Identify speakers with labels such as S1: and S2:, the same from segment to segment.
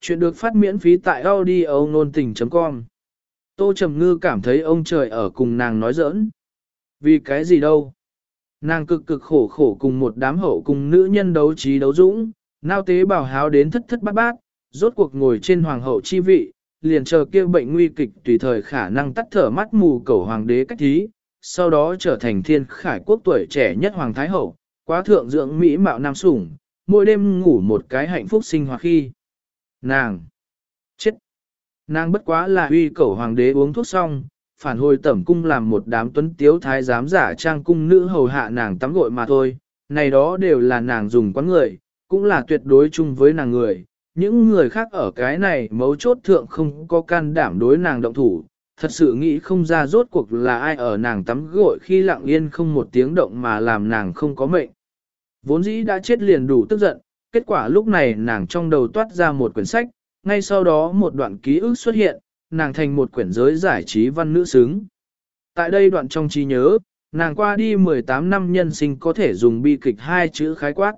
S1: Chuyện được phát miễn phí tại audio nôn tình.com Tô Trầm Ngư cảm thấy ông trời ở cùng nàng nói giỡn. Vì cái gì đâu? Nàng cực cực khổ khổ cùng một đám hậu cùng nữ nhân đấu trí đấu dũng, nao tế bảo háo đến thất thất bát bát, rốt cuộc ngồi trên hoàng hậu chi vị, liền chờ kia bệnh nguy kịch tùy thời khả năng tắt thở mắt mù cầu hoàng đế cách thí, sau đó trở thành thiên khải quốc tuổi trẻ nhất hoàng thái hậu, quá thượng dưỡng mỹ mạo nam sủng, mỗi đêm ngủ một cái hạnh phúc sinh hoạt khi. Nàng! Chết! Nàng bất quá là uy cầu hoàng đế uống thuốc xong, phản hồi tẩm cung làm một đám tuấn tiếu thái giám giả trang cung nữ hầu hạ nàng tắm gội mà thôi, này đó đều là nàng dùng quán người, cũng là tuyệt đối chung với nàng người. Những người khác ở cái này mấu chốt thượng không có can đảm đối nàng động thủ, thật sự nghĩ không ra rốt cuộc là ai ở nàng tắm gội khi lặng yên không một tiếng động mà làm nàng không có mệnh. Vốn dĩ đã chết liền đủ tức giận, kết quả lúc này nàng trong đầu toát ra một quyển sách, ngay sau đó một đoạn ký ức xuất hiện, nàng thành một quyển giới giải trí văn nữ xứng. Tại đây đoạn trong trí nhớ, nàng qua đi 18 năm nhân sinh có thể dùng bi kịch hai chữ khái quát.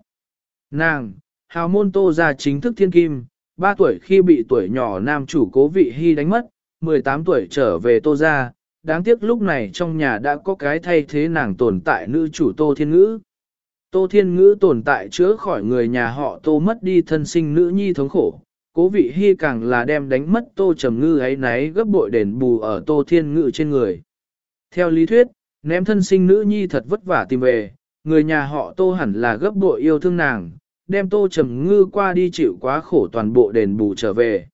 S1: Nàng, hào môn tô ra chính thức thiên kim, 3 tuổi khi bị tuổi nhỏ nam chủ cố vị hy đánh mất, 18 tuổi trở về tô ra, đáng tiếc lúc này trong nhà đã có cái thay thế nàng tồn tại nữ chủ tô thiên ngữ. Tô thiên ngữ tồn tại chữa khỏi người nhà họ tô mất đi thân sinh nữ nhi thống khổ, cố vị hy càng là đem đánh mất tô trầm ngư ấy náy gấp bội đền bù ở tô thiên ngữ trên người. Theo lý thuyết, ném thân sinh nữ nhi thật vất vả tìm về, người nhà họ tô hẳn là gấp bội yêu thương nàng, đem tô trầm ngư qua đi chịu quá khổ toàn bộ đền bù trở về.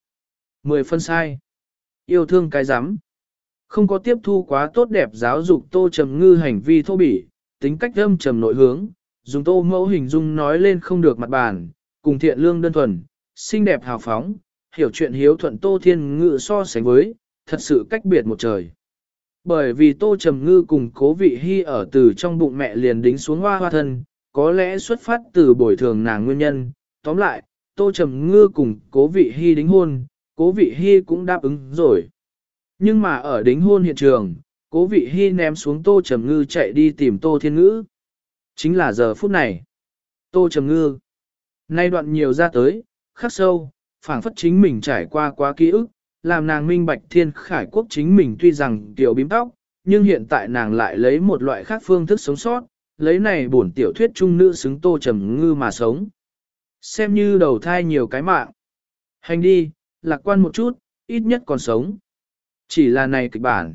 S1: Mười phân sai. Yêu thương cái rắm Không có tiếp thu quá tốt đẹp giáo dục tô trầm ngư hành vi thô bỉ, tính cách âm trầm nội hướng, dùng tô mẫu hình dung nói lên không được mặt bàn, cùng thiện lương đơn thuần, xinh đẹp hào phóng, hiểu chuyện hiếu thuận Tô Thiên Ngự so sánh với, thật sự cách biệt một trời. Bởi vì Tô Trầm Ngư cùng cố vị hy ở từ trong bụng mẹ liền đính xuống hoa hoa thân, có lẽ xuất phát từ bồi thường nàng nguyên nhân. Tóm lại, Tô Trầm Ngư cùng cố vị hy đính hôn, cố vị hy cũng đáp ứng rồi. Nhưng mà ở đính hôn hiện trường, cố vị hy ném xuống Tô Trầm Ngư chạy đi tìm Tô Thiên Ngữ. Chính là giờ phút này. Tô Trầm Ngư. Nay đoạn nhiều ra tới, khắc sâu, phảng phất chính mình trải qua quá ký ức, làm nàng minh bạch thiên khải quốc chính mình tuy rằng tiểu bím tóc, nhưng hiện tại nàng lại lấy một loại khác phương thức sống sót, lấy này bổn tiểu thuyết trung nữ xứng tô trầm ngư mà sống. Xem như đầu thai nhiều cái mạng. Hành đi, lạc quan một chút, ít nhất còn sống. Chỉ là này kịch bản.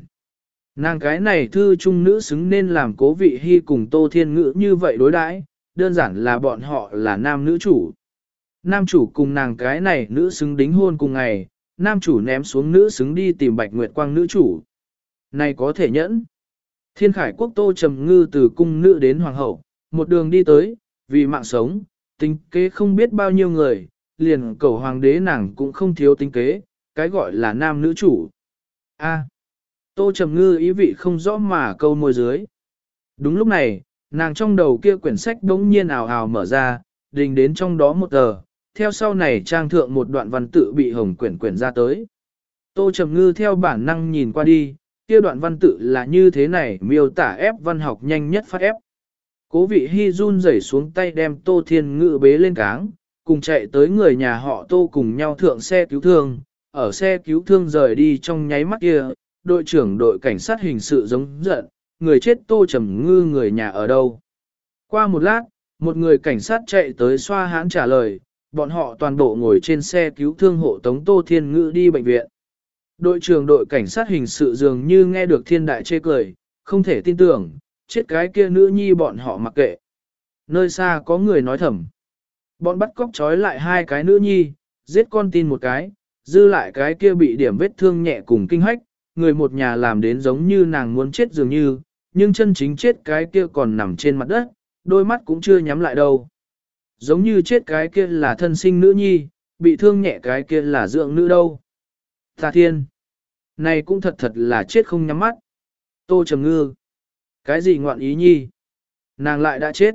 S1: Nàng cái này thư trung nữ xứng nên làm cố vị hy cùng tô thiên ngữ như vậy đối đãi đơn giản là bọn họ là nam nữ chủ. Nam chủ cùng nàng cái này nữ xứng đính hôn cùng ngày, nam chủ ném xuống nữ xứng đi tìm bạch nguyệt quang nữ chủ. Này có thể nhẫn. Thiên khải quốc tô trầm ngư từ cung nữ đến hoàng hậu, một đường đi tới, vì mạng sống, tính kế không biết bao nhiêu người, liền cầu hoàng đế nàng cũng không thiếu tính kế, cái gọi là nam nữ chủ. A tô trầm ngư ý vị không rõ mà câu môi dưới. Đúng lúc này, nàng trong đầu kia quyển sách đống nhiên ảo ảo mở ra, đình đến trong đó một tờ, theo sau này trang thượng một đoạn văn tự bị hồng quyển quyển ra tới. Tô Trầm Ngư theo bản năng nhìn qua đi, kia đoạn văn tự là như thế này miêu tả ép văn học nhanh nhất phát ép. Cố vị Hy run rẩy xuống tay đem Tô Thiên Ngự bế lên cáng, cùng chạy tới người nhà họ Tô cùng nhau thượng xe cứu thương, ở xe cứu thương rời đi trong nháy mắt kia, đội trưởng đội cảnh sát hình sự giống giận, người chết Tô Trầm Ngư người nhà ở đâu. Qua một lát, một người cảnh sát chạy tới xoa hãn trả lời, bọn họ toàn bộ ngồi trên xe cứu thương hộ tống Tô Thiên Ngữ đi bệnh viện. Đội trưởng đội cảnh sát hình sự dường như nghe được thiên đại chê cười, không thể tin tưởng, chết cái kia nữ nhi bọn họ mặc kệ. Nơi xa có người nói thầm. Bọn bắt cóc trói lại hai cái nữ nhi, giết con tin một cái, dư lại cái kia bị điểm vết thương nhẹ cùng kinh hách, người một nhà làm đến giống như nàng muốn chết dường như, nhưng chân chính chết cái kia còn nằm trên mặt đất, đôi mắt cũng chưa nhắm lại đâu. Giống như chết cái kia là thân sinh nữ nhi, bị thương nhẹ cái kia là dưỡng nữ đâu. Tà thiên. Này cũng thật thật là chết không nhắm mắt. Tô trầm ngư. Cái gì ngoạn ý nhi? Nàng lại đã chết.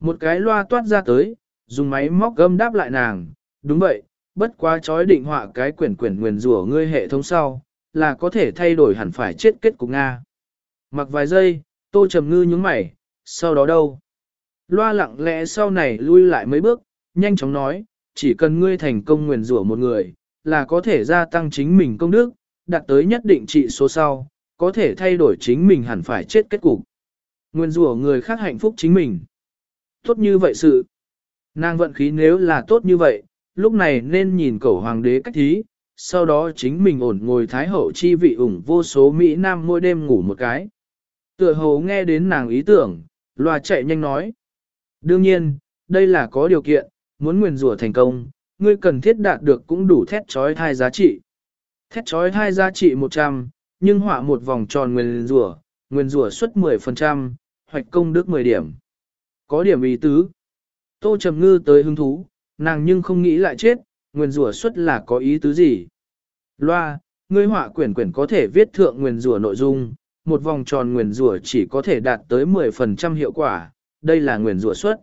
S1: Một cái loa toát ra tới, dùng máy móc gâm đáp lại nàng. Đúng vậy, bất quá chói định họa cái quyển quyển nguyền rủa ngươi hệ thống sau, là có thể thay đổi hẳn phải chết kết cục Nga. Mặc vài giây, tô trầm ngư nhúng mày, sau đó đâu? Loa lặng lẽ sau này lui lại mấy bước, nhanh chóng nói, chỉ cần ngươi thành công nguyền rủa một người, là có thể gia tăng chính mình công đức, đạt tới nhất định trị số sau, có thể thay đổi chính mình hẳn phải chết kết cục. Nguyên rủa người khác hạnh phúc chính mình. Tốt như vậy sự. Nàng vận khí nếu là tốt như vậy, lúc này nên nhìn cẩu hoàng đế cách thí, sau đó chính mình ổn ngồi thái hậu chi vị ủng vô số Mỹ Nam mỗi đêm ngủ một cái. Tựa hồ nghe đến nàng ý tưởng, loa chạy nhanh nói. Đương nhiên, đây là có điều kiện, muốn nguyền rủa thành công, ngươi cần thiết đạt được cũng đủ thét trói thai giá trị. Thét trói thai giá trị 100, nhưng họa một vòng tròn nguyền rủa, nguyền rủa suất 10%, hoạch công đức 10 điểm. Có điểm ý tứ. Tô Trầm Ngư tới hứng thú, nàng nhưng không nghĩ lại chết, nguyền rủa xuất là có ý tứ gì. Loa, ngươi họa quyển quyển có thể viết thượng nguyền rủa nội dung, một vòng tròn nguyền rủa chỉ có thể đạt tới 10% hiệu quả, đây là nguyền rủa xuất.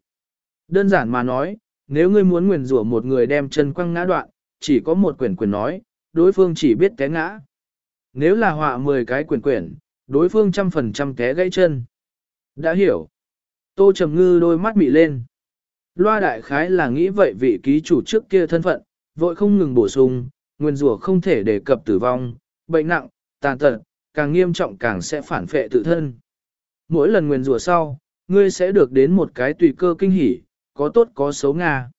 S1: Đơn giản mà nói, nếu ngươi muốn nguyền rủa một người đem chân quăng ngã đoạn, chỉ có một quyển quyển nói, đối phương chỉ biết té ngã. Nếu là họa 10 cái quyển quyển, đối phương trăm phần trăm té gãy chân. Đã hiểu. Tô Trầm Ngư đôi mắt mị lên. Loa đại khái là nghĩ vậy vị ký chủ trước kia thân phận, vội không ngừng bổ sung, nguyên rủa không thể đề cập tử vong, bệnh nặng, tàn tật, càng nghiêm trọng càng sẽ phản phệ tự thân. Mỗi lần nguyên rủa sau, ngươi sẽ được đến một cái tùy cơ kinh hỉ, có tốt có xấu Nga.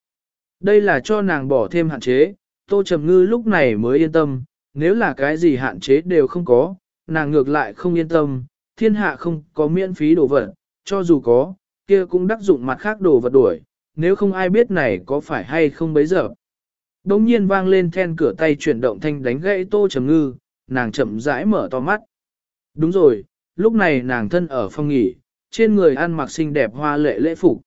S1: Đây là cho nàng bỏ thêm hạn chế, Tô Trầm Ngư lúc này mới yên tâm, nếu là cái gì hạn chế đều không có, nàng ngược lại không yên tâm, thiên hạ không có miễn phí đồ vật, cho dù có, kia cũng đắc dụng mặt khác đồ vật đuổi, nếu không ai biết này có phải hay không bấy giờ. Đống nhiên vang lên then cửa tay chuyển động thanh đánh gãy Tô Trầm Ngư, nàng chậm rãi mở to mắt. Đúng rồi, lúc này nàng thân ở phòng nghỉ, trên người ăn mặc xinh đẹp hoa lệ lễ phục.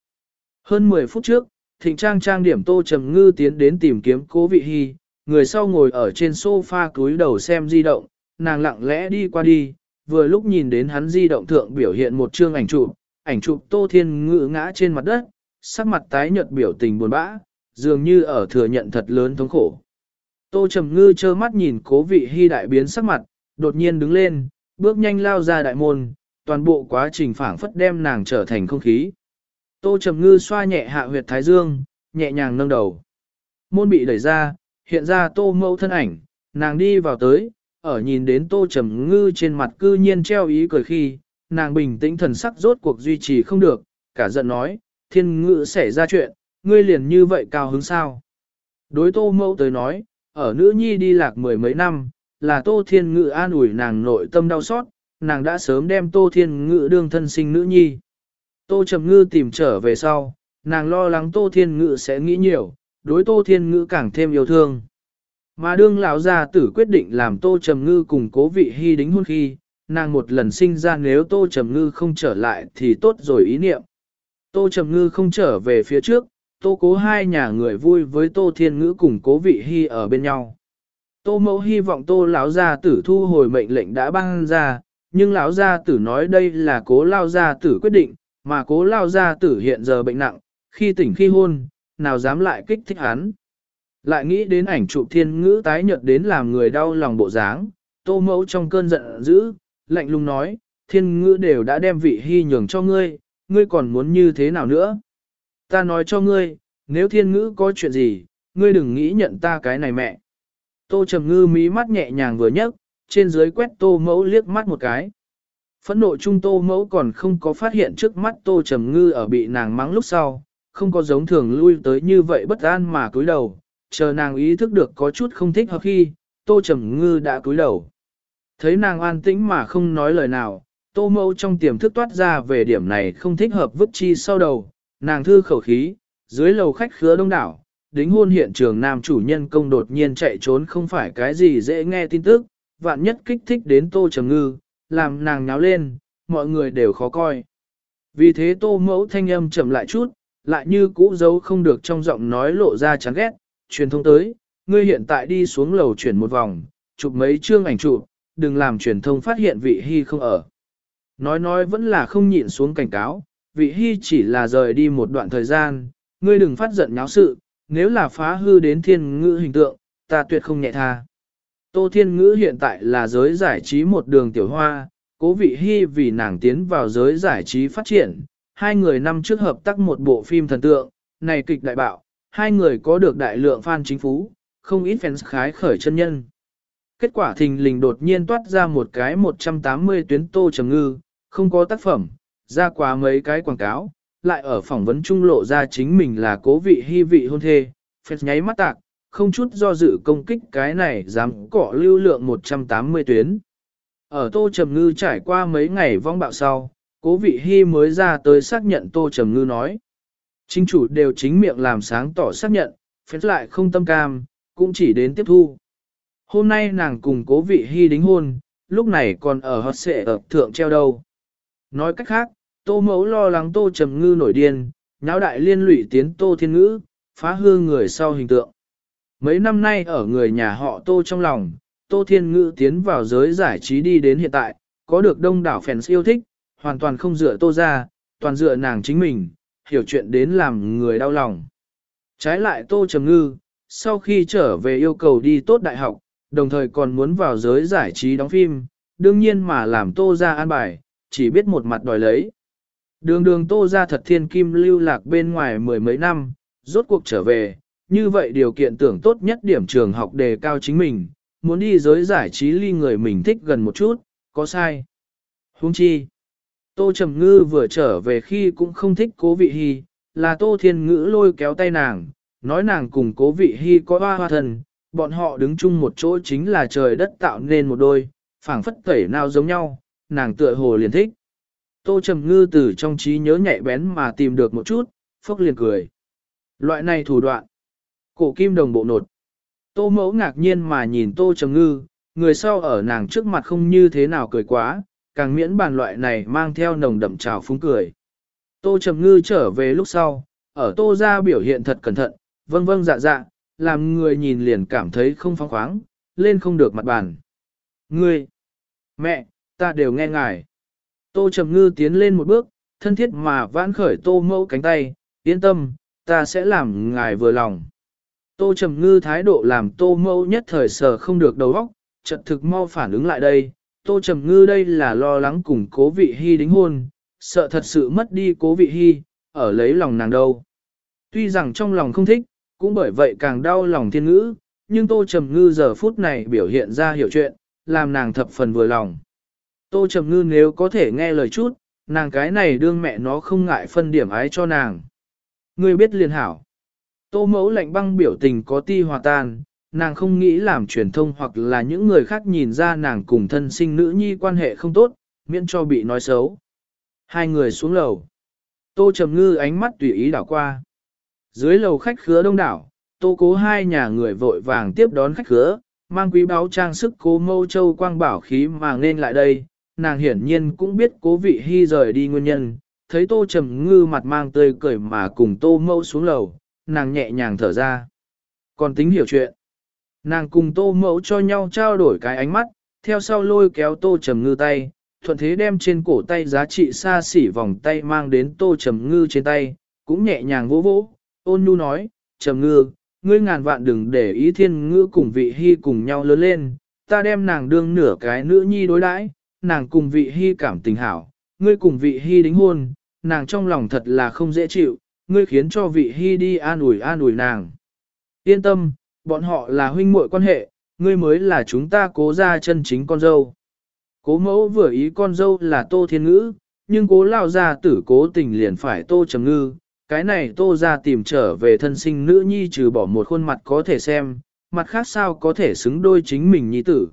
S1: Hơn 10 phút trước, thịnh trang trang điểm Tô Trầm Ngư tiến đến tìm kiếm cố vị hy, người sau ngồi ở trên sofa cúi đầu xem di động, nàng lặng lẽ đi qua đi, vừa lúc nhìn đến hắn di động thượng biểu hiện một chương ảnh chụp, ảnh chụp Tô Thiên Ngự ngã trên mặt đất, sắc mặt tái nhợt biểu tình buồn bã, dường như ở thừa nhận thật lớn thống khổ. Tô Trầm Ngư trơ mắt nhìn cố vị hy đại biến sắc mặt, đột nhiên đứng lên, bước nhanh lao ra đại môn, toàn bộ quá trình phảng phất đem nàng trở thành không khí. Tô Trầm Ngư xoa nhẹ hạ huyệt thái dương, nhẹ nhàng nâng đầu. Môn bị đẩy ra, hiện ra tô mẫu thân ảnh, nàng đi vào tới, ở nhìn đến tô trầm ngư trên mặt cư nhiên treo ý cười khi, nàng bình tĩnh thần sắc rốt cuộc duy trì không được, cả giận nói, thiên ngữ xảy ra chuyện, ngươi liền như vậy cao hứng sao. Đối tô mẫu tới nói, ở nữ nhi đi lạc mười mấy năm, là tô thiên ngự an ủi nàng nội tâm đau xót, nàng đã sớm đem tô thiên ngự đương thân sinh nữ nhi. Tô trầm ngư tìm trở về sau, nàng lo lắng tô thiên ngự sẽ nghĩ nhiều, đối Tô Thiên ngự càng thêm yêu thương. Mà đương lão gia tử quyết định làm Tô Trầm Ngư cùng cố vị hy đính hôn khi, nàng một lần sinh ra nếu Tô Trầm Ngư không trở lại thì tốt rồi ý niệm. Tô Trầm Ngư không trở về phía trước, Tô cố hai nhà người vui với Tô Thiên Ngữ cùng cố vị hy ở bên nhau. Tô mẫu hy vọng Tô lão gia tử thu hồi mệnh lệnh đã ban ra, nhưng lão gia tử nói đây là cố lao gia tử quyết định, mà cố lao gia tử hiện giờ bệnh nặng, khi tỉnh khi hôn, nào dám lại kích thích hắn. Lại nghĩ đến ảnh chụp thiên ngữ tái nhợt đến làm người đau lòng bộ dáng, tô mẫu trong cơn giận dữ, lạnh lùng nói, thiên ngữ đều đã đem vị hy nhường cho ngươi, ngươi còn muốn như thế nào nữa? Ta nói cho ngươi, nếu thiên ngữ có chuyện gì, ngươi đừng nghĩ nhận ta cái này mẹ. Tô trầm ngư mí mắt nhẹ nhàng vừa nhấc, trên dưới quét tô mẫu liếc mắt một cái. Phẫn nộ chung tô mẫu còn không có phát hiện trước mắt tô trầm ngư ở bị nàng mắng lúc sau, không có giống thường lui tới như vậy bất an mà cúi đầu, chờ nàng ý thức được có chút không thích hợp khi, tô trầm ngư đã cúi đầu. Thấy nàng an tĩnh mà không nói lời nào, tô mẫu trong tiềm thức toát ra về điểm này không thích hợp vứt chi sau đầu, nàng thư khẩu khí, dưới lầu khách khứa đông đảo, đính hôn hiện trường nam chủ nhân công đột nhiên chạy trốn không phải cái gì dễ nghe tin tức, vạn nhất kích thích đến tô trầm ngư, làm nàng nháo lên, mọi người đều khó coi. Vì thế tô mẫu thanh âm chậm lại chút, lại như cũ giấu không được trong giọng nói lộ ra chán ghét, truyền thông tới, ngươi hiện tại đi xuống lầu chuyển một vòng, chụp mấy chương ảnh chụp, đừng làm truyền thông phát hiện vị hy không ở. Nói nói vẫn là không nhịn xuống cảnh cáo, vị hy chỉ là rời đi một đoạn thời gian, ngươi đừng phát giận nháo sự, nếu là phá hư đến thiên ngữ hình tượng, ta tuyệt không nhẹ tha. Tô thiên ngữ hiện tại là giới giải trí một đường tiểu hoa, cố vị hy vì nàng tiến vào giới giải trí phát triển, hai người năm trước hợp tác một bộ phim thần tượng, này kịch đại bạo, hai người có được đại lượng fan chính phú, không ít fans khái khởi chân nhân. Kết quả thình lình đột nhiên toát ra một cái 180 tuyến tô trầm ngư, không có tác phẩm, ra quá mấy cái quảng cáo, lại ở phỏng vấn trung lộ ra chính mình là cố vị hy vị hôn thê, phép nháy mắt tạc, không chút do dự công kích cái này dám cọ lưu lượng 180 tuyến. Ở Tô Trầm Ngư trải qua mấy ngày vong bạo sau, cố vị hy mới ra tới xác nhận Tô Trầm Ngư nói. Chính chủ đều chính miệng làm sáng tỏ xác nhận, phép lại không tâm cam, cũng chỉ đến tiếp thu. Hôm nay nàng cùng cố vị hy đính hôn, lúc này còn ở hot xệ ở thượng treo đâu. Nói cách khác, tô mẫu lo lắng tô trầm ngư nổi điên, nháo đại liên lụy tiến tô thiên ngữ, phá hư người sau hình tượng. Mấy năm nay ở người nhà họ tô trong lòng, tô thiên ngữ tiến vào giới giải trí đi đến hiện tại, có được đông đảo fans yêu thích, hoàn toàn không dựa tô ra, toàn dựa nàng chính mình, hiểu chuyện đến làm người đau lòng. Trái lại tô trầm ngư, sau khi trở về yêu cầu đi tốt đại học, đồng thời còn muốn vào giới giải trí đóng phim, đương nhiên mà làm tô ra an bài, chỉ biết một mặt đòi lấy. Đường đường tô ra thật thiên kim lưu lạc bên ngoài mười mấy năm, rốt cuộc trở về, như vậy điều kiện tưởng tốt nhất điểm trường học đề cao chính mình, muốn đi giới giải trí ly người mình thích gần một chút, có sai. Huống chi, tô trầm ngư vừa trở về khi cũng không thích cố vị hy, là tô thiên ngữ lôi kéo tay nàng, nói nàng cùng cố vị hy có hoa hoa thần, bọn họ đứng chung một chỗ chính là trời đất tạo nên một đôi, phảng phất tẩy nào giống nhau, nàng tựa hồ liền thích. Tô Trầm Ngư từ trong trí nhớ nhạy bén mà tìm được một chút, phốc liền cười. Loại này thủ đoạn. Cổ kim đồng bộ nột. Tô mẫu ngạc nhiên mà nhìn Tô Trầm Ngư, người sau ở nàng trước mặt không như thế nào cười quá, càng miễn bàn loại này mang theo nồng đậm trào phúng cười. Tô Trầm Ngư trở về lúc sau, ở Tô ra biểu hiện thật cẩn thận, vâng vâng dạ dạ, làm người nhìn liền cảm thấy không phóng khoáng, lên không được mặt bàn. Ngươi, mẹ, ta đều nghe ngài. Tô Trầm Ngư tiến lên một bước, thân thiết mà vãn khởi tô mẫu cánh tay, yên tâm, ta sẽ làm ngài vừa lòng. Tô Trầm Ngư thái độ làm tô mẫu nhất thời sở không được đầu óc, chợt thực mau phản ứng lại đây. Tô Trầm Ngư đây là lo lắng cùng cố vị hy đính hôn, sợ thật sự mất đi cố vị hy, ở lấy lòng nàng đâu. Tuy rằng trong lòng không thích, cũng bởi vậy càng đau lòng thiên ngữ, nhưng Tô Trầm Ngư giờ phút này biểu hiện ra hiểu chuyện, làm nàng thập phần vừa lòng. Tô Trầm Ngư nếu có thể nghe lời chút, nàng cái này đương mẹ nó không ngại phân điểm ái cho nàng. Ngươi biết liền hảo. Tô mẫu lạnh băng biểu tình có ti hòa tan, nàng không nghĩ làm truyền thông hoặc là những người khác nhìn ra nàng cùng thân sinh nữ nhi quan hệ không tốt, miễn cho bị nói xấu. Hai người xuống lầu. Tô Trầm Ngư ánh mắt tùy ý đảo qua. Dưới lầu khách khứa đông đảo, tô cố hai nhà người vội vàng tiếp đón khách khứa, mang quý báo trang sức cố mâu châu quang bảo khí mà nên lại đây. Nàng hiển nhiên cũng biết cố vị hy rời đi nguyên nhân, thấy tô trầm ngư mặt mang tươi cười mà cùng tô mâu xuống lầu, nàng nhẹ nhàng thở ra. Còn tính hiểu chuyện. Nàng cùng tô mẫu cho nhau trao đổi cái ánh mắt, theo sau lôi kéo tô trầm ngư tay, thuận thế đem trên cổ tay giá trị xa xỉ vòng tay mang đến tô trầm ngư trên tay, cũng nhẹ nhàng vỗ vỗ, ôn nhu nói, trầm ngư, ngươi ngàn vạn đừng để ý thiên ngư cùng vị hy cùng nhau lớn lên, ta đem nàng đương nửa cái nữ nhi đối đãi, nàng cùng vị hy cảm tình hảo, ngươi cùng vị hy đính hôn, nàng trong lòng thật là không dễ chịu, ngươi khiến cho vị hy đi an ủi an ủi nàng. Yên tâm, bọn họ là huynh muội quan hệ, ngươi mới là chúng ta cố ra chân chính con dâu. Cố mẫu vừa ý con dâu là tô thiên ngữ, nhưng cố lao ra tử cố tình liền phải tô trầm ngư, cái này tô ra tìm trở về thân sinh nữ nhi trừ bỏ một khuôn mặt có thể xem, mặt khác sao có thể xứng đôi chính mình nhi tử.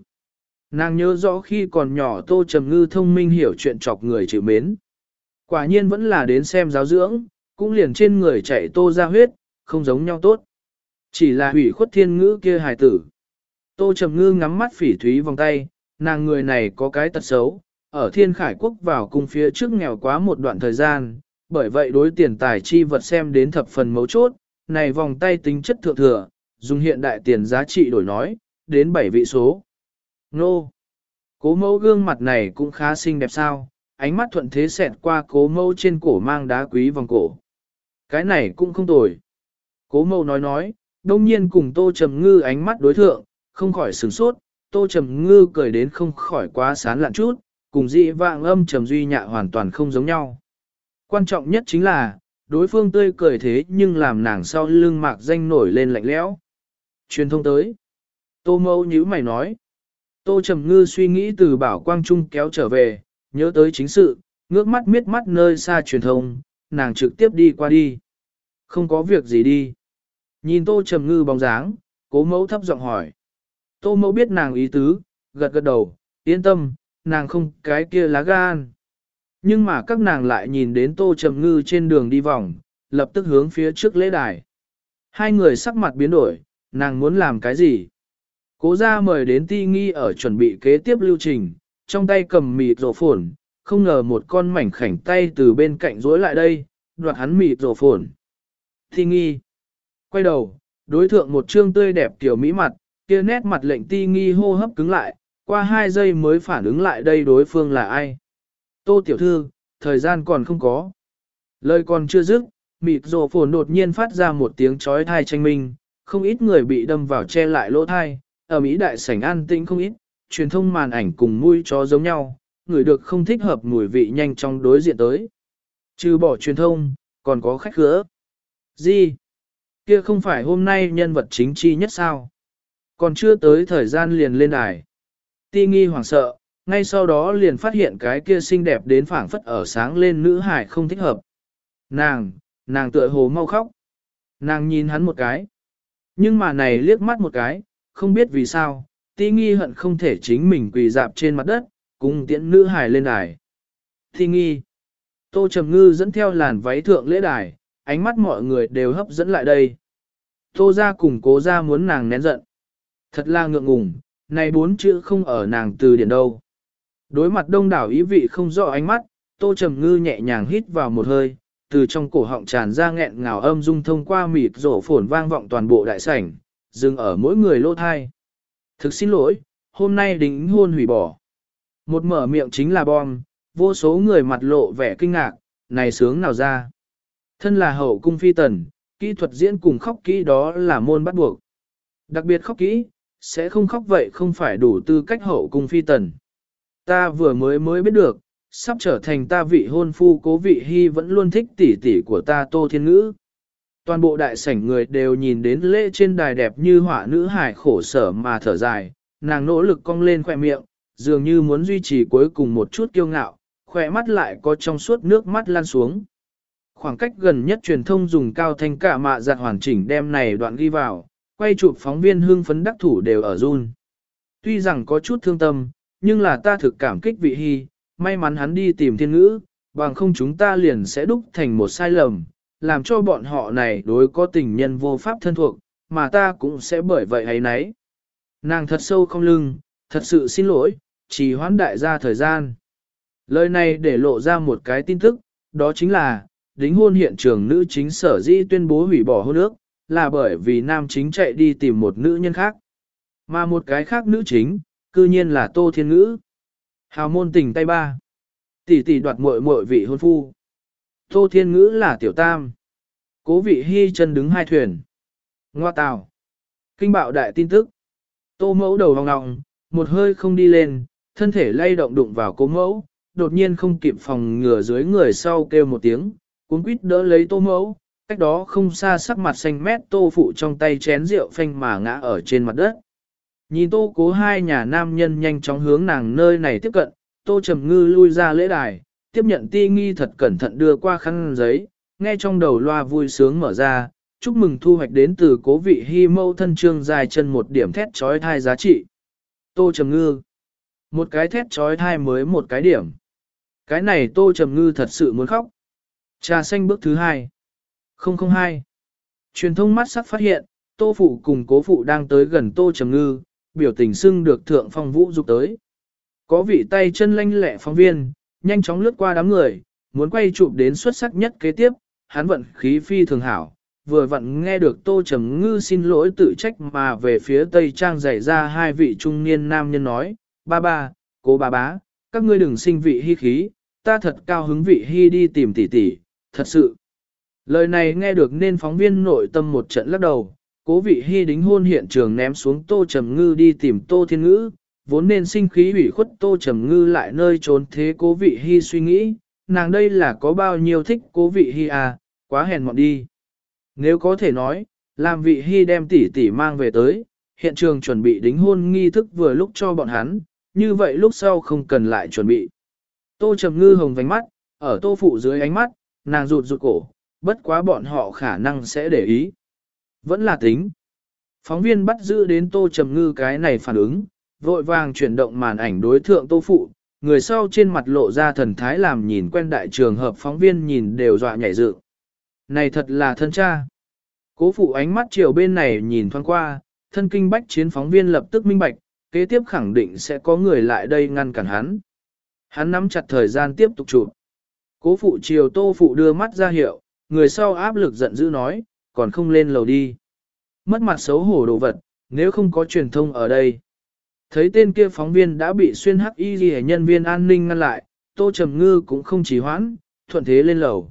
S1: Nàng nhớ rõ khi còn nhỏ tô trầm ngư thông minh hiểu chuyện chọc người chịu mến. Quả nhiên vẫn là đến xem giáo dưỡng, cũng liền trên người chạy tô ra huyết, không giống nhau tốt. Chỉ là hủy khuất thiên ngữ kia hài tử. Tô trầm ngư ngắm mắt phỉ thúy vòng tay, nàng người này có cái tật xấu, ở thiên khải quốc vào cung phía trước nghèo quá một đoạn thời gian, bởi vậy đối tiền tài chi vật xem đến thập phần mấu chốt, này vòng tay tính chất thượng thừa, dùng hiện đại tiền giá trị đổi nói, đến 7 vị số. Nô! Cố mẫu gương mặt này cũng khá xinh đẹp sao, ánh mắt thuận thế xẹt qua cố mẫu trên cổ mang đá quý vòng cổ. Cái này cũng không tồi. Cố mẫu nói nói, đông nhiên cùng tô trầm ngư ánh mắt đối thượng, không khỏi sửng sốt, tô trầm ngư cười đến không khỏi quá sán lạn chút, cùng dị vạng âm trầm duy nhạ hoàn toàn không giống nhau. Quan trọng nhất chính là, đối phương tươi cười thế nhưng làm nàng sau lưng mạc danh nổi lên lạnh lẽo. Truyền thông tới. Tô mâu nhíu mày nói. Tô Trầm Ngư suy nghĩ từ bảo quang trung kéo trở về, nhớ tới chính sự, ngước mắt miết mắt nơi xa truyền thông, nàng trực tiếp đi qua đi. Không có việc gì đi. Nhìn Tô Trầm Ngư bóng dáng, cố mẫu thấp giọng hỏi. Tô mẫu biết nàng ý tứ, gật gật đầu, yên tâm, nàng không cái kia lá gan. Nhưng mà các nàng lại nhìn đến Tô Trầm Ngư trên đường đi vòng, lập tức hướng phía trước lễ đài. Hai người sắc mặt biến đổi, nàng muốn làm cái gì? Cố ra mời đến ti nghi ở chuẩn bị kế tiếp lưu trình, trong tay cầm mịt rổ phồn, không ngờ một con mảnh khảnh tay từ bên cạnh rối lại đây, đoạt hắn mịt rổ phồn. Ti nghi. Quay đầu, đối thượng một trương tươi đẹp tiểu mỹ mặt, kia nét mặt lệnh ti nghi hô hấp cứng lại, qua hai giây mới phản ứng lại đây đối phương là ai. Tô tiểu thư, thời gian còn không có. Lời còn chưa dứt, mịt rổ phồn đột nhiên phát ra một tiếng chói thai tranh minh, không ít người bị đâm vào che lại lỗ thai, ở Mỹ đại sảnh an tĩnh không ít, truyền thông màn ảnh cùng mũi chó giống nhau, người được không thích hợp mùi vị nhanh trong đối diện tới. Trừ bỏ truyền thông, còn có khách gỡ Gì? Kia không phải hôm nay nhân vật chính chi nhất sao? Còn chưa tới thời gian liền lên đài. Ti nghi hoảng sợ, ngay sau đó liền phát hiện cái kia xinh đẹp đến phảng phất ở sáng lên nữ hải không thích hợp. Nàng, nàng tựa hồ mau khóc. Nàng nhìn hắn một cái. Nhưng mà này liếc mắt một cái, không biết vì sao, ti nghi hận không thể chính mình quỳ dạp trên mặt đất, cùng tiễn nữ hài lên đài. Ti nghi. Tô Trầm Ngư dẫn theo làn váy thượng lễ đài, ánh mắt mọi người đều hấp dẫn lại đây. Tô ra cùng cố ra muốn nàng nén giận. Thật là ngượng ngùng, này bốn chữ không ở nàng từ điển đâu. Đối mặt đông đảo ý vị không rõ ánh mắt, Tô Trầm Ngư nhẹ nhàng hít vào một hơi, từ trong cổ họng tràn ra nghẹn ngào âm dung thông qua mịt rổ phổn vang vọng toàn bộ đại sảnh, dừng ở mỗi người lỗ thai. Thực xin lỗi, hôm nay đính hôn hủy bỏ. Một mở miệng chính là bom, vô số người mặt lộ vẻ kinh ngạc, này sướng nào ra. Thân là hậu cung phi tần, kỹ thuật diễn cùng khóc kỹ đó là môn bắt buộc. Đặc biệt khóc kỹ, sẽ không khóc vậy không phải đủ tư cách hậu cung phi tần. Ta vừa mới mới biết được, sắp trở thành ta vị hôn phu cố vị hy vẫn luôn thích tỷ tỷ của ta Tô Thiên Ngữ. Toàn bộ đại sảnh người đều nhìn đến lễ trên đài đẹp như họa nữ hải khổ sở mà thở dài, nàng nỗ lực cong lên khỏe miệng, dường như muốn duy trì cuối cùng một chút kiêu ngạo, khỏe mắt lại có trong suốt nước mắt lan xuống. Khoảng cách gần nhất truyền thông dùng cao thanh cả mạ giặt hoàn chỉnh đem này đoạn ghi vào, quay chụp phóng viên hương phấn đắc thủ đều ở run. Tuy rằng có chút thương tâm, nhưng là ta thực cảm kích vị hy, may mắn hắn đi tìm thiên ngữ, bằng không chúng ta liền sẽ đúc thành một sai lầm, làm cho bọn họ này đối có tình nhân vô pháp thân thuộc, mà ta cũng sẽ bởi vậy ấy nấy. Nàng thật sâu không lưng, thật sự xin lỗi, chỉ hoãn đại gia thời gian. Lời này để lộ ra một cái tin tức, đó chính là, đính hôn hiện trường nữ chính sở di tuyên bố hủy bỏ hôn ước, là bởi vì nam chính chạy đi tìm một nữ nhân khác. Mà một cái khác nữ chính, cư nhiên là Tô Thiên Ngữ. Hào môn tình tay ba. Tỷ tỷ đoạt muội muội vị hôn phu. Tô Thiên Ngữ là tiểu tam. Cố vị hy chân đứng hai thuyền. Ngoa tào. Kinh bạo đại tin tức. Tô mẫu đầu vòng ngọng, một hơi không đi lên, thân thể lay động đụng vào cố mẫu, đột nhiên không kịp phòng ngừa dưới người sau kêu một tiếng, cuốn quýt đỡ lấy tô mẫu, cách đó không xa sắc mặt xanh mét tô phụ trong tay chén rượu phanh mà ngã ở trên mặt đất. Nhìn tô cố hai nhà nam nhân nhanh chóng hướng nàng nơi này tiếp cận, tô trầm ngư lui ra lễ đài, tiếp nhận ti nghi thật cẩn thận đưa qua khăn giấy, nghe trong đầu loa vui sướng mở ra, chúc mừng thu hoạch đến từ cố vị hy mâu thân trương dài chân một điểm thét trói thai giá trị. Tô Trầm Ngư Một cái thét trói thai mới một cái điểm. Cái này Tô Trầm Ngư thật sự muốn khóc. Trà xanh bước thứ hai. 002. Truyền thông mắt sắc phát hiện, Tô Phụ cùng cố phụ đang tới gần Tô Trầm Ngư, biểu tình xưng được thượng phong vũ dục tới. Có vị tay chân lanh lẹ phóng viên, nhanh chóng lướt qua đám người, muốn quay chụp đến xuất sắc nhất kế tiếp, hắn vận khí phi thường hảo, vừa vặn nghe được Tô Trầm Ngư xin lỗi tự trách mà về phía Tây Trang dạy ra hai vị trung niên nam nhân nói, ba ba, cô bà bá, các ngươi đừng sinh vị hy khí, ta thật cao hứng vị hy đi tìm tỷ tỷ, thật sự. Lời này nghe được nên phóng viên nội tâm một trận lắc đầu, cố vị hy đính hôn hiện trường ném xuống Tô Trầm Ngư đi tìm Tô Thiên Ngữ, vốn nên sinh khí ủy khuất Tô Trầm Ngư lại nơi trốn thế cố vị hy suy nghĩ, nàng đây là có bao nhiêu thích cố vị hy à, Quá hèn mọn đi. Nếu có thể nói, làm vị hy đem tỷ tỷ mang về tới, hiện trường chuẩn bị đính hôn nghi thức vừa lúc cho bọn hắn, như vậy lúc sau không cần lại chuẩn bị. Tô Trầm Ngư hồng vánh mắt, ở tô phụ dưới ánh mắt, nàng rụt rụt cổ, bất quá bọn họ khả năng sẽ để ý. Vẫn là tính. Phóng viên bắt giữ đến tô trầm ngư cái này phản ứng, vội vàng chuyển động màn ảnh đối thượng tô phụ, người sau trên mặt lộ ra thần thái làm nhìn quen đại trường hợp phóng viên nhìn đều dọa nhảy dựng. Này thật là thân cha. Cố phụ ánh mắt chiều bên này nhìn thoáng qua, thân kinh bách chiến phóng viên lập tức minh bạch, kế tiếp khẳng định sẽ có người lại đây ngăn cản hắn. Hắn nắm chặt thời gian tiếp tục chụp. Cố phụ chiều tô phụ đưa mắt ra hiệu, người sau áp lực giận dữ nói, còn không lên lầu đi. Mất mặt xấu hổ đồ vật, nếu không có truyền thông ở đây. Thấy tên kia phóng viên đã bị xuyên hắc y ghi nhân viên an ninh ngăn lại, tô trầm ngư cũng không chỉ hoãn, thuận thế lên lầu.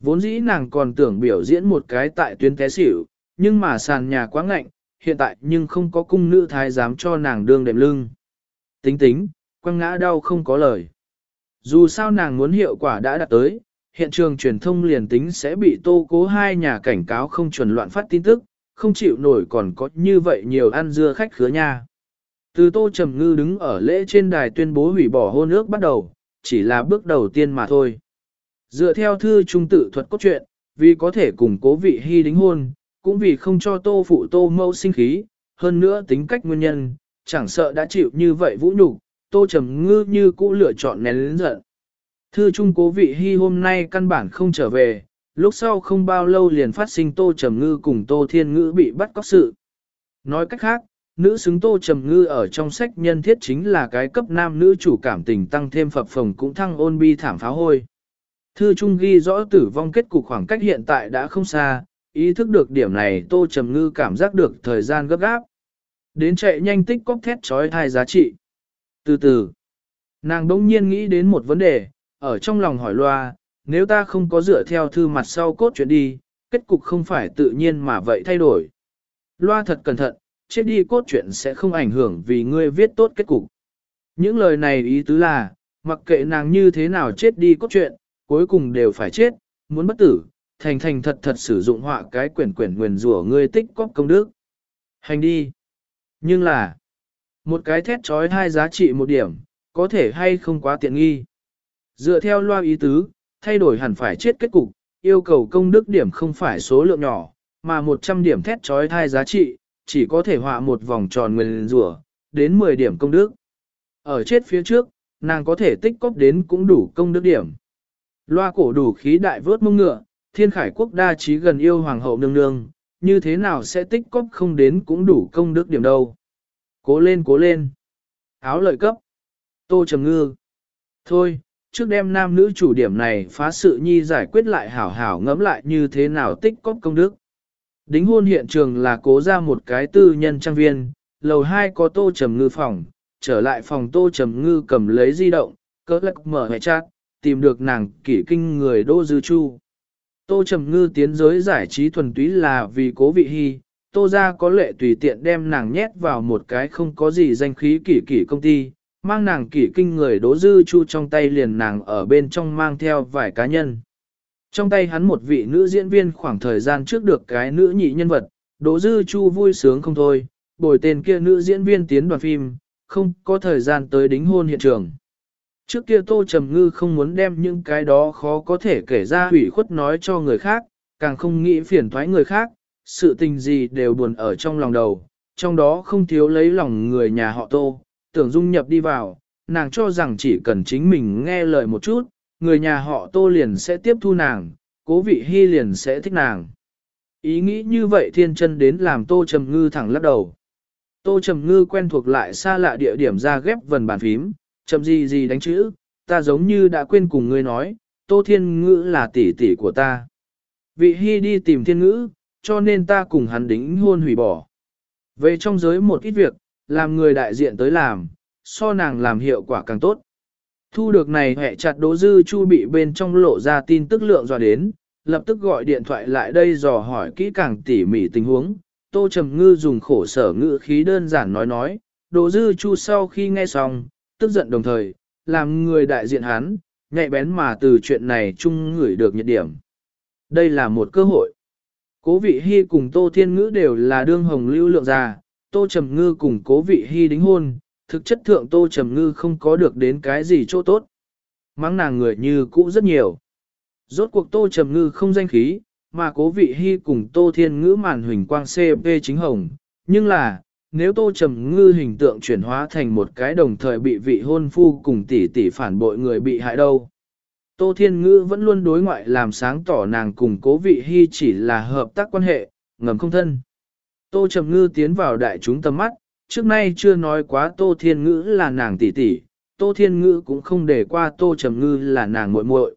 S1: Vốn dĩ nàng còn tưởng biểu diễn một cái tại tuyến té xỉu, nhưng mà sàn nhà quá ngạnh, hiện tại nhưng không có cung nữ thái dám cho nàng đương đệm lưng. Tính tính, quăng ngã đau không có lời. Dù sao nàng muốn hiệu quả đã đạt tới, hiện trường truyền thông liền tính sẽ bị tô cố hai nhà cảnh cáo không chuẩn loạn phát tin tức, không chịu nổi còn có như vậy nhiều ăn dưa khách khứa nha. Từ tô trầm ngư đứng ở lễ trên đài tuyên bố hủy bỏ hôn ước bắt đầu, chỉ là bước đầu tiên mà thôi. Dựa theo thư trung tự thuật cốt truyện, vì có thể củng cố vị hy đính hôn, cũng vì không cho tô phụ tô mâu sinh khí, hơn nữa tính cách nguyên nhân, chẳng sợ đã chịu như vậy vũ nhục tô trầm ngư như cũ lựa chọn nén lớn giận. Thư trung cố vị hy hôm nay căn bản không trở về, lúc sau không bao lâu liền phát sinh tô trầm ngư cùng tô thiên ngữ bị bắt cóc sự. Nói cách khác, nữ xứng tô trầm ngư ở trong sách nhân thiết chính là cái cấp nam nữ chủ cảm tình tăng thêm phập phồng cũng thăng ôn bi thảm phá hôi. Thư trung ghi rõ tử vong kết cục khoảng cách hiện tại đã không xa, ý thức được điểm này tô trầm ngư cảm giác được thời gian gấp gáp. Đến chạy nhanh tích cóc thét trói thai giá trị. Từ từ, nàng đông nhiên nghĩ đến một vấn đề, ở trong lòng hỏi loa, nếu ta không có dựa theo thư mặt sau cốt chuyện đi, kết cục không phải tự nhiên mà vậy thay đổi. Loa thật cẩn thận, chết đi cốt truyện sẽ không ảnh hưởng vì ngươi viết tốt kết cục. Những lời này ý tứ là, mặc kệ nàng như thế nào chết đi cốt truyện, cuối cùng đều phải chết, muốn bất tử, thành thành thật thật sử dụng họa cái quyển quyển nguyền rủa ngươi tích cóp công đức. Hành đi. Nhưng là, một cái thét trói hai giá trị một điểm, có thể hay không quá tiện nghi. Dựa theo loa ý tứ, thay đổi hẳn phải chết kết cục, yêu cầu công đức điểm không phải số lượng nhỏ, mà 100 điểm thét trói thai giá trị, chỉ có thể họa một vòng tròn nguyên rủa đến 10 điểm công đức. Ở chết phía trước, nàng có thể tích cóp đến cũng đủ công đức điểm. Loa cổ đủ khí đại vớt mông ngựa, thiên khải quốc đa trí gần yêu hoàng hậu nương nương, như thế nào sẽ tích cóp không đến cũng đủ công đức điểm đâu. Cố lên cố lên. Áo lợi cấp. Tô trầm ngư. Thôi, trước đem nam nữ chủ điểm này phá sự nhi giải quyết lại hảo hảo ngẫm lại như thế nào tích cóp công đức. Đính hôn hiện trường là cố ra một cái tư nhân trang viên, lầu 2 có tô trầm ngư phòng, trở lại phòng tô trầm ngư cầm lấy di động, cỡ lắc mở hệ chat, tìm được nàng kỷ kinh người đô dư chu. Tô trầm ngư tiến giới giải trí thuần túy là vì cố vị hy, tô ra có lệ tùy tiện đem nàng nhét vào một cái không có gì danh khí kỷ kỷ công ty, mang nàng kỷ kinh người đỗ dư chu trong tay liền nàng ở bên trong mang theo vài cá nhân. Trong tay hắn một vị nữ diễn viên khoảng thời gian trước được cái nữ nhị nhân vật, đỗ dư chu vui sướng không thôi, bồi tên kia nữ diễn viên tiến đoàn phim, không có thời gian tới đính hôn hiện trường. Trước kia Tô Trầm Ngư không muốn đem những cái đó khó có thể kể ra hủy khuất nói cho người khác, càng không nghĩ phiền thoái người khác, sự tình gì đều buồn ở trong lòng đầu, trong đó không thiếu lấy lòng người nhà họ Tô, tưởng dung nhập đi vào, nàng cho rằng chỉ cần chính mình nghe lời một chút, người nhà họ tô liền sẽ tiếp thu nàng, cố vị hy liền sẽ thích nàng. Ý nghĩ như vậy thiên chân đến làm tô trầm ngư thẳng lắc đầu. Tô trầm ngư quen thuộc lại xa lạ địa điểm ra ghép vần bàn phím, chậm gì gì đánh chữ, ta giống như đã quên cùng ngươi nói, tô thiên ngữ là tỷ tỷ của ta. Vị hy đi tìm thiên ngữ, cho nên ta cùng hắn đính hôn hủy bỏ. Về trong giới một ít việc, làm người đại diện tới làm, so nàng làm hiệu quả càng tốt. Thu được này hệ chặt đỗ dư chu bị bên trong lộ ra tin tức lượng dò đến, lập tức gọi điện thoại lại đây dò hỏi kỹ càng tỉ mỉ tình huống. Tô Trầm Ngư dùng khổ sở ngữ khí đơn giản nói nói, đỗ dư chu sau khi nghe xong, tức giận đồng thời, làm người đại diện hắn, nhạy bén mà từ chuyện này chung ngửi được nhiệt điểm. Đây là một cơ hội. Cố vị hy cùng Tô Thiên Ngữ đều là đương hồng lưu lượng già, Tô Trầm Ngư cùng cố vị hy đính hôn, thực chất thượng Tô Trầm Ngư không có được đến cái gì chỗ tốt. Mắng nàng người như cũ rất nhiều. Rốt cuộc Tô Trầm Ngư không danh khí, mà cố vị hy cùng Tô Thiên Ngữ màn huỳnh quang CP chính hồng. Nhưng là, nếu Tô Trầm Ngư hình tượng chuyển hóa thành một cái đồng thời bị vị hôn phu cùng tỷ tỷ phản bội người bị hại đâu. Tô Thiên Ngữ vẫn luôn đối ngoại làm sáng tỏ nàng cùng cố vị hy chỉ là hợp tác quan hệ, ngầm không thân. Tô Trầm Ngư tiến vào đại chúng tầm mắt, trước nay chưa nói quá Tô Thiên Ngữ là nàng tỷ tỷ, Tô Thiên Ngữ cũng không để qua Tô Trầm Ngư là nàng muội muội.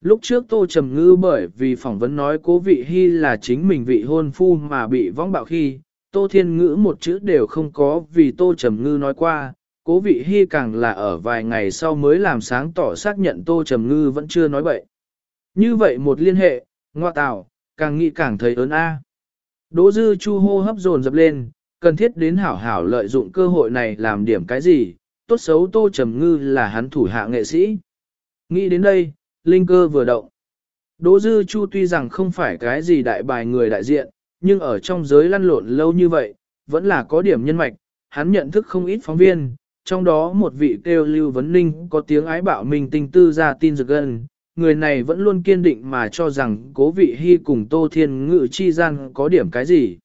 S1: Lúc trước Tô Trầm Ngư bởi vì phỏng vấn nói cố vị hy là chính mình vị hôn phu mà bị vong bạo khi, Tô Thiên Ngữ một chữ đều không có vì Tô Trầm Ngư nói qua, cố vị hy càng là ở vài ngày sau mới làm sáng tỏ xác nhận Tô Trầm Ngư vẫn chưa nói bậy. Như vậy một liên hệ, ngoa tạo, càng nghĩ càng thấy ớn a. Đỗ dư chu hô hấp dồn dập lên, cần thiết đến hảo hảo lợi dụng cơ hội này làm điểm cái gì, tốt xấu Tô Trầm Ngư là hắn thủ hạ nghệ sĩ. Nghĩ đến đây, linh cơ vừa động. Đỗ dư chu tuy rằng không phải cái gì đại bài người đại diện, nhưng ở trong giới lăn lộn lâu như vậy, vẫn là có điểm nhân mạch, hắn nhận thức không ít phóng viên, trong đó một vị kêu Lưu Vấn Ninh có tiếng ái bạo mình tình tư ra tin rực gần, người này vẫn luôn kiên định mà cho rằng cố vị hy cùng Tô Thiên Ngự chi gian có điểm cái gì.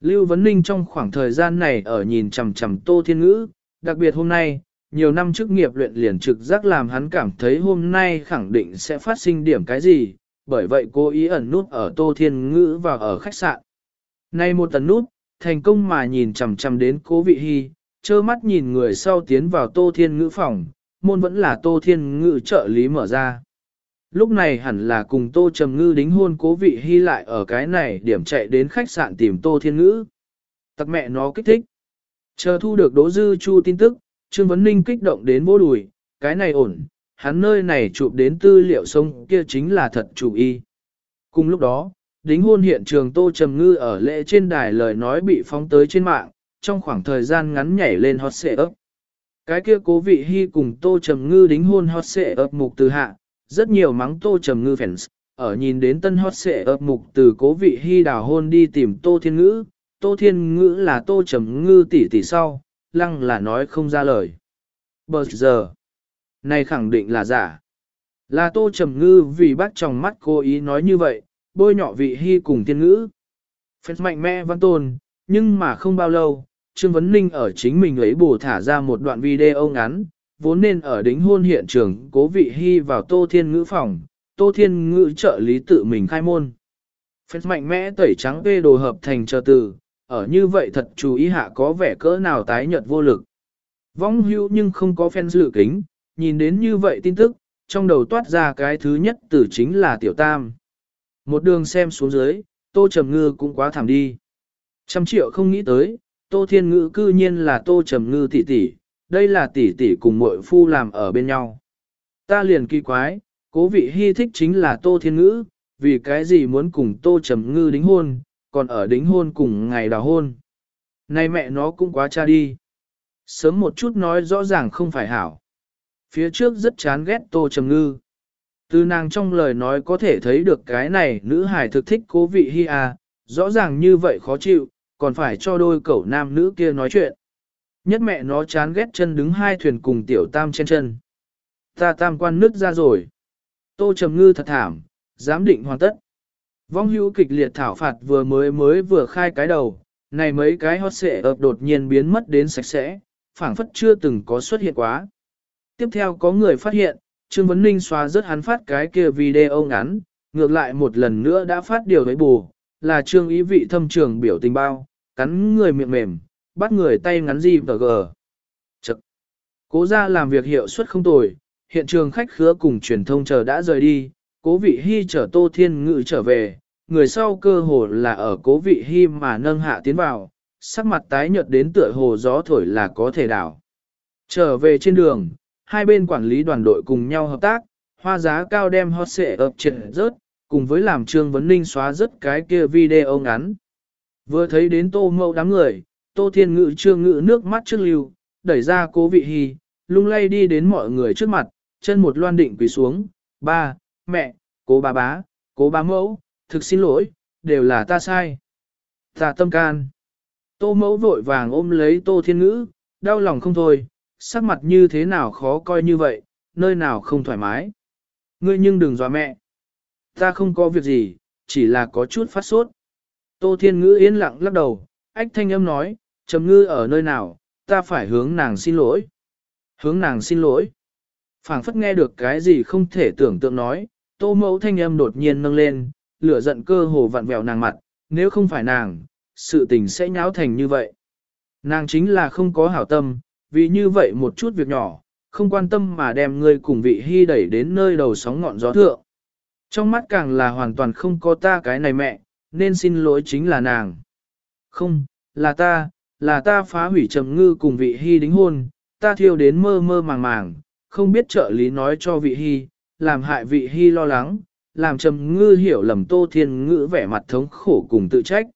S1: Lưu Vấn Ninh trong khoảng thời gian này ở nhìn chằm chằm Tô Thiên Ngữ, đặc biệt hôm nay, nhiều năm trước nghiệp luyện liền trực giác làm hắn cảm thấy hôm nay khẳng định sẽ phát sinh điểm cái gì, bởi vậy cô ý ẩn nút ở Tô Thiên Ngữ và ở khách sạn. Nay một tần nút, thành công mà nhìn chằm chằm đến cố vị hy, trơ mắt nhìn người sau tiến vào Tô Thiên Ngữ phòng, môn vẫn là Tô Thiên Ngữ trợ lý mở ra. Lúc này hẳn là cùng Tô Trầm Ngư đính hôn cố vị hy lại ở cái này điểm chạy đến khách sạn tìm Tô Thiên Ngữ. Tặc mẹ nó kích thích. Chờ thu được Đỗ Dư Chu tin tức, Trương Vấn Ninh kích động đến vô đùi, cái này ổn, hắn nơi này chụp đến tư liệu sông kia chính là thật chủ y. Cùng lúc đó, đính hôn hiện trường Tô Trầm Ngư ở lễ trên đài lời nói bị phóng tới trên mạng, trong khoảng thời gian ngắn nhảy lên hot xệ ấp. Cái kia cố vị hy cùng Tô Trầm Ngư đính hôn hot xệ ấp mục từ hạ, rất nhiều mắng Tô Trầm Ngư fans, ở nhìn đến tân hot xệ ập mục từ cố vị hy đào hôn đi tìm Tô Thiên Ngữ, Tô Thiên Ngữ là Tô Trầm Ngư tỷ tỷ sau, lăng là nói không ra lời. Bờ giờ, này khẳng định là giả. Là Tô Trầm Ngư vì bắt trong mắt cô ý nói như vậy, bôi nhọ vị hy cùng Thiên Ngữ. Phép mạnh mẽ văn tôn, nhưng mà không bao lâu, Trương Vấn Ninh ở chính mình lấy bổ thả ra một đoạn video ngắn, vốn nên ở đính hôn hiện trường cố vị hy vào Tô Thiên Ngữ phòng, Tô Thiên Ngữ trợ lý tự mình khai môn. Phép mạnh mẽ tẩy trắng vê đồ hợp thành chờ từ, ở như vậy thật chú ý hạ có vẻ cỡ nào tái nhợt vô lực. Vong hưu nhưng không có fan dự kính, nhìn đến như vậy tin tức, trong đầu toát ra cái thứ nhất từ chính là tiểu tam. Một đường xem xuống dưới, tô trầm ngư cũng quá thảm đi. Trăm triệu không nghĩ tới, tô thiên ngữ cư nhiên là tô trầm ngư tỷ tỷ, đây là tỷ tỷ cùng muội phu làm ở bên nhau. Ta liền kỳ quái, cố vị hy thích chính là tô thiên ngữ, vì cái gì muốn cùng tô trầm ngư đính hôn, còn ở đính hôn cùng ngày đào hôn. Này mẹ nó cũng quá cha đi. Sớm một chút nói rõ ràng không phải hảo. Phía trước rất chán ghét tô trầm ngư. Từ nàng trong lời nói có thể thấy được cái này nữ hài thực thích cố vị hy à, rõ ràng như vậy khó chịu, còn phải cho đôi cậu nam nữ kia nói chuyện. Nhất mẹ nó chán ghét chân đứng hai thuyền cùng tiểu tam trên chân. Ta tam quan nứt ra rồi. Tô trầm ngư thật thảm, giám định hoàn tất. Vong hữu kịch liệt thảo phạt vừa mới mới vừa khai cái đầu, này mấy cái hot xệ ập đột nhiên biến mất đến sạch sẽ, phảng phất chưa từng có xuất hiện quá. Tiếp theo có người phát hiện, Trương Vấn Ninh xóa rất hắn phát cái kia video ngắn, ngược lại một lần nữa đã phát điều với bù, là Trương ý vị thâm trường biểu tình bao, cắn người miệng mềm, bắt người tay ngắn gì và gờ. Chật! Cố ra làm việc hiệu suất không tồi, hiện trường khách khứa cùng truyền thông chờ đã rời đi, cố vị hy chở tô thiên ngự trở về, người sau cơ hồ là ở cố vị hy mà nâng hạ tiến vào, sắc mặt tái nhợt đến tựa hồ gió thổi là có thể đảo. Trở về trên đường, hai bên quản lý đoàn đội cùng nhau hợp tác, hoa giá cao đem hot xệ ập triệt rớt, cùng với làm trương vấn ninh xóa rớt cái kia video ngắn. Vừa thấy đến tô mâu đám người, tô thiên ngự chưa ngự nước mắt trước lưu, đẩy ra cố vị hy, lung lay đi đến mọi người trước mặt, chân một loan định quỳ xuống, ba, mẹ, cố bà bá, Cố bá mẫu, thực xin lỗi, đều là ta sai. Ta tâm can. Tô mẫu vội vàng ôm lấy tô thiên ngữ, đau lòng không thôi, sắc mặt như thế nào khó coi như vậy, nơi nào không thoải mái. Ngươi nhưng đừng dọa mẹ. Ta không có việc gì, chỉ là có chút phát sốt. Tô thiên ngữ yên lặng lắc đầu, ách thanh âm nói, trầm ngư ở nơi nào, ta phải hướng nàng xin lỗi. Hướng nàng xin lỗi. phảng phất nghe được cái gì không thể tưởng tượng nói, tô mẫu thanh âm đột nhiên nâng lên, lửa giận cơ hồ vặn vẹo nàng mặt, nếu không phải nàng, sự tình sẽ nháo thành như vậy. Nàng chính là không có hảo tâm, vì như vậy một chút việc nhỏ, không quan tâm mà đem ngươi cùng vị hy đẩy đến nơi đầu sóng ngọn gió thượng. Trong mắt càng là hoàn toàn không có ta cái này mẹ, nên xin lỗi chính là nàng. Không, là ta, là ta phá hủy trầm ngư cùng vị hy đính hôn, ta thiêu đến mơ mơ màng màng, không biết trợ lý nói cho vị hy, làm hại vị hy lo lắng, làm trầm ngư hiểu lầm tô thiên ngữ vẻ mặt thống khổ cùng tự trách.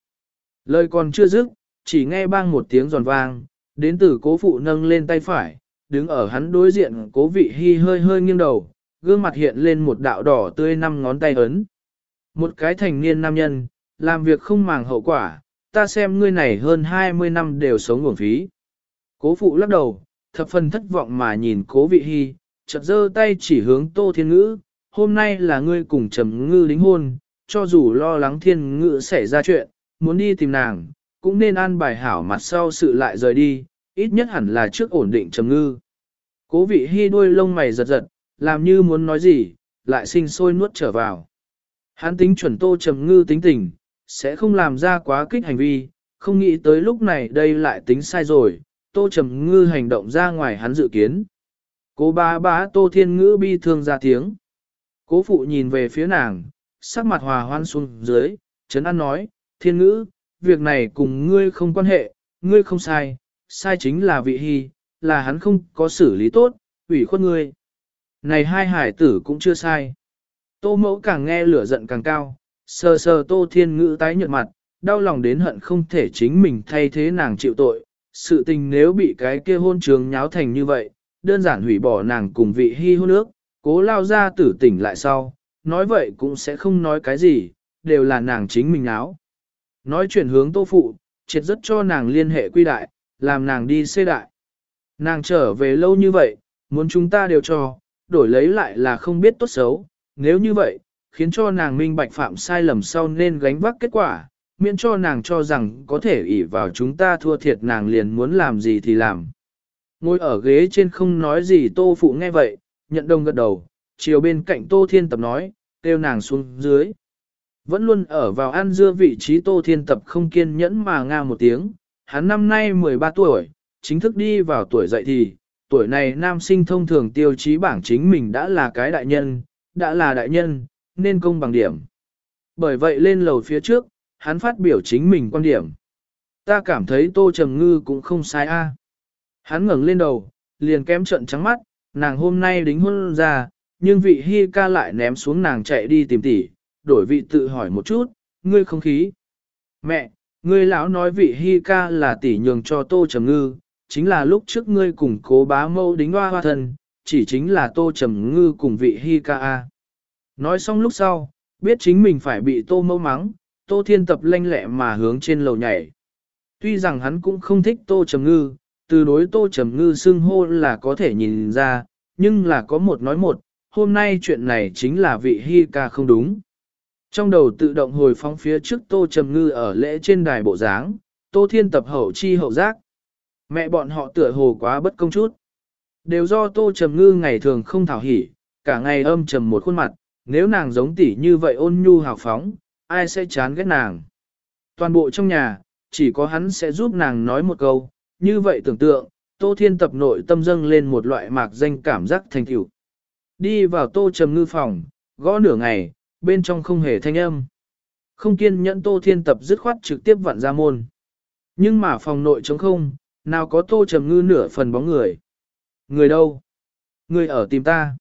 S1: Lời còn chưa dứt, chỉ nghe bang một tiếng giòn vang, đến từ cố phụ nâng lên tay phải, đứng ở hắn đối diện cố vị hy hơi hơi nghiêng đầu, gương mặt hiện lên một đạo đỏ tươi năm ngón tay ấn. Một cái thành niên nam nhân, làm việc không màng hậu quả, ta xem ngươi này hơn 20 năm đều sống nguồn phí. Cố phụ lắc đầu, thập phần thất vọng mà nhìn cố vị hy, chợt giơ tay chỉ hướng tô thiên ngữ, hôm nay là ngươi cùng trầm ngư đính hôn, cho dù lo lắng thiên ngữ xảy ra chuyện, muốn đi tìm nàng, cũng nên an bài hảo mặt sau sự lại rời đi, ít nhất hẳn là trước ổn định trầm ngư. Cố vị hy đuôi lông mày giật giật, làm như muốn nói gì, lại sinh sôi nuốt trở vào. Hắn tính chuẩn tô trầm ngư tính tình, sẽ không làm ra quá kích hành vi, không nghĩ tới lúc này đây lại tính sai rồi, tô trầm ngư hành động ra ngoài hắn dự kiến. Cố bá bá tô thiên ngữ bi thương ra tiếng. Cố phụ nhìn về phía nàng, sắc mặt hòa hoan xuống dưới, chấn an nói, thiên ngữ, việc này cùng ngươi không quan hệ, ngươi không sai, sai chính là vị hy, là hắn không có xử lý tốt, ủy khuất ngươi. Này hai hải tử cũng chưa sai. Tô mẫu càng nghe lửa giận càng cao, sờ sờ tô thiên ngữ tái nhợt mặt, đau lòng đến hận không thể chính mình thay thế nàng chịu tội. Sự tình nếu bị cái kia hôn trường nháo thành như vậy, đơn giản hủy bỏ nàng cùng vị hy hôn ước, cố lao ra tử tỉnh lại sau, nói vậy cũng sẽ không nói cái gì, đều là nàng chính mình áo. Nói chuyển hướng tô phụ, triệt rất cho nàng liên hệ quy đại, làm nàng đi xê đại. Nàng trở về lâu như vậy, muốn chúng ta đều cho, đổi lấy lại là không biết tốt xấu, nếu như vậy, khiến cho nàng minh bạch phạm sai lầm sau nên gánh vác kết quả, miễn cho nàng cho rằng có thể ỷ vào chúng ta thua thiệt nàng liền muốn làm gì thì làm. Ngồi ở ghế trên không nói gì tô phụ nghe vậy, nhận đồng gật đầu, chiều bên cạnh tô thiên tập nói, kêu nàng xuống dưới. Vẫn luôn ở vào ăn dưa vị trí tô thiên tập không kiên nhẫn mà nga một tiếng, hắn năm nay 13 tuổi, chính thức đi vào tuổi dậy thì, tuổi này nam sinh thông thường tiêu chí bảng chính mình đã là cái đại nhân, đã là đại nhân, nên công bằng điểm. Bởi vậy lên lầu phía trước, hắn phát biểu chính mình quan điểm. Ta cảm thấy Tô Trầm Ngư cũng không sai a. Hắn ngẩng lên đầu, liền kém trận trắng mắt, nàng hôm nay đính hôn ra, nhưng vị hi ca lại ném xuống nàng chạy đi tìm tỷ, đổi vị tự hỏi một chút, ngươi không khí. Mẹ, ngươi lão nói vị hi ca là tỷ nhường cho Tô Trầm Ngư, chính là lúc trước ngươi cùng cố bá mâu đính hoa hoa thần, chỉ chính là Tô Trầm Ngư cùng vị hi ca a. Nói xong lúc sau, biết chính mình phải bị tô mâu mắng, tô thiên tập lanh lẹ mà hướng trên lầu nhảy. Tuy rằng hắn cũng không thích tô trầm ngư, từ đối tô trầm ngư xưng hô là có thể nhìn ra, nhưng là có một nói một, hôm nay chuyện này chính là vị hy ca không đúng. Trong đầu tự động hồi phóng phía trước tô trầm ngư ở lễ trên đài bộ dáng, tô thiên tập hậu chi hậu giác. Mẹ bọn họ tựa hồ quá bất công chút. Đều do tô trầm ngư ngày thường không thảo hỉ, cả ngày âm trầm một khuôn mặt, nếu nàng giống tỷ như vậy ôn nhu hào phóng, ai sẽ chán ghét nàng. Toàn bộ trong nhà, chỉ có hắn sẽ giúp nàng nói một câu, như vậy tưởng tượng, Tô Thiên tập nội tâm dâng lên một loại mạc danh cảm giác thành tựu. Đi vào Tô Trầm Ngư phòng, gõ nửa ngày, bên trong không hề thanh âm. Không kiên nhẫn Tô Thiên tập dứt khoát trực tiếp vặn ra môn. Nhưng mà phòng nội trống không, nào có Tô Trầm Ngư nửa phần bóng người. Người đâu? Người ở tìm ta.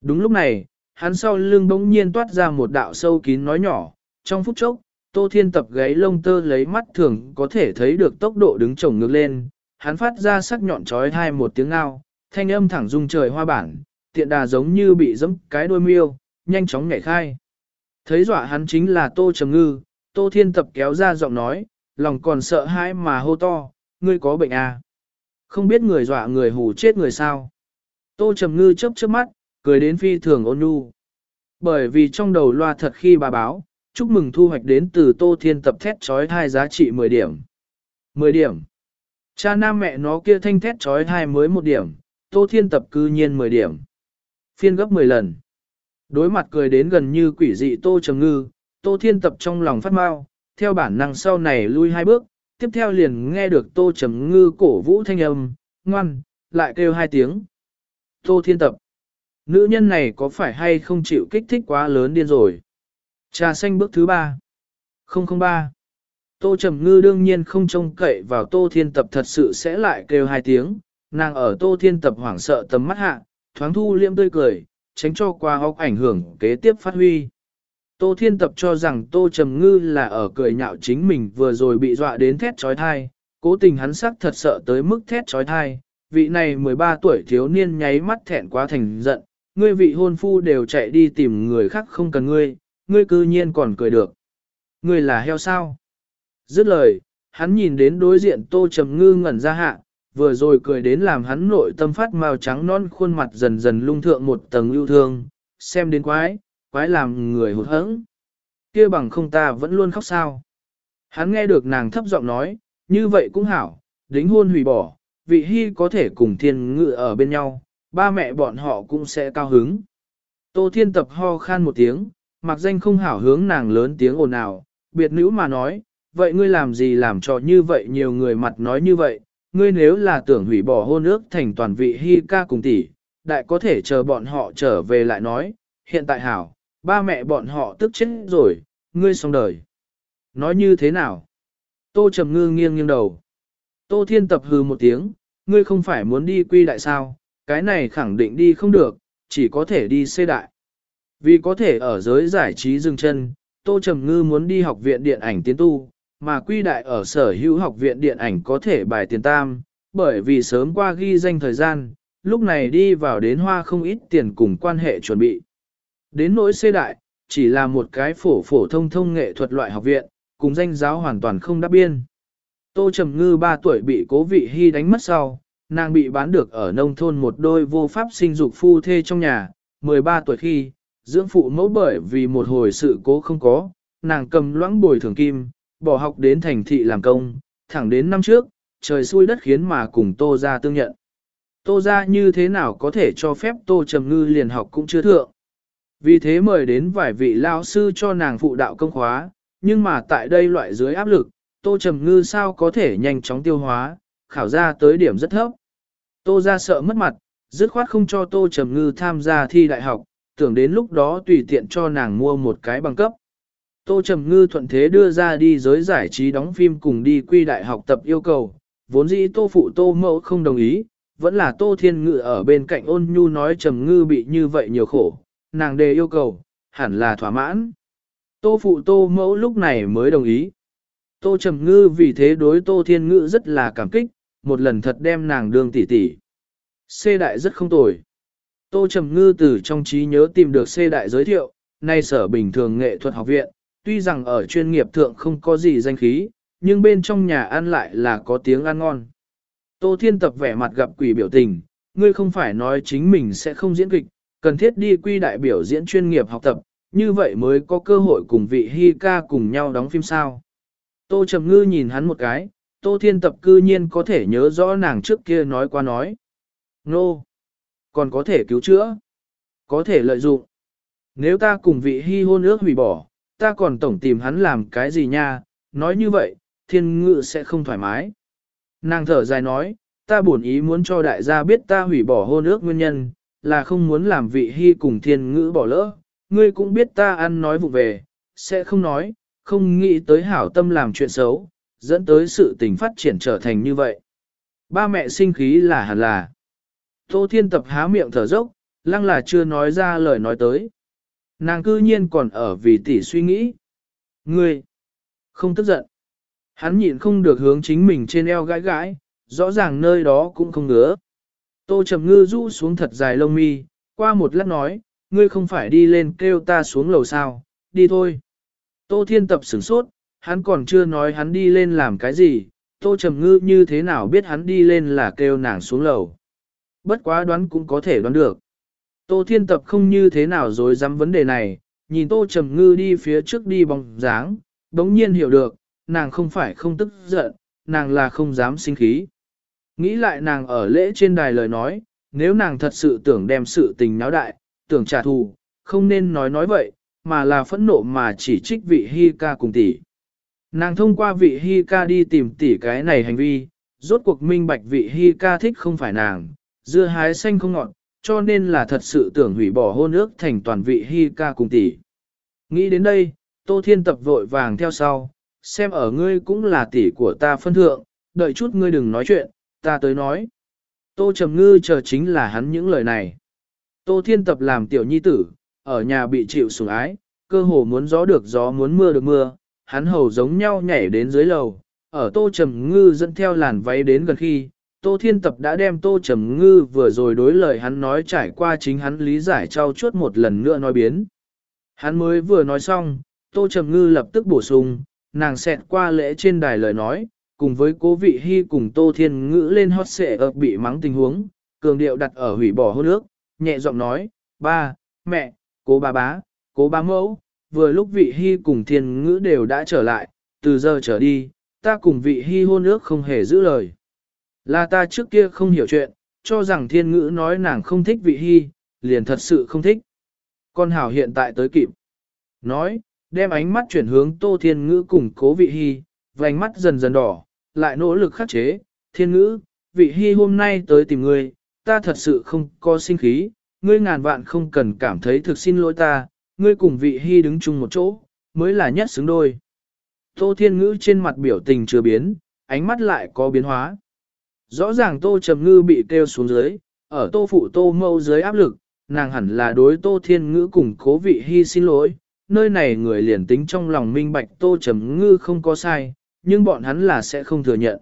S1: Đúng lúc này, hắn sau lưng bỗng nhiên toát ra một đạo sâu kín nói nhỏ, trong phút chốc, Tô Thiên tập gáy lông tơ lấy mắt thường có thể thấy được tốc độ đứng chồng ngược lên, hắn phát ra sắc nhọn trói thai một tiếng ngao, thanh âm thẳng rung trời hoa bản, tiện đà giống như bị giẫm cái đôi miêu, nhanh chóng nhảy khai. Thấy dọa hắn chính là Tô Trầm Ngư, Tô Thiên Tập kéo ra giọng nói, lòng còn sợ hãi mà hô to, ngươi có bệnh à? Không biết người dọa người hù chết người sao? Tô Trầm Ngư chớp chớp mắt, cười đến phi thường ôn nhu. Bởi vì trong đầu loa thật khi bà báo, chúc mừng thu hoạch đến từ Tô Thiên Tập thét trói thai giá trị 10 điểm. 10 điểm. Cha nam mẹ nó kia thanh thét trói thai mới một điểm, Tô Thiên Tập cư nhiên 10 điểm. Phiên gấp 10 lần. Đối mặt cười đến gần như quỷ dị Tô Trầm Ngư, Tô Thiên Tập trong lòng phát mau, theo bản năng sau này lui hai bước, tiếp theo liền nghe được Tô Trầm Ngư cổ vũ thanh âm, ngoan, lại kêu hai tiếng. Tô Thiên Tập. Nữ nhân này có phải hay không chịu kích thích quá lớn điên rồi? Trà xanh bước thứ ba. 003. Tô Trầm Ngư đương nhiên không trông cậy vào Tô Thiên Tập thật sự sẽ lại kêu hai tiếng, nàng ở Tô Thiên Tập hoảng sợ tầm mắt hạ, thoáng thu liêm tươi cười, tránh cho qua óc ảnh hưởng kế tiếp phát huy. Tô Thiên Tập cho rằng Tô Trầm Ngư là ở cười nhạo chính mình vừa rồi bị dọa đến thét trói thai, cố tình hắn sắc thật sợ tới mức thét trói thai, vị này 13 tuổi thiếu niên nháy mắt thẹn quá thành giận, ngươi vị hôn phu đều chạy đi tìm người khác không cần ngươi, ngươi cư nhiên còn cười được. Ngươi là heo sao? Dứt lời, hắn nhìn đến đối diện Tô Trầm Ngư ngẩn ra hạ, vừa rồi cười đến làm hắn nội tâm phát màu trắng non khuôn mặt dần dần lung thượng một tầng yêu thương, xem đến quái, quái làm người hụt hẫng. kia bằng không ta vẫn luôn khóc sao. Hắn nghe được nàng thấp giọng nói, như vậy cũng hảo, đính hôn hủy bỏ, vị hy có thể cùng thiên ngự ở bên nhau, ba mẹ bọn họ cũng sẽ cao hứng. Tô thiên tập ho khan một tiếng, mặc danh không hảo hướng nàng lớn tiếng ồn ào, biệt nữ mà nói, vậy ngươi làm gì làm cho như vậy nhiều người mặt nói như vậy, ngươi nếu là tưởng hủy bỏ hôn ước thành toàn vị hy ca cùng tỷ, đại có thể chờ bọn họ trở về lại nói, hiện tại hảo, ba mẹ bọn họ tức chết rồi, ngươi xong đời. Nói như thế nào? Tô Trầm Ngư nghiêng nghiêng đầu. Tô Thiên Tập hừ một tiếng, ngươi không phải muốn đi quy đại sao, cái này khẳng định đi không được, chỉ có thể đi xê đại. Vì có thể ở giới giải trí dừng chân, Tô Trầm Ngư muốn đi học viện điện ảnh tiến tu, mà quy đại ở sở hữu học viện điện ảnh có thể bài tiền tam, bởi vì sớm qua ghi danh thời gian, lúc này đi vào đến hoa không ít tiền cùng quan hệ chuẩn bị. Đến nỗi xê đại, chỉ là một cái phổ phổ thông thông nghệ thuật loại học viện, cùng danh giáo hoàn toàn không đáp biên. Tô Trầm Ngư 3 tuổi bị cố vị hy đánh mất sau, nàng bị bán được ở nông thôn một đôi vô pháp sinh dục phu thê trong nhà, 13 tuổi khi, dưỡng phụ mẫu bởi vì một hồi sự cố không có, nàng cầm loãng bồi thường kim, bỏ học đến thành thị làm công, thẳng đến năm trước, trời xui đất khiến mà cùng Tô ra tương nhận. Tô ra như thế nào có thể cho phép Tô Trầm Ngư liền học cũng chưa thượng. Vì thế mời đến vài vị lao sư cho nàng phụ đạo công khóa, nhưng mà tại đây loại dưới áp lực, Tô Trầm Ngư sao có thể nhanh chóng tiêu hóa, khảo ra tới điểm rất thấp. Tô ra sợ mất mặt, dứt khoát không cho Tô Trầm Ngư tham gia thi đại học, tưởng đến lúc đó tùy tiện cho nàng mua một cái bằng cấp. Tô Trầm Ngư thuận thế đưa ra đi giới giải trí đóng phim cùng đi quy đại học tập yêu cầu, vốn dĩ Tô Phụ Tô Mẫu không đồng ý, vẫn là Tô Thiên Ngự ở bên cạnh ôn nhu nói Trầm Ngư bị như vậy nhiều khổ, nàng đề yêu cầu, hẳn là thỏa mãn. Tô Phụ Tô Mẫu lúc này mới đồng ý. Tô Trầm Ngư vì thế đối Tô Thiên Ngự rất là cảm kích, một lần thật đem nàng đương tỷ tỷ. Xê đại rất không tồi. Tô Trầm Ngư từ trong trí nhớ tìm được xê đại giới thiệu, nay sở bình thường nghệ thuật học viện, tuy rằng ở chuyên nghiệp thượng không có gì danh khí, nhưng bên trong nhà ăn lại là có tiếng ăn ngon. Tô Thiên Tập vẻ mặt gặp quỷ biểu tình, ngươi không phải nói chính mình sẽ không diễn kịch, cần thiết đi quy đại biểu diễn chuyên nghiệp học tập, như vậy mới có cơ hội cùng vị Hi ca cùng nhau đóng phim sao. Tô Trầm Ngư nhìn hắn một cái, Tô Thiên Tập cư nhiên có thể nhớ rõ nàng trước kia nói qua nói. Nô! No. Còn có thể cứu chữa? Có thể lợi dụng. Nếu ta cùng vị hy hôn ước hủy bỏ, ta còn tổng tìm hắn làm cái gì nha, nói như vậy, thiên ngự sẽ không thoải mái. Nàng thở dài nói, ta buồn ý muốn cho đại gia biết ta hủy bỏ hôn ước nguyên nhân, là không muốn làm vị hy cùng thiên ngữ bỏ lỡ, ngươi cũng biết ta ăn nói vụ về, sẽ không nói, không nghĩ tới hảo tâm làm chuyện xấu, dẫn tới sự tình phát triển trở thành như vậy. Ba mẹ sinh khí là hẳn là. Tô Thiên Tập há miệng thở dốc, lăng là chưa nói ra lời nói tới. Nàng cư nhiên còn ở vì tỷ suy nghĩ. Ngươi, không tức giận. Hắn nhịn không được hướng chính mình trên eo gãi gãi, rõ ràng nơi đó cũng không ngứa. Tô Trầm Ngư rũ xuống thật dài lông mi, qua một lát nói, ngươi không phải đi lên kêu ta xuống lầu sao, đi thôi. Tô Thiên Tập sửng sốt, hắn còn chưa nói hắn đi lên làm cái gì, Tô Trầm Ngư như thế nào biết hắn đi lên là kêu nàng xuống lầu. Bất quá đoán cũng có thể đoán được. Tô Thiên Tập không như thế nào dối dám vấn đề này, nhìn Tô Trầm Ngư đi phía trước đi bóng dáng, đống nhiên hiểu được, nàng không phải không tức giận, nàng là không dám sinh khí. Nghĩ lại nàng ở lễ trên đài lời nói, nếu nàng thật sự tưởng đem sự tình náo đại, tưởng trả thù, không nên nói nói vậy, mà là phẫn nộ mà chỉ trích vị hy ca cùng tỷ. Nàng thông qua vị Hi ca đi tìm tỷ cái này hành vi, rốt cuộc minh bạch vị Hi ca thích không phải nàng, dưa hái xanh không ngọt, cho nên là thật sự tưởng hủy bỏ hôn ước thành toàn vị Hi ca cùng tỷ. Nghĩ đến đây, Tô Thiên tập vội vàng theo sau, xem ở ngươi cũng là tỷ của ta phân thượng, đợi chút ngươi đừng nói chuyện, ta tới nói. Tô Trầm Ngư chờ chính là hắn những lời này. Tô Thiên tập làm tiểu nhi tử, ở nhà bị chịu sủng ái, cơ hồ muốn gió được gió muốn mưa được mưa, hắn hầu giống nhau nhảy đến dưới lầu, ở Tô Trầm Ngư dẫn theo làn váy đến gần khi, Tô Thiên Tập đã đem Tô Trầm Ngư vừa rồi đối lời hắn nói trải qua chính hắn lý giải trao chuốt một lần nữa nói biến. Hắn mới vừa nói xong, Tô Trầm Ngư lập tức bổ sung, nàng xẹt qua lễ trên đài lời nói, cùng với cố vị hy cùng Tô Thiên Ngữ lên hot xệ ập bị mắng tình huống, cường điệu đặt ở hủy bỏ hôn nước nhẹ giọng nói, ba, mẹ, cố bà bá, cố bà mẫu, vừa lúc vị hy cùng Thiên Ngữ đều đã trở lại, từ giờ trở đi, ta cùng vị hy hôn ước không hề giữ lời. Là ta trước kia không hiểu chuyện, cho rằng Thiên Ngữ nói nàng không thích vị hy, liền thật sự không thích. Con hảo hiện tại tới kịp. Nói, đem ánh mắt chuyển hướng Tô Thiên Ngữ cùng cố vị hy, vành mắt dần dần đỏ, lại nỗ lực khắc chế, thiên ngữ, vị hy hôm nay tới tìm ngươi, ta thật sự không có sinh khí, ngươi ngàn vạn không cần cảm thấy thực xin lỗi ta, ngươi cùng vị hy đứng chung một chỗ, mới là nhất xứng đôi. Tô thiên ngữ trên mặt biểu tình chưa biến, ánh mắt lại có biến hóa. Rõ ràng tô trầm ngư bị kêu xuống dưới, ở tô phụ tô mâu dưới áp lực, nàng hẳn là đối tô thiên ngữ cùng cố vị hy xin lỗi, nơi này người liền tính trong lòng minh bạch tô trầm ngư không có sai, nhưng bọn hắn là sẽ không thừa nhận.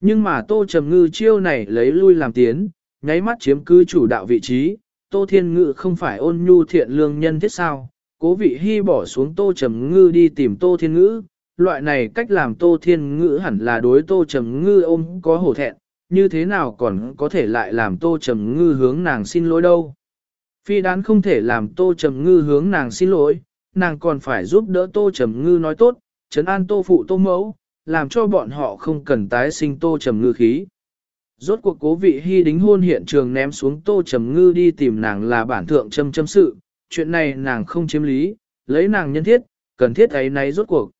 S1: Nhưng mà Tô Trầm Ngư chiêu này lấy lui làm tiến, nháy mắt chiếm cứ chủ đạo vị trí, Tô Thiên Ngự không phải ôn nhu thiện lương nhân thiết sao, cố vị hy bỏ xuống Tô Trầm Ngư đi tìm Tô Thiên Ngữ, loại này cách làm Tô Thiên Ngữ hẳn là đối Tô Trầm Ngư ôm có hổ thẹn, như thế nào còn có thể lại làm Tô Trầm Ngư hướng nàng xin lỗi đâu. Phi đán không thể làm Tô Trầm Ngư hướng nàng xin lỗi, nàng còn phải giúp đỡ Tô Trầm Ngư nói tốt, trấn an Tô Phụ Tô Mẫu, làm cho bọn họ không cần tái sinh tô trầm ngư khí. Rốt cuộc cố vị hy đính hôn hiện trường ném xuống tô trầm ngư đi tìm nàng là bản thượng châm châm sự, chuyện này nàng không chiếm lý, lấy nàng nhân thiết, cần thiết ấy nấy rốt cuộc.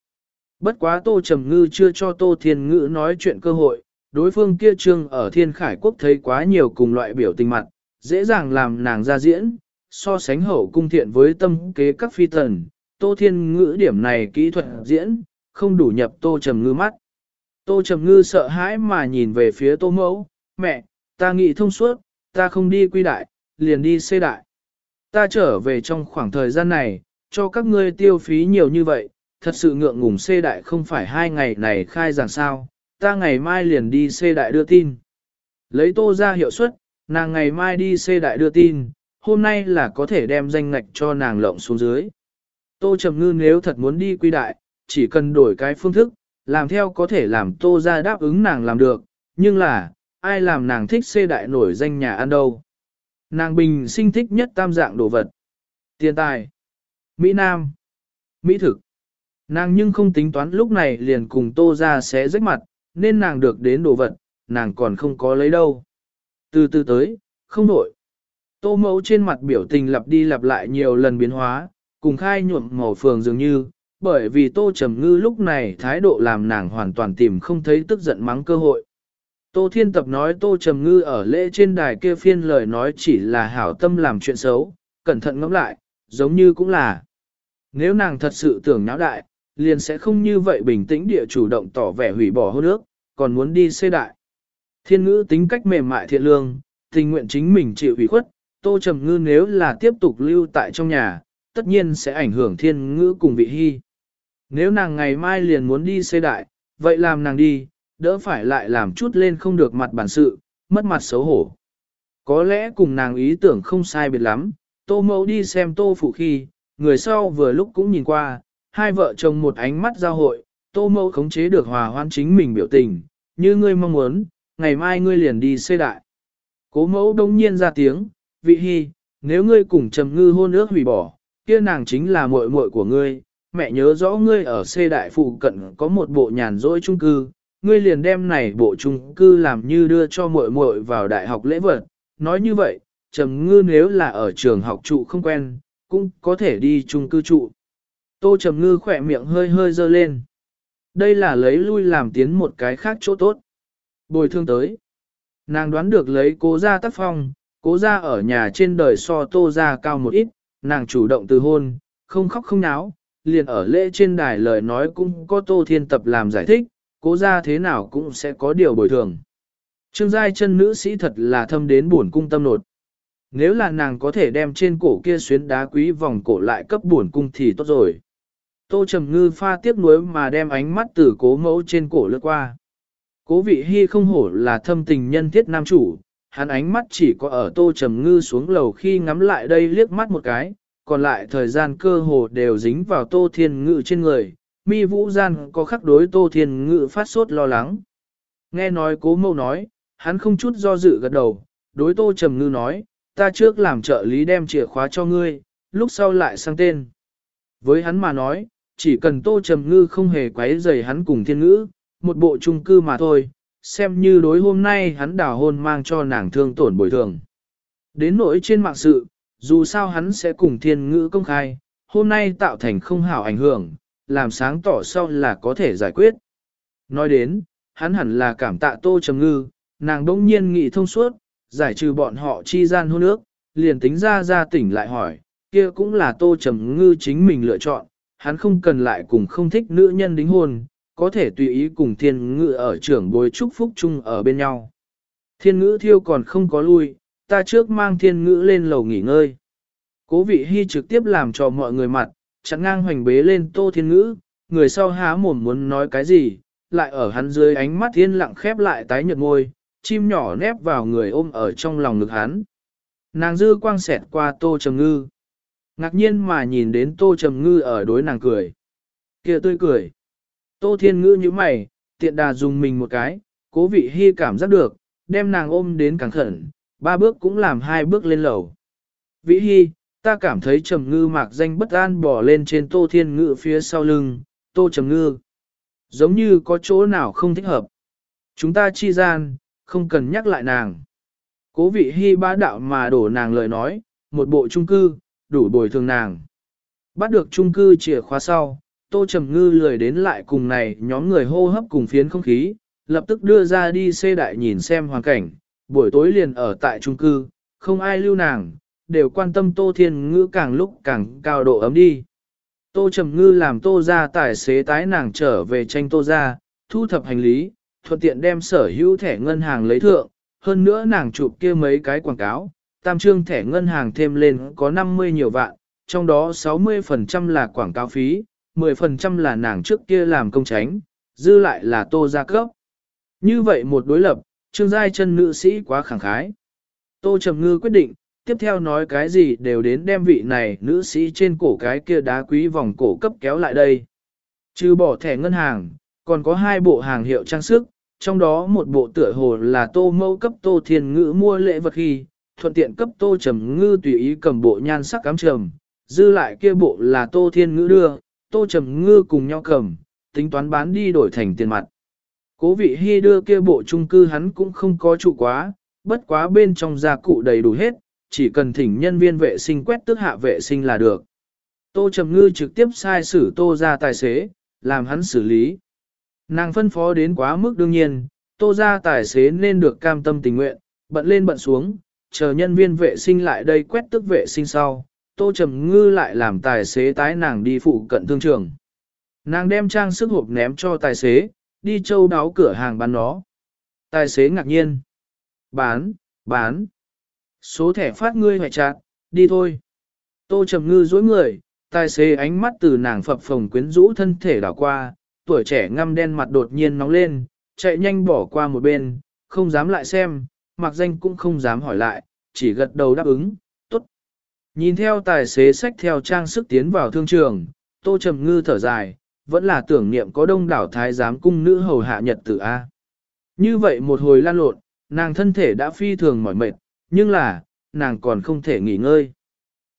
S1: Bất quá tô trầm ngư chưa cho tô thiên ngữ nói chuyện cơ hội, đối phương kia trương ở thiên khải quốc thấy quá nhiều cùng loại biểu tình mặt, dễ dàng làm nàng ra diễn, so sánh hậu cung thiện với tâm kế các phi tần, tô thiên ngữ điểm này kỹ thuật diễn, không đủ nhập tô trầm ngư mắt. Tô trầm ngư sợ hãi mà nhìn về phía tô mẫu, mẹ, ta nghĩ thông suốt, ta không đi quy đại, liền đi xê đại. Ta trở về trong khoảng thời gian này, cho các ngươi tiêu phí nhiều như vậy, thật sự ngượng ngùng xê đại không phải hai ngày này khai giảng sao, ta ngày mai liền đi xê đại đưa tin. Lấy tô ra hiệu suất, nàng ngày mai đi xê đại đưa tin, hôm nay là có thể đem danh ngạch cho nàng lộng xuống dưới. Tô Trầm Ngư nếu thật muốn đi quy đại, chỉ cần đổi cái phương thức, làm theo có thể làm tô ra đáp ứng nàng làm được, nhưng là, ai làm nàng thích xê đại nổi danh nhà ăn đâu. Nàng bình sinh thích nhất tam dạng đồ vật. Tiền tài, Mỹ Nam, Mỹ thực. Nàng nhưng không tính toán lúc này liền cùng tô ra sẽ rách mặt, nên nàng được đến đồ vật, nàng còn không có lấy đâu. Từ từ tới, không nổi Tô mẫu trên mặt biểu tình lặp đi lặp lại nhiều lần biến hóa, cùng khai nhuộm màu phường dường như, bởi vì Tô Trầm Ngư lúc này thái độ làm nàng hoàn toàn tìm không thấy tức giận mắng cơ hội. Tô Thiên Tập nói Tô Trầm Ngư ở lễ trên đài kia phiên lời nói chỉ là hảo tâm làm chuyện xấu, cẩn thận ngẫm lại, giống như cũng là. Nếu nàng thật sự tưởng náo đại, liền sẽ không như vậy bình tĩnh địa chủ động tỏ vẻ hủy bỏ hôn ước, còn muốn đi xây đại. Thiên ngữ tính cách mềm mại thiện lương, tình nguyện chính mình chịu ủy khuất, Tô Trầm Ngư nếu là tiếp tục lưu tại trong nhà, tất nhiên sẽ ảnh hưởng thiên ngữ cùng vị hy. Nếu nàng ngày mai liền muốn đi xây đại, vậy làm nàng đi, đỡ phải lại làm chút lên không được mặt bản sự, mất mặt xấu hổ. Có lẽ cùng nàng ý tưởng không sai biệt lắm, tô mẫu đi xem tô phụ khi, người sau vừa lúc cũng nhìn qua, hai vợ chồng một ánh mắt giao hội, tô mẫu khống chế được hòa hoan chính mình biểu tình, như ngươi mong muốn, ngày mai ngươi liền đi xây đại. Cố mẫu đông nhiên ra tiếng, vị hy, nếu ngươi cùng trầm ngư hôn ước hủy bỏ, kia nàng chính là muội muội của ngươi, mẹ nhớ rõ ngươi ở xê đại phụ cận có một bộ nhàn rỗi trung cư, ngươi liền đem này bộ trung cư làm như đưa cho muội muội vào đại học lễ vật, nói như vậy, trầm ngư nếu là ở trường học trụ không quen, cũng có thể đi trung cư trụ. Tô trầm ngư khỏe miệng hơi hơi dơ lên. Đây là lấy lui làm tiến một cái khác chỗ tốt. Bồi thương tới. Nàng đoán được lấy cố gia tác phong, cố gia ở nhà trên đời so tô gia cao một ít, nàng chủ động từ hôn, không khóc không náo, liền ở lễ trên đài lời nói cũng có tô thiên tập làm giải thích, cố ra thế nào cũng sẽ có điều bồi thường. Trương giai chân nữ sĩ thật là thâm đến buồn cung tâm nột. Nếu là nàng có thể đem trên cổ kia xuyến đá quý vòng cổ lại cấp buồn cung thì tốt rồi. Tô Trầm Ngư pha tiếc nuối mà đem ánh mắt từ cố mẫu trên cổ lướt qua. Cố vị hy không hổ là thâm tình nhân thiết nam chủ, hắn ánh mắt chỉ có ở Tô Trầm Ngư xuống lầu khi ngắm lại đây liếc mắt một cái, còn lại thời gian cơ hồ đều dính vào Tô Thiên Ngự trên người, mi vũ gian có khắc đối Tô Thiên Ngự phát sốt lo lắng. Nghe nói cố mâu nói, hắn không chút do dự gật đầu, đối Tô Trầm Ngư nói, ta trước làm trợ lý đem chìa khóa cho ngươi, lúc sau lại sang tên. Với hắn mà nói, chỉ cần Tô Trầm Ngư không hề quấy rầy hắn cùng thiên ngữ, một bộ chung cư mà thôi, xem như đối hôm nay hắn đào hôn mang cho nàng thương tổn bồi thường. Đến nỗi trên mạng sự, dù sao hắn sẽ cùng thiên ngữ công khai, hôm nay tạo thành không hảo ảnh hưởng, làm sáng tỏ sau là có thể giải quyết. Nói đến, hắn hẳn là cảm tạ Tô Trầm Ngư, nàng đỗng nhiên nghị thông suốt, giải trừ bọn họ chi gian hôn ước, liền tính ra ra tỉnh lại hỏi, kia cũng là Tô Trầm Ngư chính mình lựa chọn, hắn không cần lại cùng không thích nữ nhân đính hôn, có thể tùy ý cùng thiên ngữ ở trưởng bối chúc phúc chung ở bên nhau. Thiên ngữ thiêu còn không có lui, ta trước mang thiên ngữ lên lầu nghỉ ngơi. Cố vị hy trực tiếp làm cho mọi người mặt, chặn ngang hoành bế lên tô thiên ngữ, người sau há mồm muốn nói cái gì, lại ở hắn dưới ánh mắt thiên lặng khép lại tái nhợt môi, chim nhỏ nép vào người ôm ở trong lòng ngực hắn. Nàng dư quang xẹt qua tô trầm ngư. Ngạc nhiên mà nhìn đến tô trầm ngư ở đối nàng cười. kia tươi cười. Tô thiên ngữ như mày, tiện đà dùng mình một cái, cố vị hy cảm giác được, đem nàng ôm đến càng khẩn, ba bước cũng làm hai bước lên lầu. Vĩ hy, ta cảm thấy trầm ngư mạc danh bất an bỏ lên trên tô thiên ngự phía sau lưng, tô trầm ngư. Giống như có chỗ nào không thích hợp. Chúng ta chi gian, không cần nhắc lại nàng. Cố vị hy bá đạo mà đổ nàng lời nói, một bộ trung cư, đủ bồi thường nàng. Bắt được trung cư chìa khóa sau, Tô Trầm Ngư lười đến lại cùng này nhóm người hô hấp cùng phiến không khí, lập tức đưa ra đi xê đại nhìn xem hoàn cảnh, buổi tối liền ở tại trung cư, không ai lưu nàng, đều quan tâm Tô Thiên ngữ càng lúc càng cao độ ấm đi. Tô Trầm Ngư làm Tô ra tài xế tái nàng trở về tranh Tô ra, thu thập hành lý, thuận tiện đem sở hữu thẻ ngân hàng lấy thượng, hơn nữa nàng chụp kia mấy cái quảng cáo, tam trương thẻ ngân hàng thêm lên có 50 nhiều vạn, trong đó 60% là quảng cáo phí, 10% là nàng trước kia làm công tránh, dư lại là tô gia cấp. Như vậy một đối lập, trương giai chân nữ sĩ quá khẳng khái. Tô Trầm Ngư quyết định, tiếp theo nói cái gì đều đến đem vị này nữ sĩ trên cổ cái kia đá quý vòng cổ cấp kéo lại đây. Trừ bỏ thẻ ngân hàng, còn có hai bộ hàng hiệu trang sức, trong đó một bộ tựa hồ là tô mâu cấp tô thiên ngữ mua lễ vật khi, thuận tiện cấp tô trầm ngư tùy ý cầm bộ nhan sắc cám trầm, dư lại kia bộ là tô thiên ngữ đưa, tô trầm ngư cùng nhau cầm, tính toán bán đi đổi thành tiền mặt. Cố vị hy đưa kia bộ trung cư hắn cũng không có trụ quá, bất quá bên trong gia cụ đầy đủ hết, chỉ cần thỉnh nhân viên vệ sinh quét tước hạ vệ sinh là được. Tô Trầm Ngư trực tiếp sai xử tô ra tài xế, làm hắn xử lý. Nàng phân phó đến quá mức đương nhiên, tô ra tài xế nên được cam tâm tình nguyện, bận lên bận xuống, chờ nhân viên vệ sinh lại đây quét tức vệ sinh sau, tô trầm ngư lại làm tài xế tái nàng đi phụ cận thương trường. Nàng đem trang sức hộp ném cho tài xế, đi châu đáo cửa hàng bán nó. Tài xế ngạc nhiên. Bán, bán. Số thẻ phát ngươi hoại chặt, đi thôi. Tô trầm ngư dối người, tài xế ánh mắt từ nàng phập phồng quyến rũ thân thể đảo qua, tuổi trẻ ngăm đen mặt đột nhiên nóng lên, chạy nhanh bỏ qua một bên, không dám lại xem, mặc danh cũng không dám hỏi lại, chỉ gật đầu đáp ứng, tốt. Nhìn theo tài xế sách theo trang sức tiến vào thương trường, tô trầm ngư thở dài, vẫn là tưởng niệm có đông đảo thái giám cung nữ hầu hạ nhật tử A. Như vậy một hồi lan lộn, nàng thân thể đã phi thường mỏi mệt, nhưng là, nàng còn không thể nghỉ ngơi.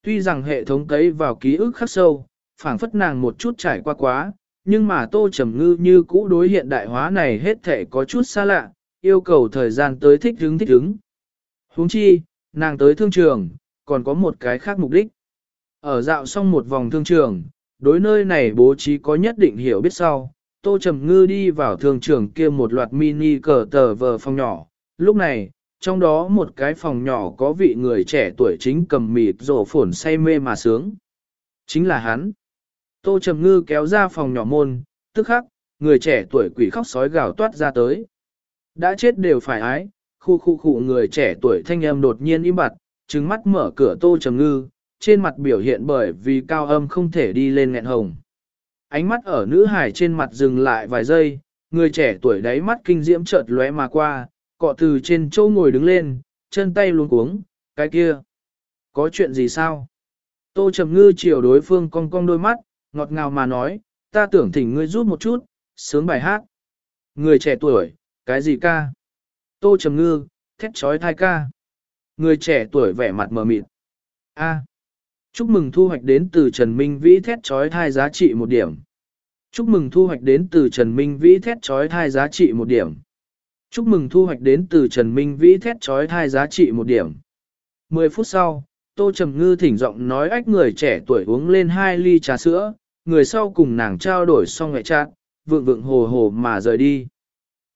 S1: Tuy rằng hệ thống cấy vào ký ức khắc sâu, phảng phất nàng một chút trải qua quá, nhưng mà tô trầm ngư như cũ đối hiện đại hóa này hết thể có chút xa lạ, yêu cầu thời gian tới thích hứng thích hứng. huống chi, nàng tới thương trường, còn có một cái khác mục đích. Ở dạo xong một vòng thương trường, đối nơi này bố trí có nhất định hiểu biết sau, Tô Trầm Ngư đi vào thường trường kia một loạt mini cờ tờ vờ phòng nhỏ. Lúc này, trong đó một cái phòng nhỏ có vị người trẻ tuổi chính cầm mịt rổ phổn say mê mà sướng. Chính là hắn. Tô Trầm Ngư kéo ra phòng nhỏ môn, tức khắc, người trẻ tuổi quỷ khóc sói gào toát ra tới. Đã chết đều phải ái, khu khu khu người trẻ tuổi thanh âm đột nhiên im bặt, trừng mắt mở cửa Tô Trầm Ngư, trên mặt biểu hiện bởi vì cao âm không thể đi lên nghẹn hồng. Ánh mắt ở nữ hải trên mặt dừng lại vài giây, người trẻ tuổi đáy mắt kinh diễm chợt lóe mà qua, cọ từ trên châu ngồi đứng lên, chân tay luống cuống, cái kia. Có chuyện gì sao? Tô Trầm Ngư chiều đối phương cong cong đôi mắt, ngọt ngào mà nói, ta tưởng thỉnh ngươi giúp một chút, sướng bài hát. Người trẻ tuổi, cái gì ca? Tô Trầm Ngư, thét trói thai ca. Người trẻ tuổi vẻ mặt mờ mịt. A. Chúc mừng thu hoạch đến từ Trần Minh Vĩ thét trói thai giá trị một điểm. Chúc mừng thu hoạch đến từ Trần Minh Vĩ thét trói thai giá trị một điểm. Chúc mừng thu hoạch đến từ Trần Minh Vĩ thét trói thai giá trị một điểm. 10 phút sau, Tô Trầm Ngư thỉnh giọng nói ách người trẻ tuổi uống lên hai ly trà sữa, người sau cùng nàng trao đổi xong ngoại trạng, vượng vượng hồ hồ mà rời đi.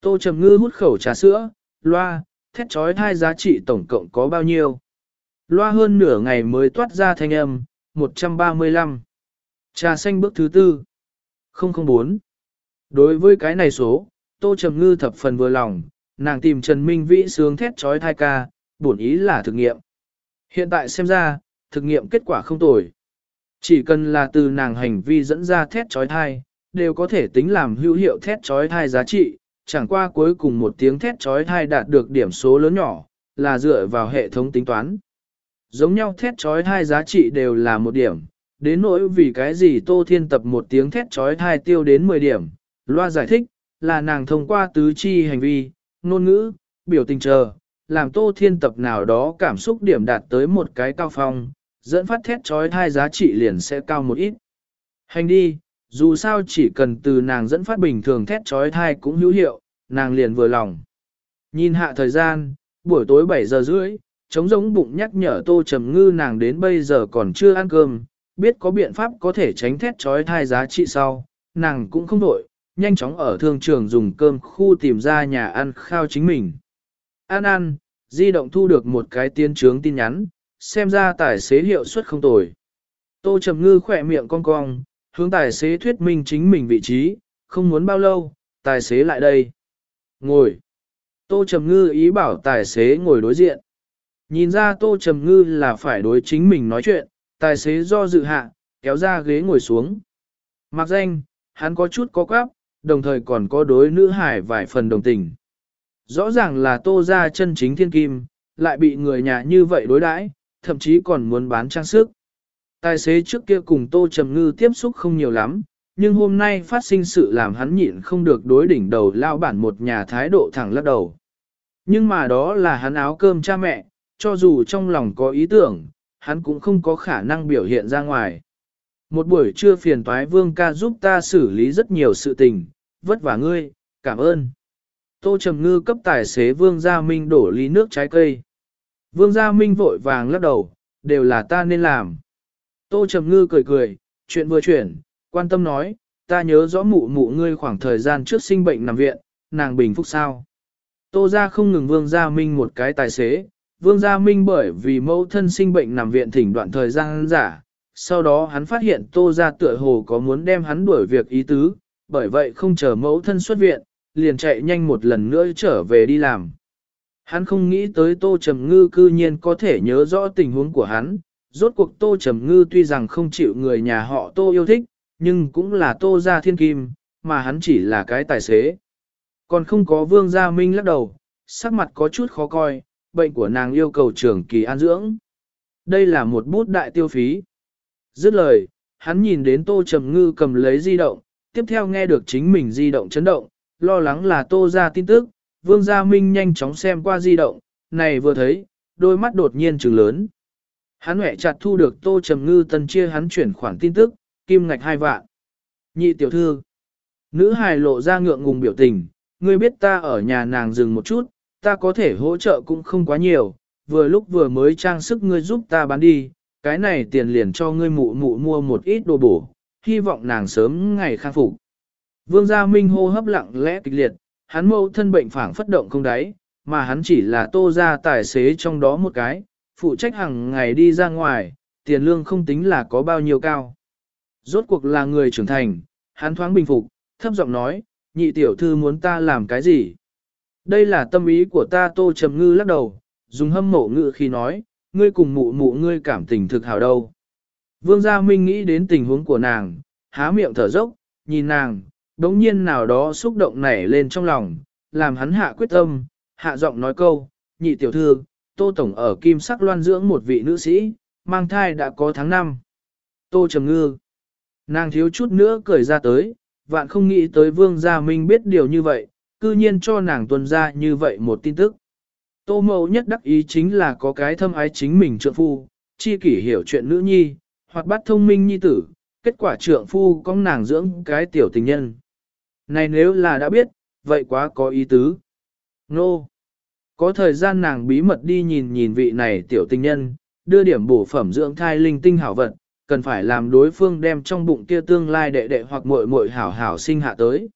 S1: Tô Trầm Ngư hút khẩu trà sữa, loa, thét trói thai giá trị tổng cộng có bao nhiêu. Loa hơn nửa ngày mới toát ra thanh âm, 135. Trà xanh bước thứ tư. 004. Đối với cái này số, Tô Trầm Ngư thập phần vừa lòng, nàng tìm Trần Minh Vĩ sướng thét trói thai ca, bổn ý là thực nghiệm. Hiện tại xem ra, thực nghiệm kết quả không tồi. Chỉ cần là từ nàng hành vi dẫn ra thét trói thai, đều có thể tính làm hữu hiệu thét trói thai giá trị, chẳng qua cuối cùng một tiếng thét trói thai đạt được điểm số lớn nhỏ, là dựa vào hệ thống tính toán. Giống nhau thét trói thai giá trị đều là một điểm, đến nỗi vì cái gì Tô Thiên tập một tiếng thét trói thai tiêu đến 10 điểm, loa giải thích, là nàng thông qua tứ chi hành vi, ngôn ngữ, biểu tình chờ, làm Tô Thiên tập nào đó cảm xúc điểm đạt tới một cái cao phong, dẫn phát thét trói thai giá trị liền sẽ cao một ít. Hành đi, dù sao chỉ cần từ nàng dẫn phát bình thường thét trói thai cũng hữu hiệu, nàng liền vừa lòng. Nhìn hạ thời gian, buổi tối 7 giờ rưỡi, chống giống bụng nhắc nhở tô trầm ngư nàng đến bây giờ còn chưa ăn cơm, biết có biện pháp có thể tránh thét trói thai giá trị sau, nàng cũng không đổi, nhanh chóng ở thương trường dùng cơm khu tìm ra nhà ăn khao chính mình. Ăn ăn, di động thu được một cái tiên trướng tin nhắn, xem ra tài xế hiệu suất không tồi. Tô Trầm Ngư khỏe miệng cong cong, hướng tài xế thuyết minh chính mình vị trí, không muốn bao lâu, tài xế lại đây. Ngồi. Tô Trầm Ngư ý bảo tài xế ngồi đối diện. Nhìn ra Tô Trầm Ngư là phải đối chính mình nói chuyện, tài xế do dự hạ, kéo ra ghế ngồi xuống. Mặc danh, hắn có chút có quáp, đồng thời còn có đối nữ hải vài phần đồng tình. Rõ ràng là Tô ra chân chính thiên kim, lại bị người nhà như vậy đối đãi, thậm chí còn muốn bán trang sức. Tài xế trước kia cùng Tô Trầm Ngư tiếp xúc không nhiều lắm, nhưng hôm nay phát sinh sự làm hắn nhịn không được đối đỉnh đầu lao bản một nhà thái độ thẳng lắc đầu. Nhưng mà đó là hắn áo cơm cha mẹ, cho dù trong lòng có ý tưởng, hắn cũng không có khả năng biểu hiện ra ngoài. Một buổi trưa phiền toái vương ca giúp ta xử lý rất nhiều sự tình, vất vả ngươi, cảm ơn. Tô Trầm Ngư cấp tài xế Vương Gia Minh đổ ly nước trái cây. Vương Gia Minh vội vàng lắc đầu, đều là ta nên làm. Tô Trầm Ngư cười cười, chuyện vừa chuyển, quan tâm nói, ta nhớ rõ mụ mụ ngươi khoảng thời gian trước sinh bệnh nằm viện, nàng bình phúc sao. Tô ra không ngừng Vương Gia Minh một cái tài xế, Vương Gia Minh bởi vì mẫu thân sinh bệnh nằm viện thỉnh đoạn thời gian giả, sau đó hắn phát hiện Tô gia tựa hồ có muốn đem hắn đuổi việc ý tứ, bởi vậy không chờ mẫu thân xuất viện, liền chạy nhanh một lần nữa trở về đi làm. Hắn không nghĩ tới Tô Trầm Ngư cư nhiên có thể nhớ rõ tình huống của hắn, rốt cuộc Tô Trầm Ngư tuy rằng không chịu người nhà họ Tô yêu thích, nhưng cũng là Tô gia thiên kim, mà hắn chỉ là cái tài xế. Còn không có Vương Gia Minh lắc đầu, sắc mặt có chút khó coi, bệnh của nàng yêu cầu trưởng kỳ an dưỡng. Đây là một bút đại tiêu phí. Dứt lời, hắn nhìn đến Tô Trầm Ngư cầm lấy di động, tiếp theo nghe được chính mình di động chấn động, lo lắng là Tô ra tin tức, Vương Gia Minh nhanh chóng xem qua di động, này vừa thấy, đôi mắt đột nhiên trừng lớn. Hắn hẹ chặt thu được Tô Trầm Ngư tân chia hắn chuyển khoản tin tức, kim ngạch hai vạn. Nhị tiểu thư, nữ hài lộ ra ngượng ngùng biểu tình, ngươi biết ta ở nhà nàng dừng một chút, ta có thể hỗ trợ cũng không quá nhiều, vừa lúc vừa mới trang sức ngươi giúp ta bán đi, cái này tiền liền cho ngươi mụ mụ mua một ít đồ bổ, hy vọng nàng sớm ngày khang phục. Vương Gia Minh hô hấp lặng lẽ kịch liệt, hắn mâu thân bệnh phảng phất động không đáy, mà hắn chỉ là tô ra tài xế trong đó một cái, phụ trách hàng ngày đi ra ngoài, tiền lương không tính là có bao nhiêu cao. Rốt cuộc là người trưởng thành, hắn thoáng bình phục, thấp giọng nói, nhị tiểu thư muốn ta làm cái gì? Đây là tâm ý của ta tô trầm ngư lắc đầu, dùng hâm mộ ngự khi nói, ngươi cùng mụ mụ ngươi cảm tình thực hào đâu. Vương Gia Minh nghĩ đến tình huống của nàng, há miệng thở dốc, nhìn nàng, đống nhiên nào đó xúc động nảy lên trong lòng, làm hắn hạ quyết tâm, hạ giọng nói câu, nhị tiểu thư, Tô Tổng ở Kim Sắc Loan dưỡng một vị nữ sĩ, mang thai đã có tháng năm. Tô Trầm Ngư. Nàng thiếu chút nữa cười ra tới, vạn không nghĩ tới Vương Gia Minh biết điều như vậy, cư nhiên cho nàng tuân ra như vậy một tin tức. Tô mẫu nhất đắc ý chính là có cái thâm ái chính mình trượng phu, chi kỷ hiểu chuyện nữ nhi, hoặc bắt thông minh nhi tử, kết quả trượng phu có nàng dưỡng cái tiểu tình nhân. Này nếu là đã biết, vậy quá có ý tứ. Nô! No. Có thời gian nàng bí mật đi nhìn nhìn vị này tiểu tình nhân, đưa điểm bổ phẩm dưỡng thai linh tinh hảo vật, cần phải làm đối phương đem trong bụng kia tương lai đệ đệ hoặc muội muội hảo hảo sinh hạ tới.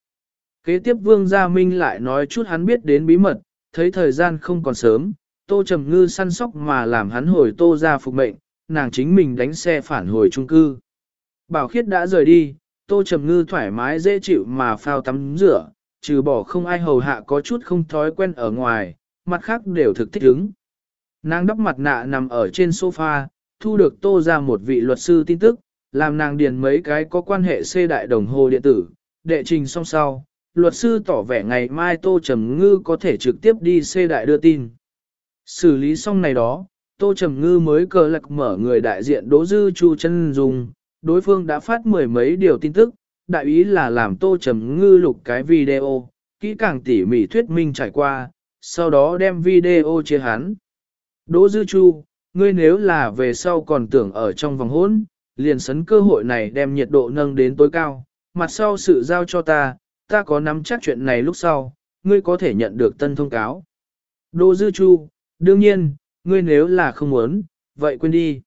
S1: Kế tiếp Vương Gia Minh lại nói chút hắn biết đến bí mật, thấy thời gian không còn sớm, Tô Trầm Ngư săn sóc mà làm hắn hồi Tô ra phục mệnh, nàng chính mình đánh xe phản hồi trung cư. Bảo Khiết đã rời đi, Tô Trầm Ngư thoải mái dễ chịu mà phao tắm rửa, trừ bỏ không ai hầu hạ có chút không thói quen ở ngoài, mặt khác đều thực thích ứng. Nàng đắp mặt nạ nằm ở trên sofa, thu được Tô ra một vị luật sư tin tức, làm nàng điền mấy cái có quan hệ xê đại đồng hồ điện tử, đệ trình xong sau, luật sư tỏ vẻ ngày mai Tô Trầm Ngư có thể trực tiếp đi xê đại đưa tin. Xử lý xong này đó, Tô Trầm Ngư mới cờ lạc mở người đại diện Đỗ Dư Chu chân dung đối phương đã phát mười mấy điều tin tức, đại ý là làm Tô Trầm Ngư lục cái video, kỹ càng tỉ mỉ thuyết minh trải qua, sau đó đem video chia hắn. Đỗ Dư Chu, ngươi nếu là về sau còn tưởng ở trong vòng hỗn, liền sấn cơ hội này đem nhiệt độ nâng đến tối cao, mặt sau sự giao cho ta, ta có nắm chắc chuyện này lúc sau, ngươi có thể nhận được tân thông cáo. Đô Dư Chu, đương nhiên, ngươi nếu là không muốn, vậy quên đi.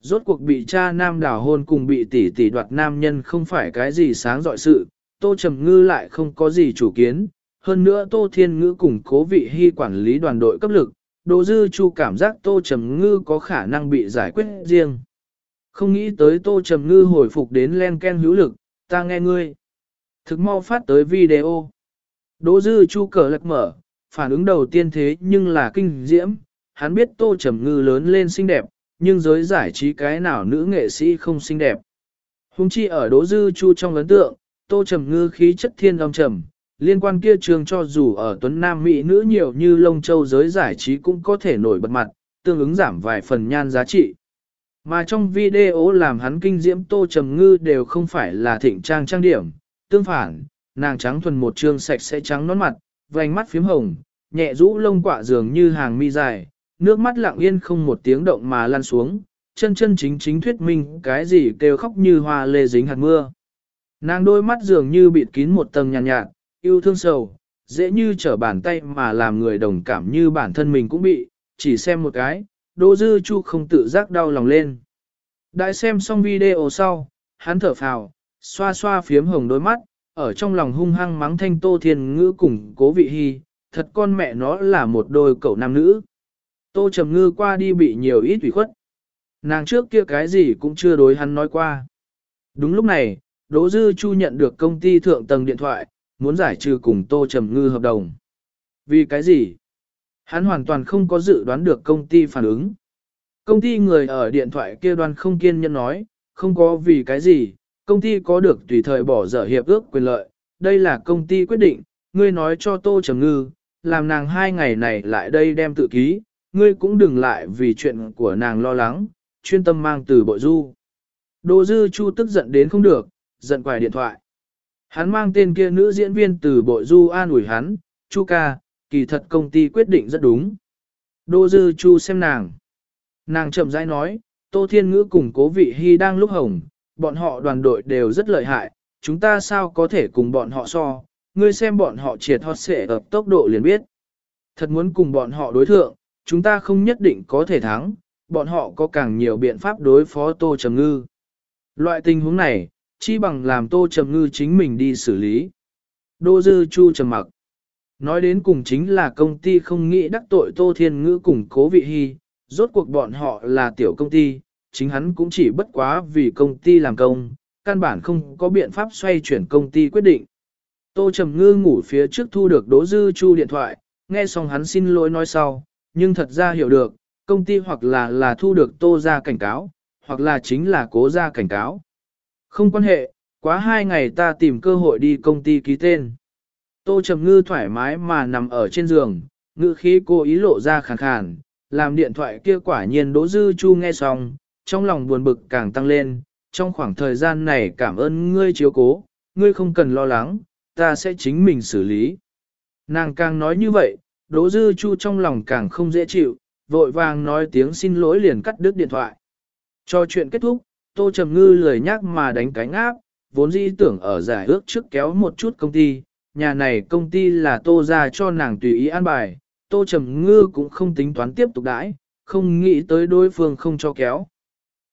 S1: Rốt cuộc bị cha nam đảo hôn cùng bị tỷ tỷ đoạt nam nhân không phải cái gì sáng dọi sự, Tô Trầm Ngư lại không có gì chủ kiến, hơn nữa Tô Thiên Ngữ cùng cố vị hy quản lý đoàn đội cấp lực, Đỗ Dư Chu cảm giác Tô Trầm Ngư có khả năng bị giải quyết riêng. Không nghĩ tới Tô Trầm Ngư hồi phục đến len ken hữu lực, ta nghe ngươi. Thực mau phát tới video. Đỗ Dư Chu cờ lật mở, phản ứng đầu tiên thế nhưng là kinh diễm, hắn biết Tô Trầm Ngư lớn lên xinh đẹp, nhưng giới giải trí cái nào nữ nghệ sĩ không xinh đẹp. Hùng chi ở Đỗ Dư Chu trong ấn tượng, Tô Trầm Ngư khí chất thiên đồng trầm, liên quan kia trường cho dù ở tuấn nam mỹ nữ nhiều như lông châu giới giải trí cũng có thể nổi bật mặt, tương ứng giảm vài phần nhan giá trị. Mà trong video làm hắn kinh diễm Tô Trầm Ngư đều không phải là thịnh trang trang điểm, tương phản, nàng trắng thuần một trương sạch sẽ trắng nón mặt, vành mắt phím hồng, nhẹ rũ lông quạ dường như hàng mi dài, nước mắt lặng yên không một tiếng động mà lăn xuống, chân chân chính chính thuyết minh cái gì kêu khóc như hoa lê dính hạt mưa. Nàng đôi mắt dường như bịt kín một tầng nhàn nhạt, nhạt, yêu thương sầu, dễ như trở bàn tay mà làm người đồng cảm như bản thân mình cũng bị, chỉ xem một cái, Đỗ Dư Chu không tự giác đau lòng lên. Đại xem xong video sau, hắn thở phào, xoa xoa phiếm hồng đôi mắt, ở trong lòng hung hăng mắng thanh Tô Thiên Ngữ cùng cố vị hy, thật con mẹ nó là một đôi cậu nam nữ. Tô Trầm Ngư qua đi bị nhiều ít ủy khuất. Nàng trước kia cái gì cũng chưa đối hắn nói qua. Đúng lúc này, Đỗ Dư Chu nhận được công ty thượng tầng điện thoại, muốn giải trừ cùng Tô Trầm Ngư hợp đồng. Vì cái gì? Hắn hoàn toàn không có dự đoán được công ty phản ứng. Công ty người ở điện thoại kia đoan không kiên nhẫn nói, không có vì cái gì, công ty có được tùy thời bỏ dở hiệp ước quyền lợi, đây là công ty quyết định, ngươi nói cho Tô Trầm Ngư, làm nàng hai ngày này lại đây đem tự ký, ngươi cũng đừng lại vì chuyện của nàng lo lắng, chuyên tâm mang từ bội du. Đỗ Dư Chu tức giận đến không được, giận quài điện thoại. Hắn mang tên kia nữ diễn viên từ bội du an ủi hắn, Chu ca, kỳ thật công ty quyết định rất đúng. Đỗ Dư Chu xem nàng. Nàng chậm rãi nói, Tô Thiên Ngữ cùng cố vị hy đang lúc hồng, bọn họ đoàn đội đều rất lợi hại, chúng ta sao có thể cùng bọn họ so, ngươi xem bọn họ triệt hot xệ ở tốc độ liền biết. Thật muốn cùng bọn họ đối thượng, chúng ta không nhất định có thể thắng, bọn họ có càng nhiều biện pháp đối phó Tô Trầm Ngư. Loại tình huống này, chi bằng làm Tô Trầm Ngư chính mình đi xử lý. Đô Dư Chu trầm mặc. Nói đến cùng chính là công ty không nghĩ đắc tội Tô Thiên Ngữ cùng cố vị hy, rốt cuộc bọn họ là tiểu công ty, chính hắn cũng chỉ bất quá vì công ty làm công, căn bản không có biện pháp xoay chuyển công ty quyết định. Tô Trầm Ngư ngủ phía trước thu được Đỗ Dư Chu điện thoại, nghe xong hắn xin lỗi nói sau, nhưng thật ra hiểu được, công ty hoặc là là thu được Tô ra cảnh cáo, hoặc là chính là cố ra cảnh cáo. Không quan hệ, quá hai ngày ta tìm cơ hội đi công ty ký tên. Tô Trầm Ngư thoải mái mà nằm ở trên giường, ngữ khí cô ý lộ ra khàn khàn, làm điện thoại kia quả nhiên Đỗ Dư Chu nghe xong, trong lòng buồn bực càng tăng lên, trong khoảng thời gian này cảm ơn ngươi chiếu cố, ngươi không cần lo lắng, ta sẽ chính mình xử lý. Nàng càng nói như vậy, Đỗ Dư Chu trong lòng càng không dễ chịu, vội vàng nói tiếng xin lỗi liền cắt đứt điện thoại. Cho chuyện kết thúc, Tô Trầm Ngư lười nhắc mà đánh cánh áp, vốn dĩ tưởng ở giải ước trước kéo một chút công ty, nhà này công ty là Tô ra cho nàng tùy ý an bài, Tô Trầm Ngư cũng không tính toán tiếp tục đãi, không nghĩ tới đối phương không cho kéo.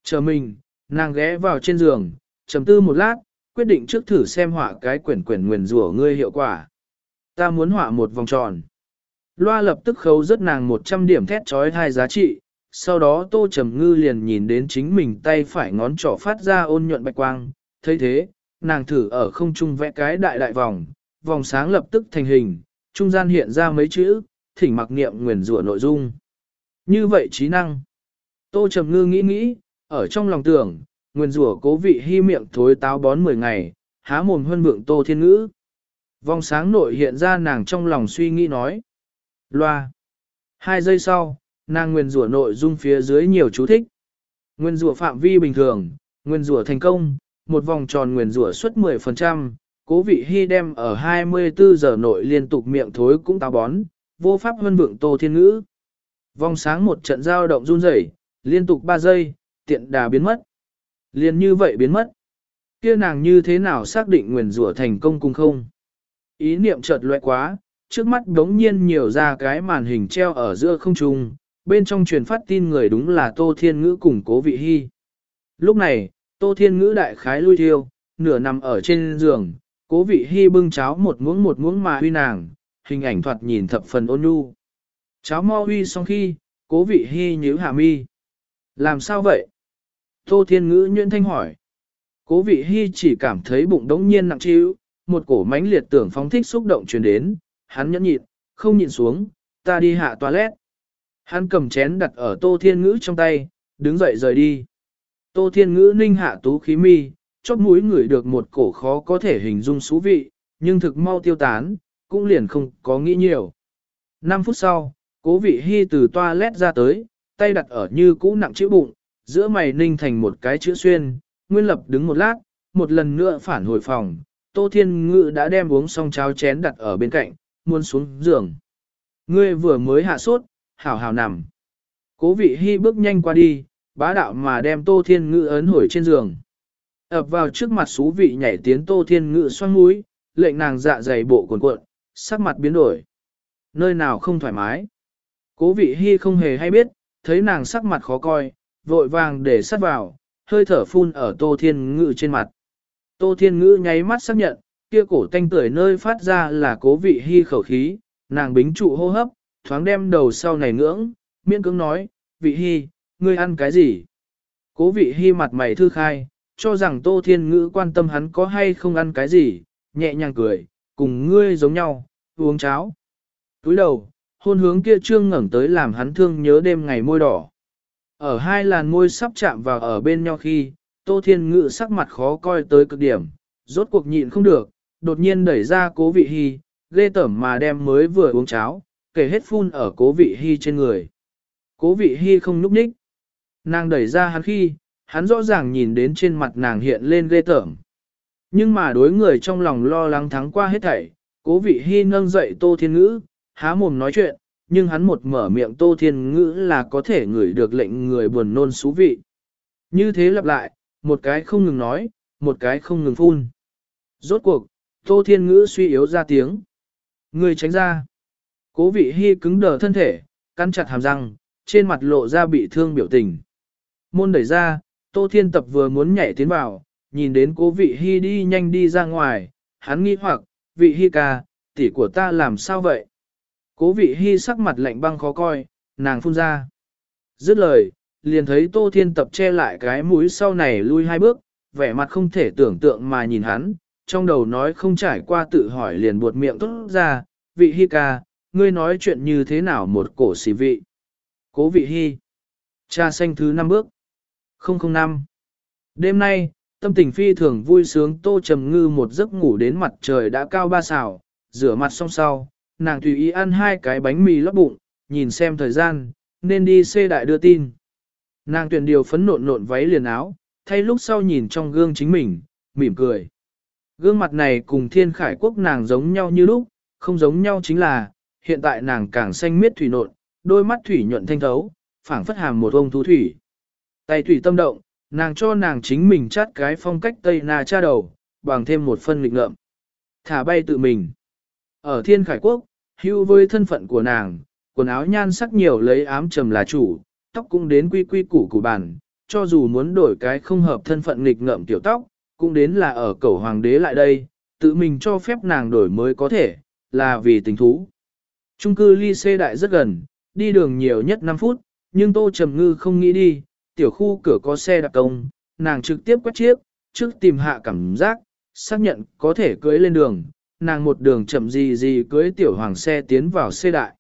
S1: Chờ mình, nàng ghé vào trên giường, trầm tư một lát, quyết định trước thử xem họa cái quyển quyển nguyền rủa ngươi hiệu quả. Ta muốn họa một vòng tròn. Loa lập tức khấu rất nàng 100 điểm thét trói hai giá trị, sau đó tô trầm ngư liền nhìn đến chính mình tay phải ngón trỏ phát ra ôn nhuận bạch quang, thấy thế, nàng thử ở không trung vẽ cái đại đại vòng, vòng sáng lập tức thành hình, trung gian hiện ra mấy chữ, thỉnh mặc niệm nguyền rủa nội dung. Như vậy trí năng. Tô trầm ngư nghĩ nghĩ, ở trong lòng tưởng, nguyên rủa cố vị hy miệng thối táo bón 10 ngày, há mồm hơn vượng tô thiên ngữ. Vòng sáng nội hiện ra nàng trong lòng suy nghĩ nói. Loa. Hai giây sau, nàng nguyên rủa nội dung phía dưới nhiều chú thích. Nguyên rủa phạm vi bình thường, nguyên rủa thành công, một vòng tròn nguyên rủa suất 10%, cố vị hy đem ở 24 giờ nội liên tục miệng thối cũng táo bón, vô pháp hơn vượng tô thiên ngữ. Vòng sáng một trận giao động run rẩy, liên tục 3 giây, tiện đà biến mất. liền như vậy biến mất. Kia nàng như thế nào xác định nguyền rủa thành công cùng không? Ý niệm chợt lóe quá, trước mắt đống nhiên nhiều ra cái màn hình treo ở giữa không trung, bên trong truyền phát tin người đúng là Tô Thiên Ngữ cùng cố vị hy. Lúc này, Tô Thiên Ngữ đại khái lui thiêu, nửa nằm ở trên giường, cố vị hy bưng cháo một muỗng một muỗng mà huy nàng, hình ảnh thoạt nhìn thập phần ôn nhu. Cháo mo huy xong khi, cố vị hy nhíu hạ mi. Làm sao vậy? Tô Thiên Ngữ nhuyễn thanh hỏi. Cố vị hy chỉ cảm thấy bụng đống nhiên nặng trĩu, một cổ mãnh liệt tưởng phóng thích xúc động truyền đến, hắn nhẫn nhịn, không nhịn xuống, ta đi hạ toilet. Hắn cầm chén đặt ở Tô Thiên Ngữ trong tay, đứng dậy rời đi. Tô Thiên Ngữ ninh hạ tú khí mi, chóp mũi ngửi được một cổ khó có thể hình dung xú vị, nhưng thực mau tiêu tán, cũng liền không có nghĩ nhiều. 5 phút sau, cố vị hy từ toilet ra tới, tay đặt ở như cũ nặng chữ bụng, giữa mày ninh thành một cái chữ xuyên, nguyên lập đứng một lát, một lần nữa phản hồi phòng, Tô Thiên Ngự đã đem uống xong cháo chén đặt ở bên cạnh, muốn xuống giường. Ngươi vừa mới hạ sốt, hảo hảo nằm. Cố vị hy bước nhanh qua đi, bá đạo mà đem Tô Thiên Ngự ấn hồi trên giường. ập vào trước mặt xú vị nhảy tiến Tô Thiên Ngự xoan mũi, lệnh nàng dạ dày bộ cuộn cuộn, sắc mặt biến đổi. Nơi nào không thoải mái. Cố vị hy không hề hay biết, thấy nàng sắc mặt khó coi, vội vàng để sát vào, hơi thở phun ở Tô Thiên ngữ trên mặt. Tô Thiên Ngữ nháy mắt xác nhận, kia cổ tanh tưởi nơi phát ra là cố vị hy khẩu khí, nàng bính trụ hô hấp, thoáng đem đầu sau này ngưỡng, miễn cưỡng nói, vị hy, ngươi ăn cái gì? Cố vị hy mặt mày thư khai, cho rằng Tô Thiên Ngữ quan tâm hắn có hay không ăn cái gì, nhẹ nhàng cười, cùng ngươi giống nhau, uống cháo. Túi đầu, hôn hướng kia trương ngẩng tới làm hắn thương nhớ đêm ngày môi đỏ. Ở hai làn môi sắp chạm vào ở bên nhau khi, Tô Thiên Ngự sắc mặt khó coi tới cực điểm, rốt cuộc nhịn không được, đột nhiên đẩy ra cố vị hy, ghê tởm mà đem mới vừa uống cháo, kể hết phun ở cố vị hy trên người. Cố vị hy không núp ních. Nàng đẩy ra hắn khi, hắn rõ ràng nhìn đến trên mặt nàng hiện lên ghê tởm. Nhưng mà đối người trong lòng lo lắng thắng qua hết thảy, cố vị hy nâng dậy tô thiên ngữ, há mồm nói chuyện, nhưng hắn một mở miệng tô thiên ngữ là có thể ngửi được lệnh người buồn nôn xú vị. Như thế lặp lại, một cái không ngừng nói, một cái không ngừng phun. Rốt cuộc, tô thiên ngữ suy yếu ra tiếng. Người tránh ra. Cố vị hy cứng đờ thân thể, căn chặt hàm răng, trên mặt lộ ra bị thương biểu tình. Môn đẩy ra, tô thiên tập vừa muốn nhảy tiến vào, nhìn đến cố vị hy đi nhanh đi ra ngoài, hắn nghi hoặc, vị hy ca, tỷ của ta làm sao vậy? Cố vị hy sắc mặt lạnh băng khó coi, nàng phun ra. Dứt lời, liền thấy tô thiên tập che lại cái mũi sau này lui hai bước, vẻ mặt không thể tưởng tượng mà nhìn hắn, trong đầu nói không trải qua tự hỏi liền buột miệng tốt ra, vị hy ca, ngươi nói chuyện như thế nào một cổ xì vị. Cố vị hy. Cha xanh thứ năm bước. 005. Đêm nay, tâm tình phi thường vui sướng tô trầm ngư một giấc ngủ đến mặt trời đã cao ba xào, rửa mặt xong sau, nàng tùy ý ăn hai cái bánh mì lấp bụng, nhìn xem thời gian, nên đi xê đại đưa tin. Nàng tuyển điều phấn nộn nộn váy liền áo, thay lúc sau nhìn trong gương chính mình, mỉm cười. Gương mặt này cùng thiên khải quốc nàng giống nhau như lúc, không giống nhau chính là, hiện tại nàng càng xanh miết thủy nộn, đôi mắt thủy nhuận thanh thấu, phảng phất hàm một ông thú thủy. Tay thủy tâm động, nàng cho nàng chính mình chát cái phong cách Tây Na cha đầu, bằng thêm một phân lịch ngợm. Thả bay tự mình. Ở thiên khải quốc, hưu với thân phận của nàng, quần áo nhan sắc nhiều lấy ám trầm là chủ, tóc cũng đến quy quy củ của bản, cho dù muốn đổi cái không hợp thân phận nghịch ngợm tiểu tóc, cũng đến là ở cầu hoàng đế lại đây, tự mình cho phép nàng đổi mới có thể, là vì tình thú. Trung cư ly xê đại rất gần, đi đường nhiều nhất 5 phút, nhưng Tô Trầm Ngư không nghĩ đi, tiểu khu cửa có xe đặc công, nàng trực tiếp quét chiếc, trước tìm hạ cảm giác, xác nhận có thể cưới lên đường, nàng một đường chậm gì gì cưới tiểu hoàng xe tiến vào xe đại.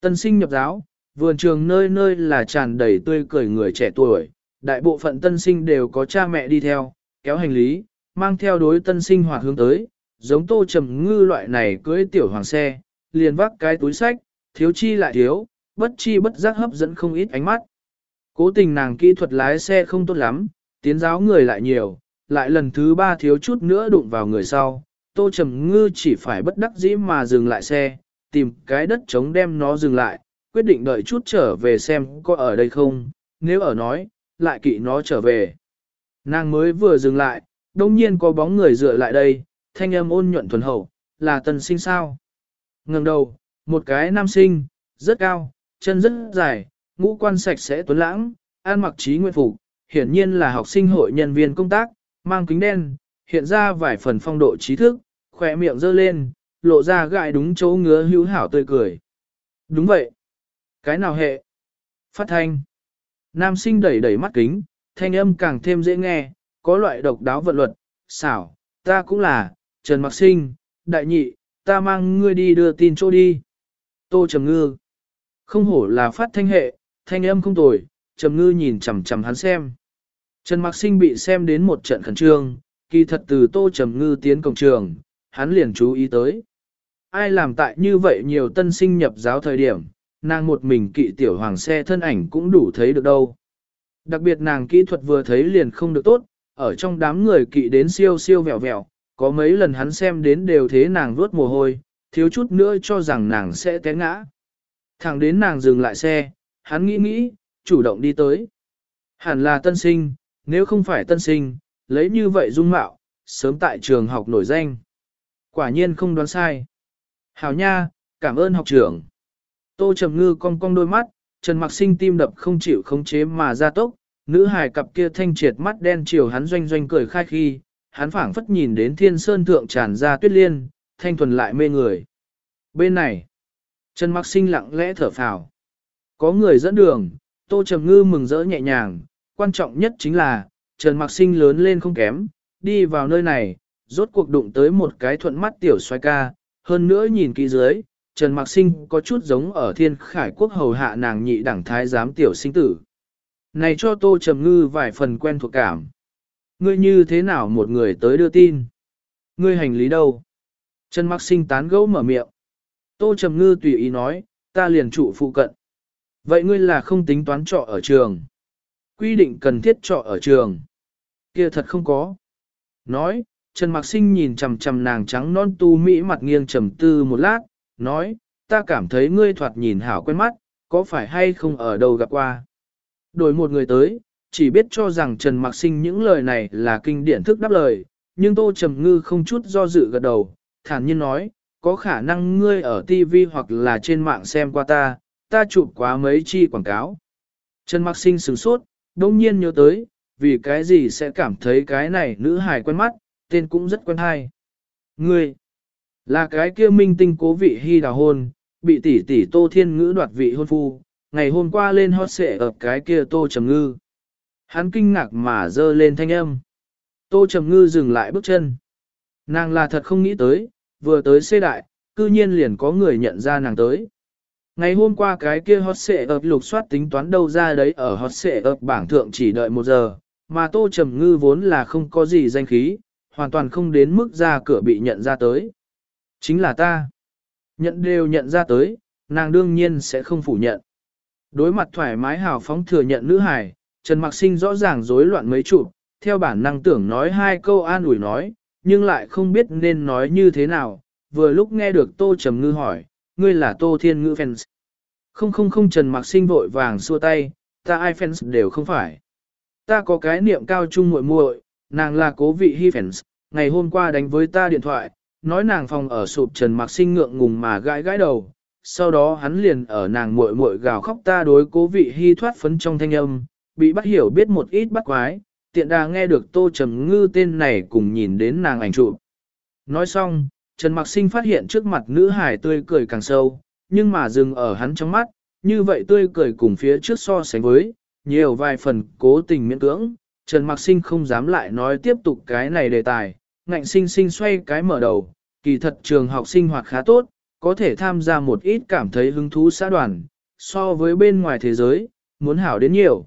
S1: Tân sinh nhập giáo, vườn trường nơi nơi là tràn đầy tươi cười người trẻ tuổi, đại bộ phận tân sinh đều có cha mẹ đi theo, kéo hành lý, mang theo đối tân sinh hoạt hướng tới, giống tô trầm ngư loại này cưới tiểu hoàng xe, liền vác cái túi sách, thiếu chi lại thiếu, bất chi bất giác hấp dẫn không ít ánh mắt. Cố tình nàng kỹ thuật lái xe không tốt lắm, tiến giáo người lại nhiều, lại lần thứ ba thiếu chút nữa đụng vào người sau, tô trầm ngư chỉ phải bất đắc dĩ mà dừng lại xe, tìm cái đất trống đem nó dừng lại, quyết định đợi chút trở về xem có ở đây không, nếu ở nói, lại kỵ nó trở về. Nàng mới vừa dừng lại, đông nhiên có bóng người dựa lại đây, thanh âm ôn nhuận thuần hậu, là tần sinh sao. Ngừng đầu, một cái nam sinh, rất cao, chân rất dài, ngũ quan sạch sẽ tuấn lãng, ăn mặc trí nguyện phục, hiển nhiên là học sinh hội nhân viên công tác, mang kính đen, hiện ra vài phần phong độ trí thức, khỏe miệng dơ lên, lộ ra gại đúng chỗ ngứa hữu hảo tươi cười. Đúng vậy. Cái nào hệ? Phát thanh. Nam sinh đẩy đẩy mắt kính, thanh âm càng thêm dễ nghe, có loại độc đáo vận luật, xảo, ta cũng là, Trần Mặc Sinh, đại nhị, ta mang ngươi đi đưa tin chỗ đi. Tô Trầm Ngư. Không hổ là phát thanh hệ, thanh âm không tồi, Trầm Ngư nhìn chằm chằm hắn xem. Trần Mặc Sinh bị xem đến một trận khẩn trương, kỳ thật từ Tô Trầm Ngư tiến cổng trường, hắn liền chú ý tới. Ai làm tại như vậy nhiều tân sinh nhập giáo thời điểm, nàng một mình kỵ tiểu hoàng xe thân ảnh cũng đủ thấy được đâu. Đặc biệt nàng kỹ thuật vừa thấy liền không được tốt, ở trong đám người kỵ đến siêu siêu vẹo vẹo, có mấy lần hắn xem đến đều thế nàng vuốt mồ hôi, thiếu chút nữa cho rằng nàng sẽ té ngã. Thẳng đến nàng dừng lại xe, hắn nghĩ nghĩ, chủ động đi tới. Hẳn là tân sinh, nếu không phải tân sinh, lấy như vậy dung mạo, sớm tại trường học nổi danh. Quả nhiên không đoán sai. Hảo nha, cảm ơn học trưởng. Tô Trầm Ngư cong cong đôi mắt, Trần Mặc Sinh tim đập không chịu khống chế mà ra tốc, nữ hài cặp kia thanh triệt mắt đen chiều hắn doanh doanh cười khai khi, hắn phảng phất nhìn đến thiên sơn thượng tràn ra tuyết liên, thanh thuần lại mê người. Bên này, Trần Mặc Sinh lặng lẽ thở phào. Có người dẫn đường, Tô Trầm Ngư mừng rỡ nhẹ nhàng, quan trọng nhất chính là, Trần Mặc Sinh lớn lên không kém, đi vào nơi này, rốt cuộc đụng tới một cái thuận mắt tiểu xoay ca, hơn nữa nhìn kỹ dưới, Trần Mạc Sinh có chút giống ở thiên khải quốc hầu hạ nàng nhị đẳng thái giám tiểu sinh tử. Này cho Tô Trầm Ngư vài phần quen thuộc cảm. Ngươi như thế nào một người tới đưa tin? Ngươi hành lý đâu? Trần Mạc Sinh tán gẫu mở miệng. Tô Trầm Ngư tùy ý nói, ta liền trụ phụ cận. Vậy ngươi là không tính toán trọ ở trường. Quy định cần thiết trọ ở trường kia thật không có. Nói, Trần Mạc Sinh nhìn chằm chằm nàng trắng non tu mỹ mặt nghiêng trầm tư một lát, nói, ta cảm thấy ngươi thoạt nhìn hảo quen mắt, có phải hay không ở đâu gặp qua. Đổi một người tới, chỉ biết cho rằng Trần Mạc Sinh những lời này là kinh điển thức đáp lời, nhưng Tô Trầm Ngư không chút do dự gật đầu, thản nhiên nói, có khả năng ngươi ở TV hoặc là trên mạng xem qua ta, ta chụp quá mấy chi quảng cáo. Trần Mạc Sinh sửng sốt, đông nhiên nhớ tới, vì cái gì sẽ cảm thấy cái này nữ hài quen mắt, tên cũng rất quen hay. Ngươi, là cái kia minh tinh cố vị hy đào hôn, bị tỷ tỷ Tô Thiên Ngữ đoạt vị hôn phu, ngày hôm qua lên hot xệ ở cái kia Tô Trầm Ngư. Hắn kinh ngạc mà dơ lên thanh âm. Tô Trầm Ngư dừng lại bước chân. Nàng là thật không nghĩ tới, vừa tới xê đại, cư nhiên liền có người nhận ra nàng tới. Ngày hôm qua cái kia hot xệ ập lục soát tính toán đâu ra đấy ở hot xệ ập bảng thượng chỉ đợi một giờ, mà Tô Trầm Ngư vốn là không có gì danh khí, hoàn toàn không đến mức ra cửa bị nhận ra tới. Chính là ta. Nhận đều nhận ra tới, nàng đương nhiên sẽ không phủ nhận. Đối mặt thoải mái hào phóng thừa nhận nữ hài, Trần Mặc Sinh rõ ràng rối loạn mấy chụp, theo bản năng tưởng nói hai câu an ủi nói, nhưng lại không biết nên nói như thế nào, vừa lúc nghe được Tô Trầm Ngư hỏi, ngươi là Tô Thiên Ngư fans. Không không không Trần Mặc Sinh vội vàng xua tay, ta ai fans đều không phải. Ta có cái niệm cao trung muội muội, nàng là cố vị hy fans, ngày hôm qua đánh với ta điện thoại, nói nàng phòng ở sụp Trần Mặc Sinh ngượng ngùng mà gãi gãi đầu, sau đó hắn liền ở nàng muội muội gào khóc ta đối cố vị hy thoát phấn trong thanh âm, bị bắt hiểu biết một ít bắt quái, tiện đà nghe được Tô Trầm Ngư tên này cùng nhìn đến nàng ảnh chụp. Nói xong, Trần Mặc Sinh phát hiện trước mặt nữ hải tươi cười càng sâu, nhưng mà dừng ở hắn trong mắt, như vậy tươi cười cùng phía trước so sánh với, nhiều vài phần cố tình miễn cưỡng, Trần Mặc Sinh không dám lại nói tiếp tục cái này đề tài, ngạnh sinh sinh xoay cái mở đầu, kỳ thật trường học sinh hoạt khá tốt, có thể tham gia một ít cảm thấy hứng thú xã đoàn, so với bên ngoài thế giới, muốn hảo đến nhiều.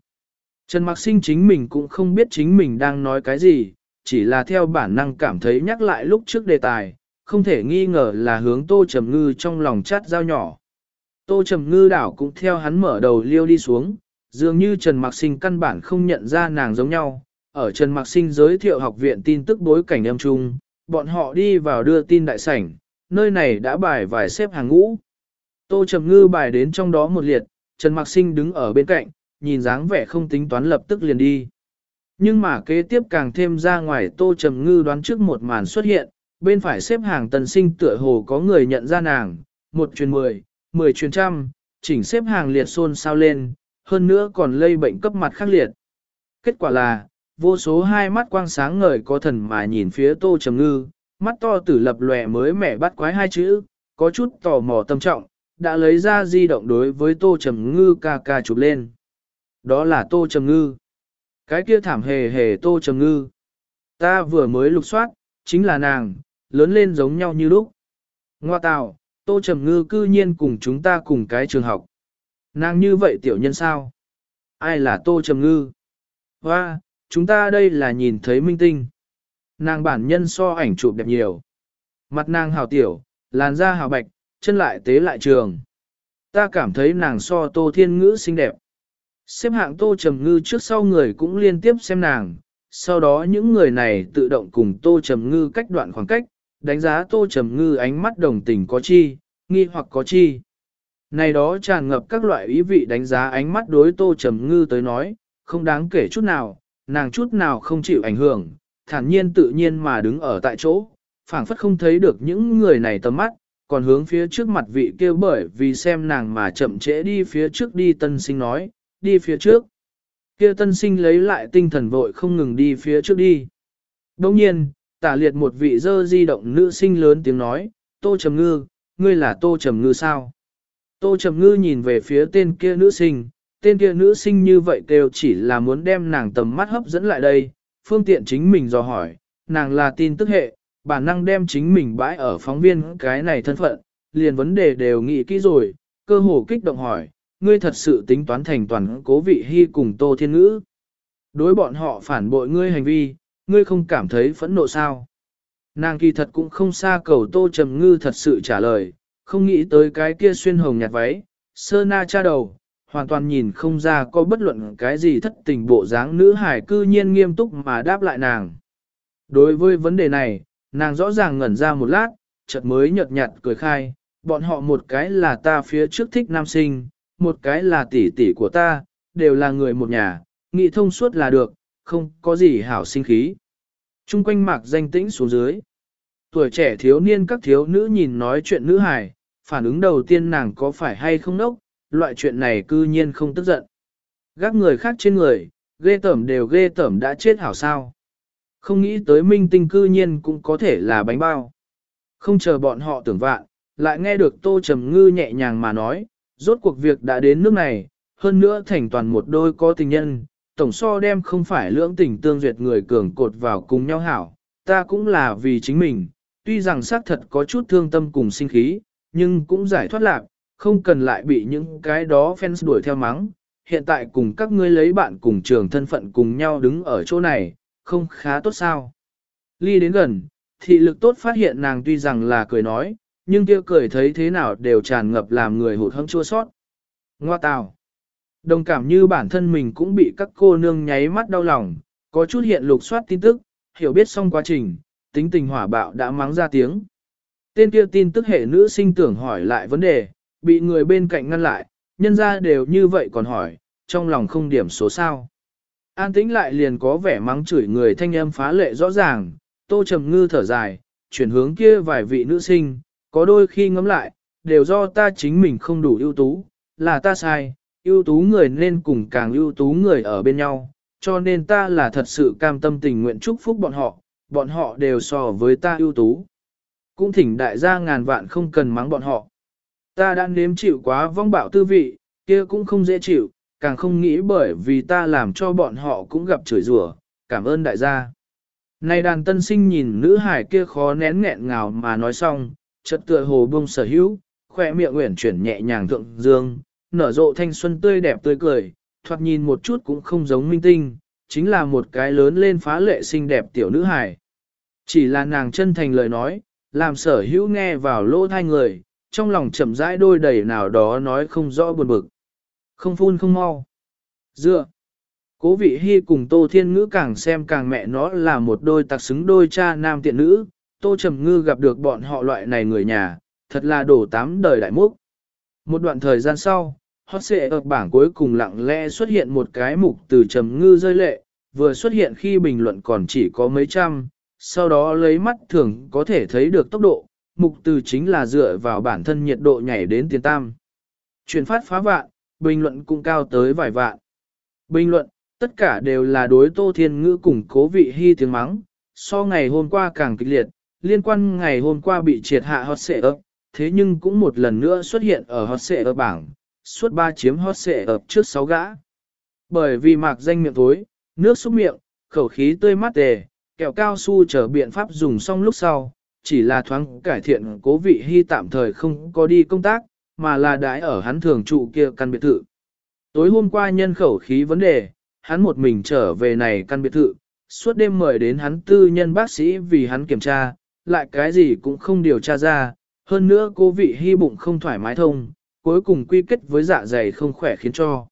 S1: Trần Mặc Sinh chính mình cũng không biết chính mình đang nói cái gì, chỉ là theo bản năng cảm thấy nhắc lại lúc trước đề tài, không thể nghi ngờ là hướng Tô Trầm Ngư trong lòng chát dao nhỏ. Tô Trầm Ngư đảo cũng theo hắn mở đầu liêu đi xuống, dường như Trần Mặc Sinh căn bản không nhận ra nàng giống nhau. Ở Trần Mặc Sinh giới thiệu học viện tin tức bối cảnh âm trung, bọn họ đi vào đưa tin đại sảnh, nơi này đã bài vài xếp hàng ngũ. Tô Trầm Ngư bài đến trong đó một liệt, Trần Mặc Sinh đứng ở bên cạnh, nhìn dáng vẻ không tính toán lập tức liền đi. Nhưng mà kế tiếp càng thêm ra ngoài Tô Trầm Ngư đoán trước một màn xuất hiện, bên phải xếp hàng tần sinh tựa hồ có người nhận ra nàng, một truyền mười, mười truyền trăm, chỉnh xếp hàng liệt xôn sao lên, hơn nữa còn lây bệnh cấp mặt khắc liệt. Kết quả là, vô số hai mắt quang sáng ngời có thần mà nhìn phía Tô Trầm Ngư, mắt to tử lập lòe mới mẻ bắt quái hai chữ, có chút tò mò tâm trọng, đã lấy ra di động đối với Tô Trầm Ngư ca ca chụp lên. Đó là Tô Trầm Ngư. Cái kia thảm hề hề Tô Trầm Ngư. Ta vừa mới lục soát, chính là nàng, lớn lên giống nhau như lúc. Ngoa tạo, Tô Trầm Ngư cư nhiên cùng chúng ta cùng cái trường học. Nàng như vậy tiểu nhân sao? Ai là Tô Trầm Ngư? Hoa, chúng ta đây là nhìn thấy minh tinh. Nàng bản nhân so ảnh chụp đẹp nhiều. Mặt nàng hào tiểu, làn da hào bạch, chân lại tế lại trường. Ta cảm thấy nàng so Tô Thiên Ngữ xinh đẹp. Xếp hạng Tô Trầm Ngư trước sau người cũng liên tiếp xem nàng, sau đó những người này tự động cùng Tô Trầm Ngư cách đoạn khoảng cách, đánh giá Tô Trầm Ngư ánh mắt đồng tình có chi, nghi hoặc có chi. Này đó tràn ngập các loại ý vị đánh giá ánh mắt đối Tô Trầm Ngư tới nói, không đáng kể chút nào, nàng chút nào không chịu ảnh hưởng, thản nhiên tự nhiên mà đứng ở tại chỗ, phảng phất không thấy được những người này tầm mắt, còn hướng phía trước mặt vị kêu bởi vì xem nàng mà chậm trễ đi phía trước đi tân sinh nói, đi phía trước. Kia tân sinh lấy lại tinh thần vội không ngừng đi phía trước đi. Đồng nhiên, tả liệt một vị dơ di động nữ sinh lớn tiếng nói, Tô Trầm Ngư, ngươi là Tô Trầm Ngư sao? Tô Trầm Ngư nhìn về phía tên kia nữ sinh, tên kia nữ sinh như vậy kêu chỉ là muốn đem nàng tầm mắt hấp dẫn lại đây, phương tiện chính mình dò hỏi, nàng là tin tức hệ, bản năng đem chính mình bãi ở phóng viên cái này thân phận, liền vấn đề đều nghĩ kỹ rồi, cơ hồ kích động hỏi, ngươi thật sự tính toán thành toàn cố vị hy cùng Tô Thiên Ngữ. Đối bọn họ phản bội ngươi hành vi, ngươi không cảm thấy phẫn nộ sao? Nàng kỳ thật cũng không xa cầu Tô Trầm Ngư thật sự trả lời, không nghĩ tới cái kia xuyên hồng nhạt váy, sơ na cha đầu, hoàn toàn nhìn không ra có bất luận cái gì thất tình bộ dáng nữ hải cư nhiên nghiêm túc mà đáp lại nàng. Đối với vấn đề này, nàng rõ ràng ngẩn ra một lát, chợt mới nhợt nhạt cười khai, bọn họ một cái là ta phía trước thích nam sinh, một cái là tỷ tỷ của ta, đều là người một nhà, nghị thông suốt là được, không có gì hảo sinh khí. Trung quanh mạc danh tĩnh xuống dưới. Tuổi trẻ thiếu niên các thiếu nữ nhìn nói chuyện nữ hài, phản ứng đầu tiên nàng có phải hay không nốc, loại chuyện này cư nhiên không tức giận. Gác người khác trên người, ghê tẩm đều ghê tẩm đã chết hảo sao. Không nghĩ tới minh tinh cư nhiên cũng có thể là bánh bao. Không chờ bọn họ tưởng vạn, lại nghe được tô trầm ngư nhẹ nhàng mà nói, rốt cuộc việc đã đến nước này, hơn nữa thành toàn một đôi có tình nhân, tổng so đem không phải lưỡng tình tương duyệt người cường cột vào cùng nhau hảo, ta cũng là vì chính mình, tuy rằng xác thật có chút thương tâm cùng sinh khí, nhưng cũng giải thoát lạc, không cần lại bị những cái đó fans đuổi theo mắng. Hiện tại cùng các ngươi lấy bạn cùng trường thân phận cùng nhau đứng ở chỗ này, không khá tốt sao. Ly đến gần, thị lực tốt phát hiện nàng tuy rằng là cười nói, nhưng kia cười thấy thế nào đều tràn ngập làm người hụt hẫng chua sót. Ngoa tào. Đồng cảm như bản thân mình cũng bị các cô nương nháy mắt đau lòng, có chút hiện lục soát tin tức, hiểu biết xong quá trình, tính tình hỏa bạo đã mắng ra tiếng. Tên kia tin tức hệ nữ sinh tưởng hỏi lại vấn đề, bị người bên cạnh ngăn lại, nhân ra đều như vậy còn hỏi, trong lòng không điểm số sao. An tĩnh lại liền có vẻ mắng chửi người thanh âm phá lệ rõ ràng, tô trầm ngư thở dài, chuyển hướng kia vài vị nữ sinh, có đôi khi ngẫm lại, đều do ta chính mình không đủ ưu tú, là ta sai, ưu tú người nên cùng càng ưu tú người ở bên nhau, cho nên ta là thật sự cam tâm tình nguyện chúc phúc bọn họ, bọn họ đều so với ta ưu tú. Cũng thỉnh đại gia ngàn vạn không cần mắng bọn họ. Ta đã nếm chịu quá vong bạo tư vị, kia cũng không dễ chịu, càng không nghĩ bởi vì ta làm cho bọn họ cũng gặp chửi rủa, cảm ơn đại gia. Này đàn tân sinh nhìn nữ hải kia khó nén nghẹn ngào mà nói xong, chợt tựa hồ bông sở hữu, khỏe miệng uyển chuyển nhẹ nhàng thượng dương, nở rộ thanh xuân tươi đẹp tươi cười, thoạt nhìn một chút cũng không giống minh tinh, chính là một cái lớn lên phá lệ xinh đẹp tiểu nữ hải. Chỉ là nàng chân thành lời nói, làm sở hữu nghe vào lỗ thai người, trong lòng chậm rãi đôi đầy nào đó nói không rõ buồn bực. Không phun không mau. Dựa. Cố vị hy cùng Tô Thiên Ngữ càng xem càng mẹ nó là một đôi tạc xứng đôi cha nam tiện nữ, Tô Trầm Ngư gặp được bọn họ loại này người nhà, thật là đổ tám đời đại múc. Một đoạn thời gian sau, hot xệ ở bảng cuối cùng lặng lẽ xuất hiện một cái mục từ Trầm Ngư rơi lệ, vừa xuất hiện khi bình luận còn chỉ có mấy trăm, sau đó lấy mắt thường có thể thấy được tốc độ, mục từ chính là dựa vào bản thân nhiệt độ nhảy đến tiền tam. Chuyển phát phá vạn, bình luận cũng cao tới vài vạn. Bình luận, tất cả đều là đối Tô Thiên Ngữ cùng cố vị hy tiếng mắng, so ngày hôm qua càng kịch liệt, liên quan ngày hôm qua bị triệt hạ hot xệ ấp, thế nhưng cũng một lần nữa xuất hiện ở hot xệ ấp bảng, suốt ba chiếm hot xệ ấp trước sáu gã. Bởi vì mạc danh miệng thối, nước xúc miệng, khẩu khí tươi mát tề, kẹo cao su chờ biện pháp dùng xong lúc sau, chỉ là thoáng cải thiện cố vị hy tạm thời không có đi công tác, mà là đãi ở hắn thường trụ kia căn biệt thự. Tối hôm qua nhân khẩu khí vấn đề, hắn một mình trở về này căn biệt thự, suốt đêm mời đến hắn tư nhân bác sĩ vì hắn kiểm tra, lại cái gì cũng không điều tra ra, hơn nữa cố vị hy bụng không thoải mái thông, cuối cùng quy kết với dạ dày không khỏe khiến cho.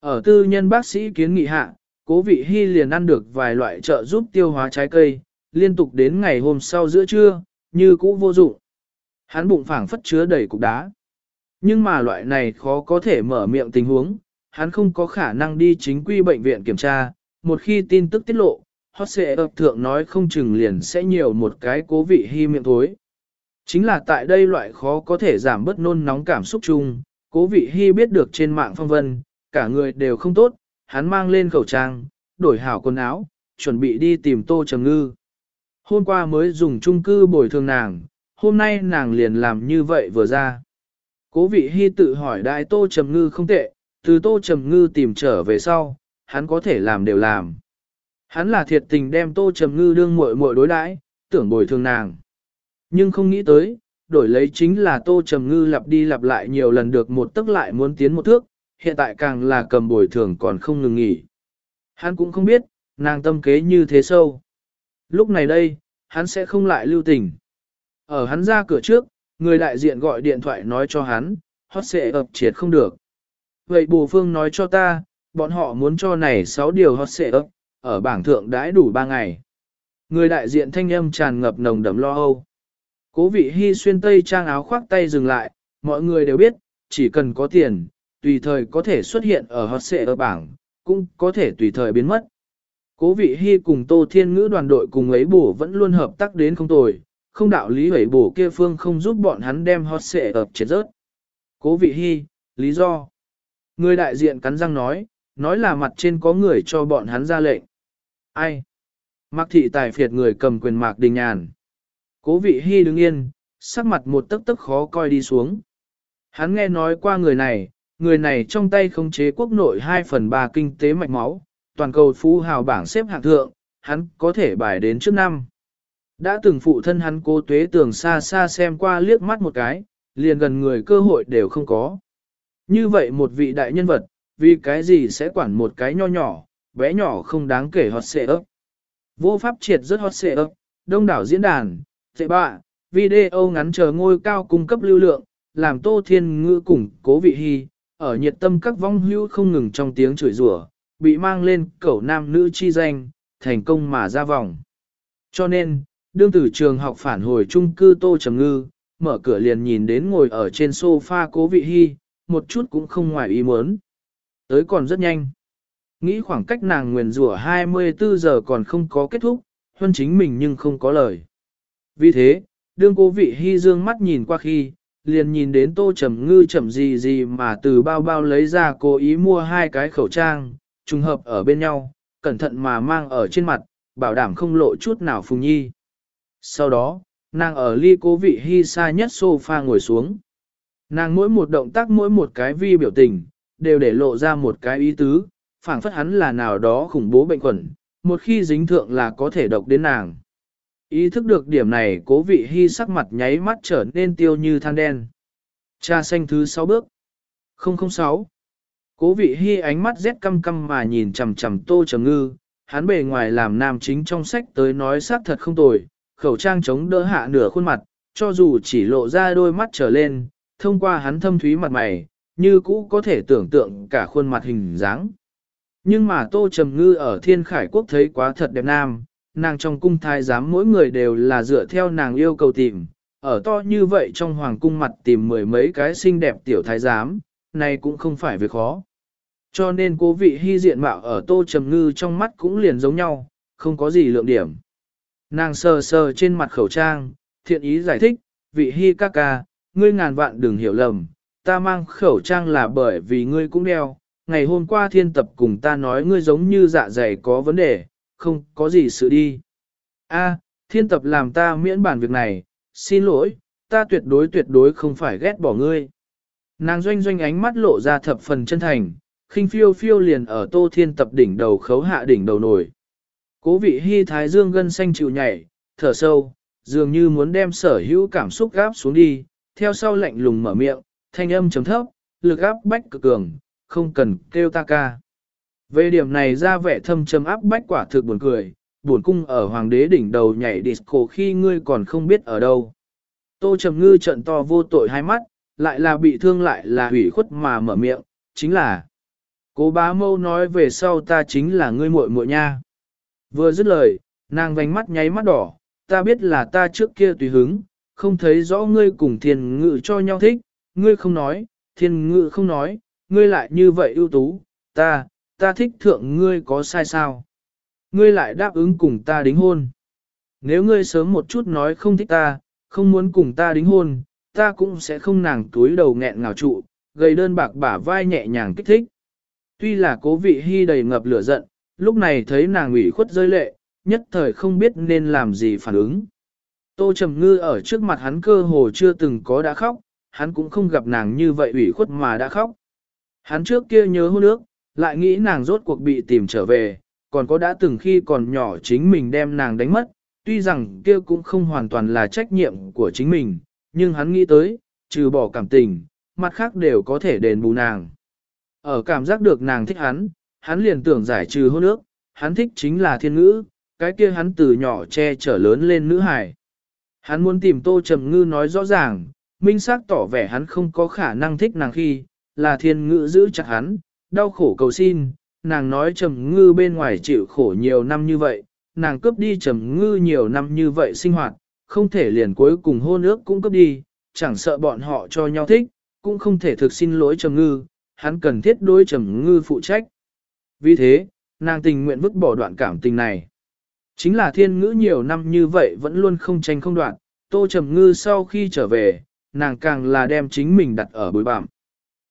S1: Ở tư nhân bác sĩ kiến nghị hạ, cố vị hy liền ăn được vài loại trợ giúp tiêu hóa trái cây, liên tục đến ngày hôm sau giữa trưa, như cũ vô dụng. Hắn bụng phảng phất chứa đầy cục đá. Nhưng mà loại này khó có thể mở miệng tình huống, hắn không có khả năng đi chính quy bệnh viện kiểm tra, một khi tin tức tiết lộ, hot sẽ ập thượng nói không chừng liền sẽ nhiều một cái cố vị hy miệng thối. Chính là tại đây loại khó có thể giảm bớt nôn nóng cảm xúc chung, cố vị hy biết được trên mạng phong vân, cả người đều không tốt, hắn mang lên khẩu trang, đổi hảo quần áo, chuẩn bị đi tìm tô trầm ngư. Hôm qua mới dùng chung cư bồi thường nàng, hôm nay nàng liền làm như vậy vừa ra. Cố vị hy tự hỏi đại tô trầm ngư không tệ, từ tô trầm ngư tìm trở về sau, hắn có thể làm đều làm. Hắn là thiệt tình đem tô trầm ngư đương muội muội đối đãi, tưởng bồi thường nàng. Nhưng không nghĩ tới, đổi lấy chính là tô trầm ngư lặp đi lặp lại nhiều lần được một tức lại muốn tiến một thước, hiện tại càng là cầm bồi thường còn không ngừng nghỉ. Hắn cũng không biết, nàng tâm kế như thế sâu. Lúc này đây, hắn sẽ không lại lưu tình. Ở hắn ra cửa trước, người đại diện gọi điện thoại nói cho hắn, hót sẽ ập triệt không được. vậy bù phương nói cho ta, bọn họ muốn cho này 6 điều hót xệ ập, ở bảng thượng đãi đủ 3 ngày. Người đại diện thanh âm tràn ngập nồng đậm lo âu. Cố vị hy xuyên tây trang áo khoác tay dừng lại, mọi người đều biết, chỉ cần có tiền, tùy thời có thể xuất hiện ở hot xệ ở bảng, cũng có thể tùy thời biến mất. Cố vị hy cùng Tô Thiên Ngữ đoàn đội cùng ấy bổ vẫn luôn hợp tác đến không tồi, không đạo lý ấy bổ kia phương không giúp bọn hắn đem hot xệ ập chết rớt. Cố vị hy, lý do. Người đại diện cắn răng nói, nói là mặt trên có người cho bọn hắn ra lệnh. Ai? Mạc thị tài phiệt người cầm quyền mạc đình nhàn. Cố vị hy đứng yên, sắc mặt một tấc tấc khó coi đi xuống. Hắn nghe nói qua người này, người này trong tay khống chế quốc nội 2 phần 3 kinh tế mạch máu, toàn cầu phú hào bảng xếp hạng thượng, hắn có thể bài đến trước năm. Đã từng phụ thân hắn cố tuế tường xa xa xem qua liếc mắt một cái, liền gần người cơ hội đều không có. Như vậy một vị đại nhân vật, vì cái gì sẽ quản một cái nho nhỏ, bé nhỏ không đáng kể hot xệ ấp. Vô pháp triệt rất hot xệ ấp, đông đảo diễn đàn, tệ bạ, video ngắn chờ ngôi cao cung cấp lưu lượng, làm tô thiên ngữ củng cố vị hy, ở nhiệt tâm các vong hưu không ngừng trong tiếng chửi rủa, bị mang lên cẩu nam nữ chi danh, thành công mà ra vòng. Cho nên, đương tử trường học phản hồi trung cư tô trầm ngư, mở cửa liền nhìn đến ngồi ở trên sofa cố vị hy, một chút cũng không ngoài ý muốn. Tới còn rất nhanh. Nghĩ khoảng cách nàng nguyền rủa 24 giờ còn không có kết thúc, huân chính mình nhưng không có lời. Vì thế, đương cố vị hy dương mắt nhìn qua khi, liền nhìn đến tô trầm ngư chậm gì gì mà từ bao bao lấy ra cố ý mua hai cái khẩu trang, trùng hợp ở bên nhau, cẩn thận mà mang ở trên mặt, bảo đảm không lộ chút nào phùng nhi. Sau đó, nàng ở ly cố vị hy xa nhất sofa ngồi xuống. Nàng mỗi một động tác mỗi một cái vi biểu tình, đều để lộ ra một cái ý tứ, phảng phất hắn là nào đó khủng bố bệnh quẩn, một khi dính thượng là có thể độc đến nàng. Ý thức được điểm này cố vị hy sắc mặt nháy mắt trở nên tiêu như than đen. Cha xanh thứ 6 bước. 006. Cố vị hy ánh mắt rét căm căm mà nhìn chằm chằm tô trầm ngư, hắn bề ngoài làm nam chính trong sách tới nói xác thật không tồi, khẩu trang chống đỡ hạ nửa khuôn mặt, cho dù chỉ lộ ra đôi mắt trở lên, thông qua hắn thâm thúy mặt mày, như cũ có thể tưởng tượng cả khuôn mặt hình dáng. Nhưng mà Tô Trầm Ngư ở Thiên Khải Quốc thấy quá thật đẹp nam, nàng trong cung thái giám mỗi người đều là dựa theo nàng yêu cầu tìm, ở to như vậy trong hoàng cung mặt tìm mười mấy cái xinh đẹp tiểu thái giám, này cũng không phải việc khó. Cho nên cố vị hy diện mạo ở Tô Trầm Ngư trong mắt cũng liền giống nhau, không có gì lượng điểm. Nàng sờ sờ trên mặt khẩu trang, thiện ý giải thích, vị hy ca ca, ngươi ngàn vạn đừng hiểu lầm, ta mang khẩu trang là bởi vì ngươi cũng đeo, ngày hôm qua thiên tập cùng ta nói ngươi giống như dạ dày có vấn đề, không có gì sự đi. A, thiên tập làm ta miễn bản việc này, xin lỗi, ta tuyệt đối tuyệt đối không phải ghét bỏ ngươi. Nàng doanh doanh ánh mắt lộ ra thập phần chân thành, khinh phiêu phiêu liền ở tô thiên tập đỉnh đầu khấu hạ đỉnh đầu nổi. Cố vị hy thái dương gân xanh chịu nhảy, thở sâu, dường như muốn đem sở hữu cảm xúc gáp xuống đi, theo sau lạnh lùng mở miệng, thanh âm chấm thấp, lực áp bách cực cường, không cần kêu ta ca. Về điểm này ra vẻ thâm trầm áp bách quả thực buồn cười, buồn cung ở hoàng đế đỉnh đầu nhảy disco khi ngươi còn không biết ở đâu. Tô trầm ngư trận to vô tội hai mắt, lại là bị thương lại là hủy khuất mà mở miệng, chính là. Cố bá mâu nói về sau ta chính là ngươi muội muội nha. Vừa dứt lời, nàng vành mắt nháy mắt đỏ, ta biết là ta trước kia tùy hứng, không thấy rõ ngươi cùng thiên ngự cho nhau thích, ngươi không nói, thiên ngự không nói, ngươi lại như vậy ưu tú, ta, ta thích thượng ngươi có sai sao? Ngươi lại đáp ứng cùng ta đính hôn. Nếu ngươi sớm một chút nói không thích ta, không muốn cùng ta đính hôn, ta cũng sẽ không nàng túi đầu nghẹn ngào trụ, gầy đơn bạc bả vai nhẹ nhàng kích thích. Tuy là cố vị hy đầy ngập lửa giận, lúc này thấy nàng ủy khuất rơi lệ, nhất thời không biết nên làm gì phản ứng. Tô Trầm Ngư ở trước mặt hắn cơ hồ chưa từng có đã khóc, hắn cũng không gặp nàng như vậy ủy khuất mà đã khóc. Hắn trước kia nhớ hôn nước, lại nghĩ nàng rốt cuộc bị tìm trở về, còn có đã từng khi còn nhỏ chính mình đem nàng đánh mất, tuy rằng kia cũng không hoàn toàn là trách nhiệm của chính mình, nhưng hắn nghĩ tới, trừ bỏ cảm tình, mặt khác đều có thể đền bù nàng. Ở cảm giác được nàng thích hắn, hắn liền tưởng giải trừ hôn ước, hắn thích chính là thiên ngữ, cái kia hắn từ nhỏ che chở lớn lên nữ hải. Hắn muốn tìm Tô Trầm Ngư nói rõ ràng, minh xác tỏ vẻ hắn không có khả năng thích nàng khi, là thiên ngữ giữ chặt hắn, đau khổ cầu xin, nàng nói trầm ngư bên ngoài chịu khổ nhiều năm như vậy, nàng cướp đi trầm ngư nhiều năm như vậy sinh hoạt, không thể liền cuối cùng hôn ước cũng cướp đi, chẳng sợ bọn họ cho nhau thích, cũng không thể thực xin lỗi trầm ngư, hắn cần thiết đối trầm ngư phụ trách. Vì thế, nàng tình nguyện vứt bỏ đoạn cảm tình này. Chính là thiên ngữ nhiều năm như vậy vẫn luôn không tranh không đoạn, tô trầm ngư sau khi trở về, nàng càng là đem chính mình đặt ở bối bạm.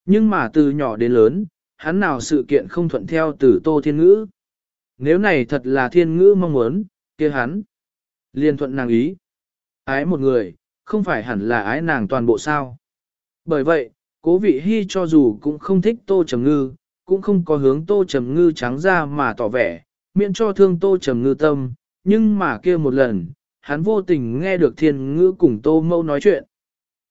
S1: Nhưng mà từ nhỏ đến lớn, hắn nào sự kiện không thuận theo từ tô thiên ngữ. Nếu này thật là thiên ngữ mong muốn, kia hắn. Liên thuận nàng ý. Ái một người, không phải hẳn là ái nàng toàn bộ sao. Bởi vậy, cố vị hy cho dù cũng không thích tô trầm ngư, cũng không có hướng tô trầm ngư trắng ra mà tỏ vẻ, miễn cho thương tô trầm ngư tâm, nhưng mà kia một lần, hắn vô tình nghe được thiên ngữ cùng tô mẫu nói chuyện.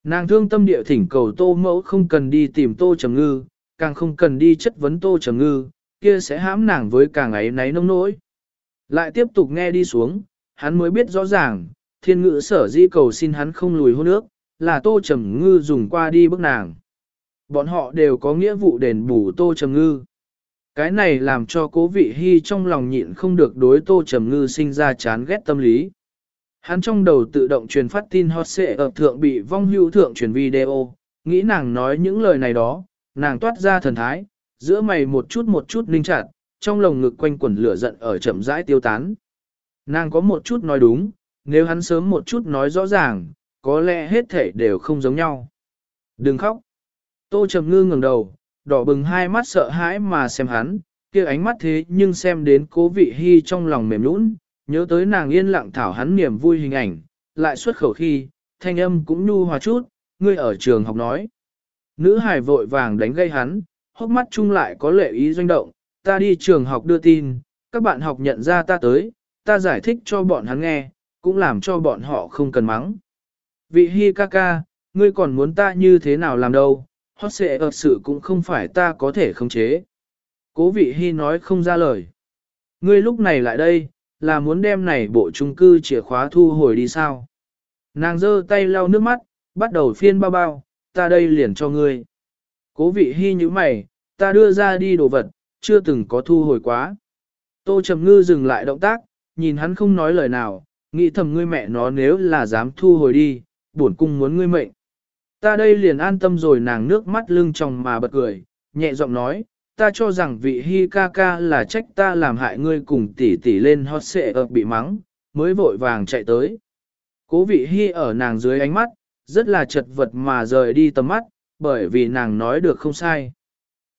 S1: Nàng thương tâm địa thỉnh cầu tô mẫu không cần đi tìm tô trầm ngư, càng không cần đi chất vấn tô trầm ngư, kia sẽ hãm nàng với càng ấy náy nông nỗi. Lại tiếp tục nghe đi xuống, hắn mới biết rõ ràng, thiên ngữ sở di cầu xin hắn không lùi hôn nước, là tô trầm ngư dùng qua đi bức nàng. Bọn họ đều có nghĩa vụ đền bù tô trầm ngư. Cái này làm cho cố vị hy trong lòng nhịn không được đối tô trầm ngư sinh ra chán ghét tâm lý. Hắn trong đầu tự động truyền phát tin hot xệ ở thượng bị vong hưu thượng truyền video, nghĩ nàng nói những lời này đó, nàng toát ra thần thái, giữa mày một chút một chút linh chặt, trong lồng ngực quanh quẩn lửa giận ở chậm rãi tiêu tán. Nàng có một chút nói đúng, nếu hắn sớm một chút nói rõ ràng, có lẽ hết thể đều không giống nhau. Đừng khóc. Tô Trầm Ngư ngẩng đầu, đỏ bừng hai mắt sợ hãi mà xem hắn, kia ánh mắt thế nhưng xem đến cố vị hy trong lòng mềm nũng, nhớ tới nàng yên lặng thảo hắn niềm vui hình ảnh, lại xuất khẩu khi, thanh âm cũng nhu hòa chút, ngươi ở trường học nói. Nữ hải vội vàng đánh gây hắn, hốc mắt chung lại có lệ ý doanh động, ta đi trường học đưa tin, các bạn học nhận ra ta tới, ta giải thích cho bọn hắn nghe, cũng làm cho bọn họ không cần mắng. Vị hi ca ca, ngươi còn muốn ta như thế nào làm đâu, hót xệ ợt sự cũng không phải ta có thể khống chế. Cố vị Hi nói không ra lời. Ngươi lúc này lại đây, là muốn đem này bộ trung cư chìa khóa thu hồi đi sao? Nàng giơ tay lau nước mắt, bắt đầu phiên bao bao, ta đây liền cho ngươi. Cố vị hy như mày, ta đưa ra đi đồ vật, chưa từng có thu hồi quá. Tô Trầm Ngư dừng lại động tác, nhìn hắn không nói lời nào, nghĩ thầm ngươi mẹ nó nếu là dám thu hồi đi, bổn cung muốn ngươi mệnh. Ta đây liền an tâm rồi nàng nước mắt lưng tròng mà bật cười, nhẹ giọng nói, ta cho rằng vị hi ca ca là trách ta làm hại ngươi cùng tỷ tỷ lên hot xệ ập bị mắng, mới vội vàng chạy tới. Cố vị hi ở nàng dưới ánh mắt, rất là chật vật mà rời đi tầm mắt, bởi vì nàng nói được không sai.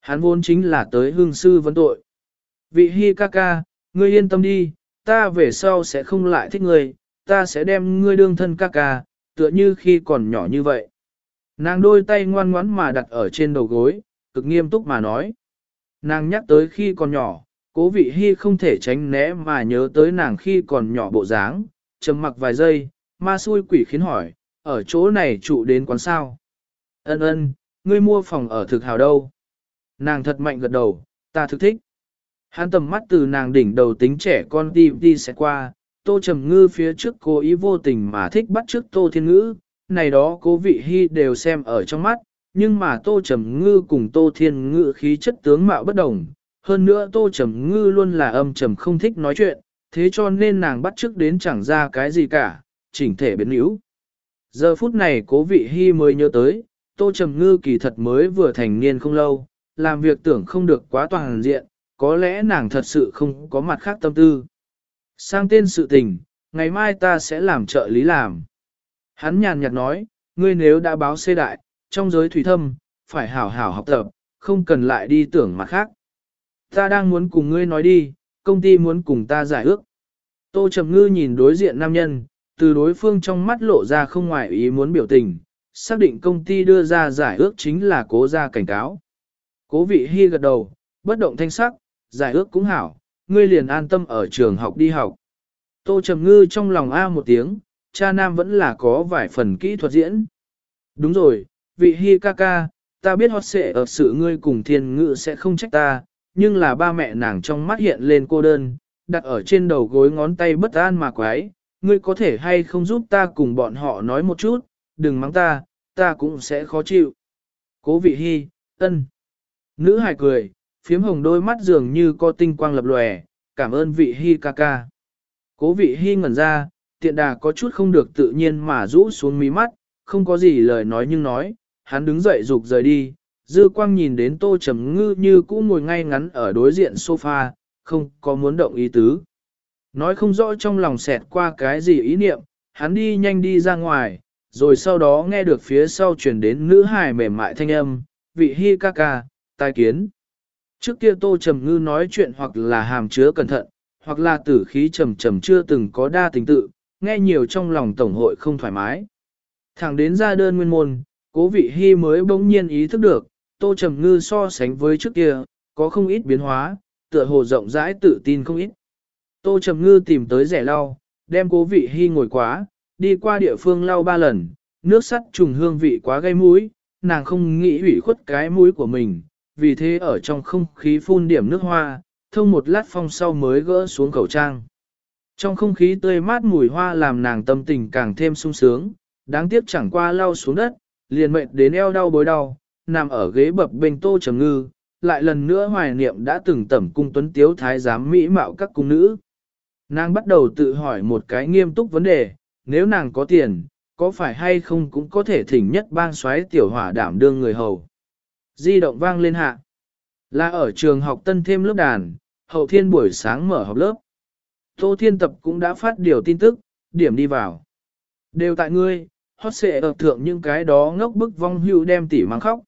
S1: Hắn vốn chính là tới hương sư vấn tội. Vị hi ca ca, ngươi yên tâm đi, ta về sau sẽ không lại thích ngươi, ta sẽ đem ngươi đương thân ca ca, tựa như khi còn nhỏ như vậy. Nàng đôi tay ngoan ngoãn mà đặt ở trên đầu gối, cực nghiêm túc mà nói. Nàng nhắc tới khi còn nhỏ, cố vị hy không thể tránh né mà nhớ tới nàng khi còn nhỏ bộ dáng, trầm mặc vài giây, ma xui quỷ khiến hỏi, ở chỗ này trụ đến quán sao. Ân ân, ngươi mua phòng ở thực hào đâu? Nàng thật mạnh gật đầu, ta thực thích. Hắn tầm mắt từ nàng đỉnh đầu tính trẻ con đi đi sẽ qua, tô trầm ngư phía trước cố ý vô tình mà thích bắt trước tô thiên ngữ, này đó cố vị hy đều xem ở trong mắt, nhưng mà tô trầm ngư cùng tô thiên ngữ khí chất tướng mạo bất đồng. Hơn nữa tô trầm ngư luôn là âm trầm không thích nói chuyện, thế cho nên nàng bắt trước đến chẳng ra cái gì cả, chỉnh thể biến yếu. Giờ phút này cố vị hy mới nhớ tới, tô trầm ngư kỳ thật mới vừa thành niên không lâu, làm việc tưởng không được quá toàn diện, có lẽ nàng thật sự không có mặt khác tâm tư. Sang tên sự tình, ngày mai ta sẽ làm trợ lý làm. Hắn nhàn nhạt nói, ngươi nếu đã báo xê đại, trong giới thủy thâm, phải hảo hảo học tập, không cần lại đi tưởng mặt khác. Ta đang muốn cùng ngươi nói đi, công ty muốn cùng ta giải ước. Tô Trầm Ngư nhìn đối diện nam nhân, từ đối phương trong mắt lộ ra không ngoại ý muốn biểu tình, xác định công ty đưa ra giải ước chính là cố ra cảnh cáo. Cố vị hy gật đầu, bất động thanh sắc, giải ước cũng hảo, ngươi liền an tâm ở trường học đi học. Tô Trầm Ngư trong lòng A một tiếng, cha nam vẫn là có vài phần kỹ thuật diễn. Đúng rồi, vị hi ca ca, ta biết hót sẽ ở sự ngươi cùng thiên Ngự sẽ không trách ta, nhưng là ba mẹ nàng trong mắt hiện lên cô đơn, đặt ở trên đầu gối ngón tay bất an mà quái, ngươi có thể hay không giúp ta cùng bọn họ nói một chút, đừng mắng ta, ta cũng sẽ khó chịu. Cố vị hi, ân. Nữ hài cười, phiếm hồng đôi mắt dường như có tinh quang lập lòe, cảm ơn vị hi ca ca. Cố vị hi ngẩn ra, tiện đà có chút không được tự nhiên mà rũ xuống mí mắt, không có gì lời nói nhưng nói, hắn đứng dậy rục rời đi, dư quang nhìn đến tô trầm ngư như cũ ngồi ngay ngắn ở đối diện sofa, không có muốn động ý tứ. Nói không rõ trong lòng xẹt qua cái gì ý niệm, hắn đi nhanh đi ra ngoài, rồi sau đó nghe được phía sau truyền đến nữ hài mềm mại thanh âm, vị hi ca ca, tai kiến. Trước kia tô trầm ngư nói chuyện hoặc là hàm chứa cẩn thận, hoặc là tử khí trầm trầm chưa từng có đa tình tự, nghe nhiều trong lòng tổng hội không thoải mái. Thẳng đến ra đơn nguyên môn, cố vị hi mới bỗng nhiên ý thức được, tô trầm ngư so sánh với trước kia, có không ít biến hóa, tựa hồ rộng rãi tự tin không ít. Tô trầm ngư tìm tới rẻ lau, đem cố vị hy ngồi quá, đi qua địa phương lau ba lần, nước sắt trùng hương vị quá gây mũi, nàng không nghĩ hủy khuất cái mũi của mình, vì thế ở trong không khí phun điểm nước hoa, thông một lát phong sau mới gỡ xuống khẩu trang. Trong không khí tươi mát mùi hoa làm nàng tâm tình càng thêm sung sướng, đáng tiếc chẳng qua lau xuống đất, liền mệt đến eo đau bối đau, nằm ở ghế bập bên tô trầm ngư, lại lần nữa hoài niệm đã từng tẩm cung tuấn tiếu thái giám mỹ mạo các cung nữ. Nàng bắt đầu tự hỏi một cái nghiêm túc vấn đề, nếu nàng có tiền, có phải hay không cũng có thể thỉnh nhất bang xoáy tiểu hỏa đảm đương người hầu. Di động vang lên hạ. Là ở trường học tân thêm lớp đàn, hậu thiên buổi sáng mở học lớp. Tô Thiên Tập cũng đã phát điều tin tức, điểm đi vào. Đều tại ngươi, hót xệ ở thượng những cái đó ngốc bức vong hưu đem tỉ mang khóc.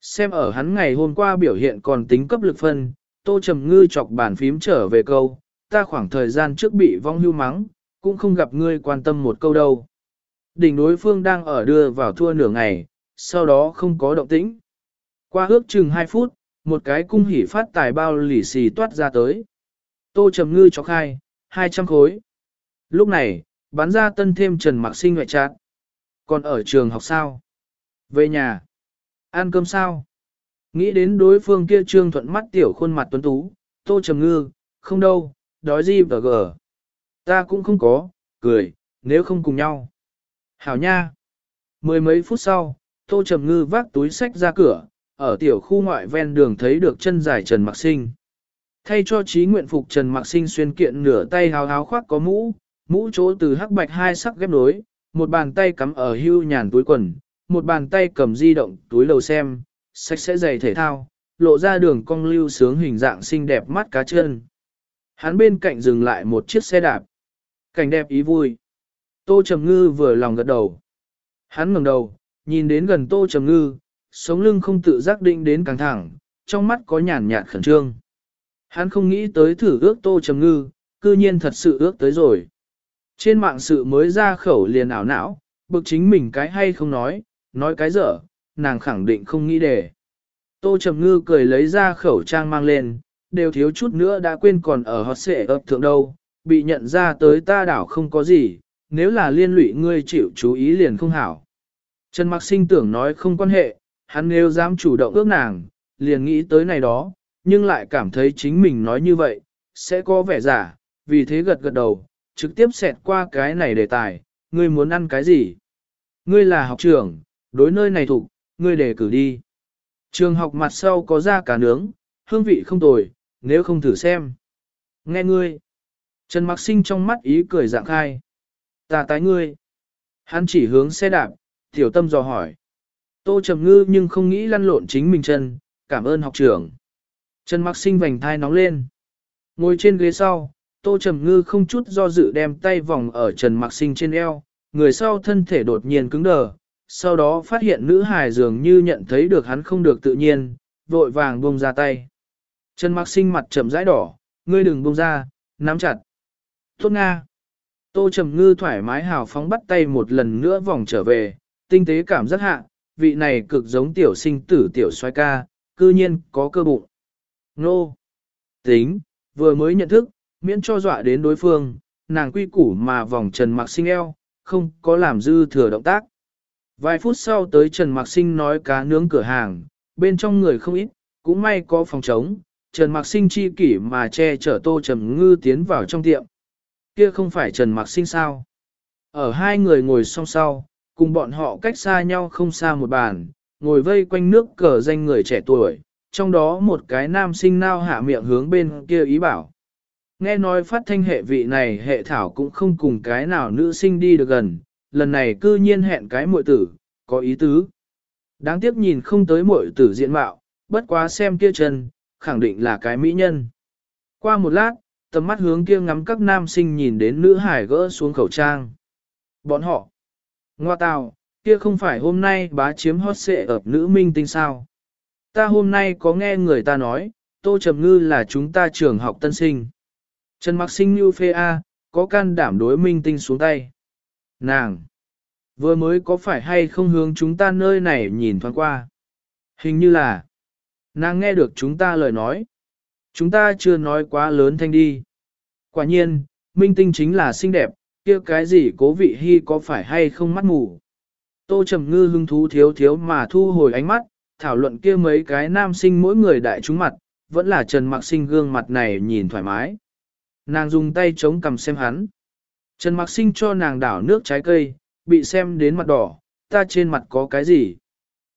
S1: Xem ở hắn ngày hôm qua biểu hiện còn tính cấp lực phân, Tô Trầm Ngư chọc bàn phím trở về câu, ta khoảng thời gian trước bị vong hưu mắng, cũng không gặp ngươi quan tâm một câu đâu. Đỉnh đối phương đang ở đưa vào thua nửa ngày, sau đó không có động tĩnh. Qua ước chừng 2 phút, một cái cung hỉ phát tài bao lì xì toát ra tới. Tô Trầm Ngư cho khai, 200 khối. Lúc này, bán ra tân thêm Trần Mạc Sinh ngoại trạng. Còn ở trường học sao? Về nhà. Ăn cơm sao? Nghĩ đến đối phương kia trương thuận mắt tiểu khuôn mặt tuấn tú, Tô Trầm Ngư, không đâu, đói gì và gờ. Ta cũng không có, cười, nếu không cùng nhau. Hảo nha. Mười mấy phút sau, Tô Trầm Ngư vác túi sách ra cửa, ở tiểu khu ngoại ven đường thấy được chân dài Trần Mạc Sinh. Thay cho trí nguyện phục Trần Mạc Sinh xuyên kiện nửa tay hào háo khoác có mũ, mũ chỗ từ hắc bạch hai sắc ghép nối, một bàn tay cắm ở hưu nhàn túi quần, một bàn tay cầm di động túi lầu xem, sách sẽ giày thể thao, lộ ra đường cong lưu sướng hình dạng xinh đẹp mắt cá chân. Hắn bên cạnh dừng lại một chiếc xe đạp. Cảnh đẹp ý vui. Tô Trầm Ngư vừa lòng gật đầu. Hắn ngẩng đầu, nhìn đến gần Tô Trầm Ngư, sống lưng không tự giác định đến căng thẳng, trong mắt có nhàn nhạt khẩn trương. Hắn không nghĩ tới thử ước Tô Trầm Ngư, cư nhiên thật sự ước tới rồi. Trên mạng sự mới ra khẩu liền ảo não, bực chính mình cái hay không nói, nói cái dở, nàng khẳng định không nghĩ để. Tô Trầm Ngư cười lấy ra khẩu trang mang lên, đều thiếu chút nữa đã quên còn ở hót xệ ấp thượng đâu, bị nhận ra tới ta đảo không có gì, nếu là liên lụy ngươi chịu chú ý liền không hảo. Trần Mặc Sinh tưởng nói không quan hệ, hắn nếu dám chủ động ước nàng, liền nghĩ tới này đó, nhưng lại cảm thấy chính mình nói như vậy, sẽ có vẻ giả, vì thế gật gật đầu, trực tiếp xẹt qua cái này đề tài, ngươi muốn ăn cái gì? Ngươi là học trưởng, đối nơi này thuộc, ngươi đề cử đi. Trường học mặt sau có ra cả nướng, hương vị không tồi, nếu không thử xem. Nghe ngươi. Trần Mặc Sinh trong mắt ý cười dạng khai. Ta tái ngươi. Hắn chỉ hướng xe đạp, tiểu tâm dò hỏi. Tô Trầm Ngư nhưng không nghĩ lăn lộn chính mình chân, cảm ơn học trưởng. Trần Mặc Sinh vành thai nóng lên. Ngồi trên ghế sau, Tô Trầm Ngư không chút do dự đem tay vòng ở Trần Mặc Sinh trên eo, người sau thân thể đột nhiên cứng đờ, sau đó phát hiện nữ hài dường như nhận thấy được hắn không được tự nhiên, vội vàng buông ra tay. Trần Mặc Sinh mặt trầm rãi đỏ, ngươi đừng buông ra, nắm chặt. Tốt Nga. Tô Trầm Ngư thoải mái hào phóng bắt tay một lần nữa vòng trở về, tinh tế cảm giác hạ, vị này cực giống tiểu sinh tử tiểu xoay ca, cư nhiên có cơ bụng. Nô! Tính, vừa mới nhận thức, miễn cho dọa đến đối phương, nàng quy củ mà vòng Trần Mạc Sinh eo, không có làm dư thừa động tác. Vài phút sau tới Trần Mạc Sinh nói cá nướng cửa hàng, bên trong người không ít, cũng may có phòng trống, Trần Mạc Sinh chi kỷ mà che chở Tô Trầm Ngư tiến vào trong tiệm. Kia không phải Trần Mạc Sinh sao? Ở hai người ngồi song sau, cùng bọn họ cách xa nhau không xa một bàn, ngồi vây quanh nước cờ danh người trẻ tuổi, trong đó một cái nam sinh nao hạ miệng hướng bên kia ý bảo. Nghe nói phát thanh hệ vị này hệ thảo cũng không cùng cái nào nữ sinh đi được gần, lần này cư nhiên hẹn cái muội tử, có ý tứ. Đáng tiếc nhìn không tới muội tử diện mạo, bất quá xem kia chân, khẳng định là cái mỹ nhân. Qua một lát, tầm mắt hướng kia ngắm các nam sinh nhìn đến nữ hải gỡ xuống khẩu trang. Bọn họ, ngoa tào, kia không phải hôm nay bá chiếm hot xệ ở nữ minh tinh sao. Ta hôm nay có nghe người ta nói, Tô Trầm Ngư là chúng ta trường học tân sinh. Trần Mặc Sinh như phê A, có can đảm đối minh tinh xuống tay. Nàng! Vừa mới có phải hay không hướng chúng ta nơi này nhìn thoáng qua? Hình như là, nàng nghe được chúng ta lời nói. Chúng ta chưa nói quá lớn thanh đi. Quả nhiên, minh tinh chính là xinh đẹp, kia cái gì cố vị hy có phải hay không mắt mù. Tô Trầm Ngư hứng thú thiếu thiếu mà thu hồi ánh mắt, thảo luận kia mấy cái nam sinh mỗi người đại chúng mặt, vẫn là Trần Mặc Sinh gương mặt này nhìn thoải mái. Nàng dùng tay chống cầm xem hắn. Trần Mặc Sinh cho nàng đảo nước trái cây, bị xem đến mặt đỏ, ta trên mặt có cái gì?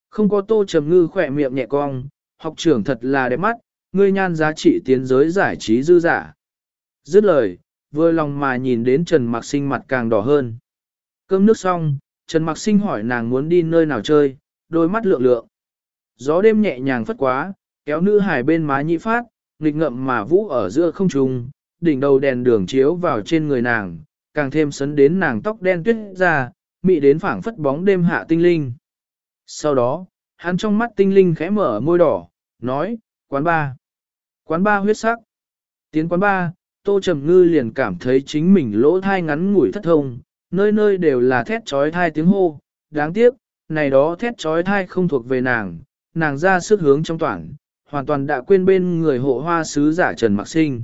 S1: Không có tô trầm ngư khỏe miệng nhẹ cong, học trưởng thật là đẹp mắt, ngươi nhan giá trị tiến giới giải trí dư giả. Dứt lời, vừa lòng mà nhìn đến Trần Mặc Sinh mặt càng đỏ hơn. Cơm nước xong, Trần Mặc Sinh hỏi nàng muốn đi nơi nào chơi, đôi mắt lượng lượng. Gió đêm nhẹ nhàng phất quá, kéo nữ hải bên má nhị phát, nghịch ngậm mà vũ ở giữa không trung, đỉnh đầu đèn đường chiếu vào trên người nàng, càng thêm sấn đến nàng tóc đen tuyết ra, mị đến phảng phất bóng đêm hạ tinh linh. Sau đó, hắn trong mắt tinh linh khẽ mở môi đỏ, nói, quán ba. Quán ba huyết sắc. Tiến quán ba, Tô Trầm Ngư liền cảm thấy chính mình lỗ thai ngắn ngủi thất thông, nơi nơi đều là thét trói thai tiếng hô. Đáng tiếc, này đó thét trói thai không thuộc về nàng, nàng ra sức hướng trong toàn, hoàn toàn đã quên bên người hộ hoa sứ giả Trần Mạc Sinh.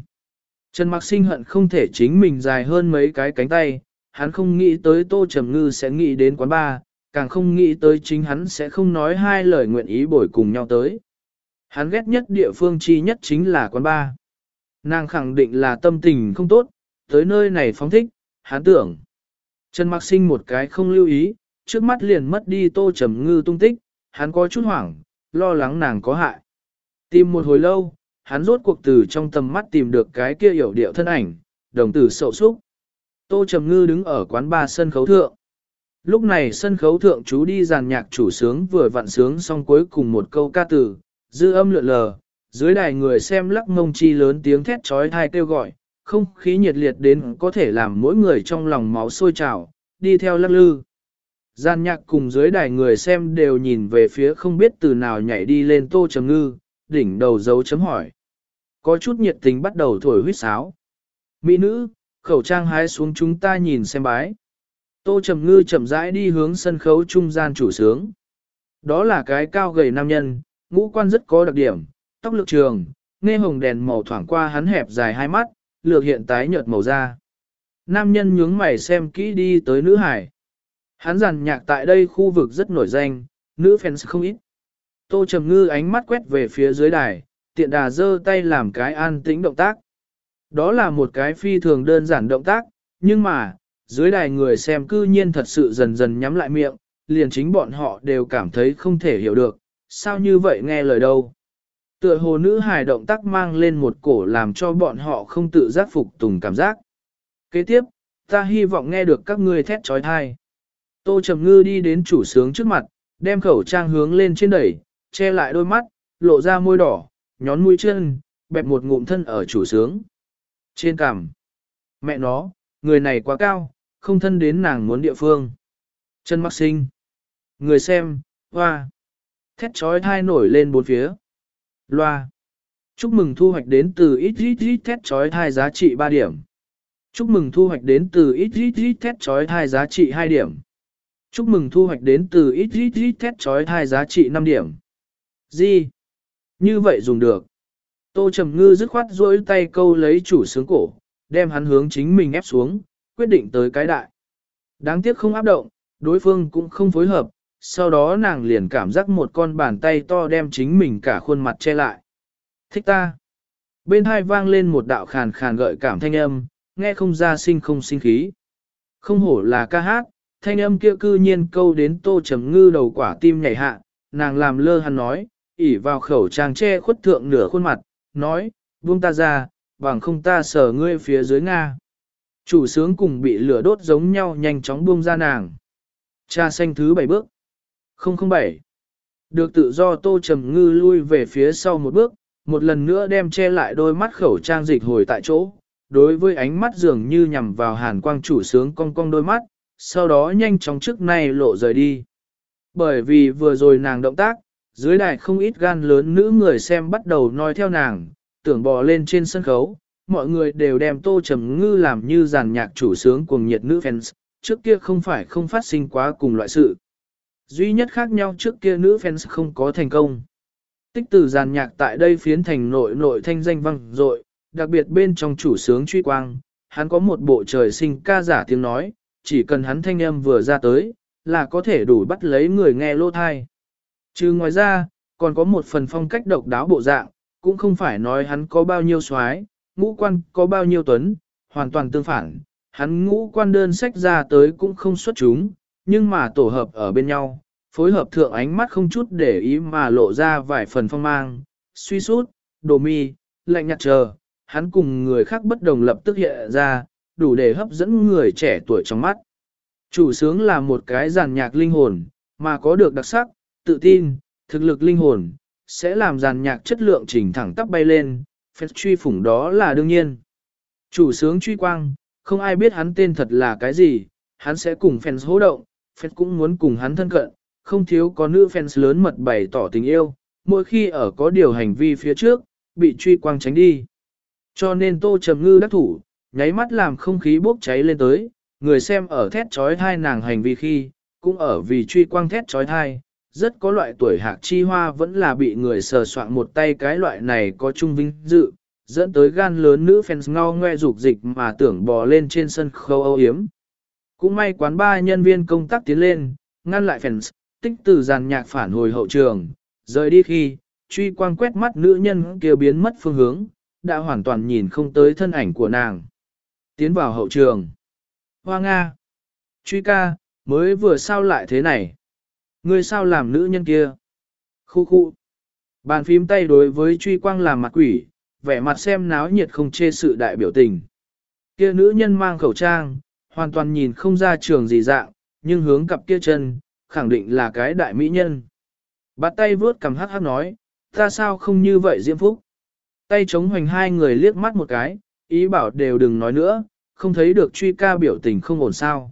S1: Trần Mạc Sinh hận không thể chính mình dài hơn mấy cái cánh tay, hắn không nghĩ tới Tô Trầm Ngư sẽ nghĩ đến quán ba, càng không nghĩ tới chính hắn sẽ không nói hai lời nguyện ý bồi cùng nhau tới. Hắn ghét nhất địa phương chi nhất chính là quán ba. Nàng khẳng định là tâm tình không tốt, tới nơi này phóng thích, hắn tưởng. Trần Mạc Sinh một cái không lưu ý, trước mắt liền mất đi Tô Trầm Ngư tung tích, hắn có chút hoảng, lo lắng nàng có hại. Tìm một hồi lâu, hắn rốt cuộc từ trong tầm mắt tìm được cái kia hiểu điệu thân ảnh, đồng tử sậu súc. Tô Trầm Ngư đứng ở quán ba sân khấu thượng. Lúc này sân khấu thượng chú đi giàn nhạc chủ sướng vừa vặn sướng xong cuối cùng một câu ca từ, dư âm lượn lờ, dưới đài người xem lắc mông chi lớn tiếng thét trói thai kêu gọi, không khí nhiệt liệt đến có thể làm mỗi người trong lòng máu sôi trào, đi theo lắc lư. Gian nhạc cùng dưới đài người xem đều nhìn về phía không biết từ nào nhảy đi lên tô trầm ngư, đỉnh đầu dấu chấm hỏi. Có chút nhiệt tình bắt đầu thổi huyết sáo. Mỹ nữ, khẩu trang hái xuống chúng ta nhìn xem bái. Tô Trầm Ngư chậm rãi đi hướng sân khấu trung gian chủ sướng. Đó là cái cao gầy nam nhân, ngũ quan rất có đặc điểm, tóc lược trường, nghe hồng đèn màu thoảng qua hắn hẹp dài hai mắt, lược hiện tái nhợt màu da. Nam nhân nhướng mày xem kỹ đi tới nữ hải. Hắn giàn nhạc tại đây khu vực rất nổi danh, nữ fans không ít. Tô Trầm Ngư ánh mắt quét về phía dưới đài, tiện đà giơ tay làm cái an tĩnh động tác. Đó là một cái phi thường đơn giản động tác, nhưng mà, dưới đài người xem cư nhiên thật sự dần dần nhắm lại miệng, liền chính bọn họ đều cảm thấy không thể hiểu được, sao như vậy nghe lời đâu. Tựa hồ nữ hài động tác mang lên một cổ làm cho bọn họ không tự giác phục tùng cảm giác. Kế tiếp, ta hy vọng nghe được các ngươi thét trói thai. Tô Trầm Ngư đi đến chủ sướng trước mặt, đem khẩu trang hướng lên trên đẩy, che lại đôi mắt, lộ ra môi đỏ, nhón mũi chân, bẹp một ngụm thân ở chủ sướng. Trên cằm. Mẹ nó, người này quá cao, không thân đến nàng muốn địa phương. Trần Mặc sinh. Người xem, hoa. Thét trói thai nổi lên bốn phía. Loa. Chúc mừng thu hoạch đến từ ít ít ít thét trói thai giá trị 3 điểm. Chúc mừng thu hoạch đến từ ít ít ít thét trói thai giá trị 2 điểm. Chúc mừng thu hoạch đến từ ít ít ít thét trói thai giá trị 5 điểm. Gì? Như vậy dùng được. Tô Trầm Ngư dứt khoát duỗi tay câu lấy chủ sướng cổ, đem hắn hướng chính mình ép xuống, quyết định tới cái đại. Đáng tiếc không áp động, đối phương cũng không phối hợp, sau đó nàng liền cảm giác một con bàn tay to đem chính mình cả khuôn mặt che lại. Thích ta. Bên hai vang lên một đạo khàn khàn gợi cảm thanh âm, nghe không ra sinh không sinh khí. Không hổ là ca hát, thanh âm kia cư nhiên câu đến tô trầm ngư đầu quả tim nhảy hạ, nàng làm lơ hắn nói, ỉ vào khẩu trang che khuất thượng nửa khuôn mặt, nói, buông ta ra, bằng không ta sở ngươi phía dưới Nga. Chủ sướng cùng bị lửa đốt giống nhau nhanh chóng buông ra nàng. Cha xanh thứ bảy bước. 007. Được tự do tô trầm ngư lui về phía sau một bước, một lần nữa đem che lại đôi mắt khẩu trang dịch hồi tại chỗ. Đối với ánh mắt dường như nhằm vào hàn quang chủ sướng cong cong đôi mắt, sau đó nhanh chóng trước nay lộ rời đi. Bởi vì vừa rồi nàng động tác, dưới đài không ít gan lớn nữ người xem bắt đầu nói theo nàng, tưởng bò lên trên sân khấu, mọi người đều đem tô trầm ngư làm như giàn nhạc chủ sướng cuồng nhiệt nữ fans, trước kia không phải không phát sinh quá cùng loại sự. Duy nhất khác nhau trước kia nữ fans không có thành công. Tích từ giàn nhạc tại đây phiến thành nội nội thanh danh vang dội, đặc biệt bên trong chủ sướng truy quang, hắn có một bộ trời sinh ca giả tiếng nói, chỉ cần hắn thanh âm vừa ra tới, là có thể đủ bắt lấy người nghe lô thai. Chứ ngoài ra, còn có một phần phong cách độc đáo bộ dạng, cũng không phải nói hắn có bao nhiêu xoái, ngũ quan có bao nhiêu tuấn, hoàn toàn tương phản, hắn ngũ quan đơn sách ra tới cũng không xuất chúng, nhưng mà tổ hợp ở bên nhau, phối hợp thượng ánh mắt không chút để ý mà lộ ra vài phần phong mang, suy sút, đồ mi, lạnh nhạt chờ, hắn cùng người khác bất đồng lập tức hiện ra, đủ để hấp dẫn người trẻ tuổi trong mắt. Chủ sướng là một cái giàn nhạc linh hồn, mà có được đặc sắc, tự tin, thực lực linh hồn, sẽ làm giàn nhạc chất lượng chỉnh thẳng tắp bay lên, phép truy phủng đó là đương nhiên. Chủ sướng truy quang, không ai biết hắn tên thật là cái gì, hắn sẽ cùng fans hỗ động, fans cũng muốn cùng hắn thân cận, không thiếu có nữ fans lớn mật bày tỏ tình yêu, mỗi khi ở có điều hành vi phía trước, bị truy quang tránh đi. Cho nên tô trầm ngư đắc thủ, nháy mắt làm không khí bốc cháy lên tới, người xem ở thét trói thai nàng hành vi khi, cũng ở vì truy quang thét trói thai, rất có loại tuổi hạc chi hoa vẫn là bị người sờ soạn một tay cái loại này có trung vinh dự, dẫn tới gan lớn nữ fans ngao ngoe dục dịch mà tưởng bò lên trên sân khấu âu yếm. Cũng may quán ba nhân viên công tác tiến lên, ngăn lại fans, tích từ giàn nhạc phản hồi hậu trường, rời đi khi, truy quang quét mắt nữ nhân kia biến mất phương hướng, đã hoàn toàn nhìn không tới thân ảnh của nàng. Tiến vào hậu trường. Hoa Nga. Truy ca, mới vừa sao lại thế này? Ngươi sao làm nữ nhân kia? Khu khu. Bàn phím tay đối với truy quang làm mặt quỷ, vẻ mặt xem náo nhiệt không chê sự đại biểu tình. Kia nữ nhân mang khẩu trang, hoàn toàn nhìn không ra trường gì dạng, nhưng hướng cặp kia chân, khẳng định là cái đại mỹ nhân. Bắt tay vướt cầm hắc hắc nói, ta sao không như vậy diễm phúc. Tay chống hoành hai người liếc mắt một cái, ý bảo đều đừng nói nữa, không thấy được truy ca biểu tình không ổn sao.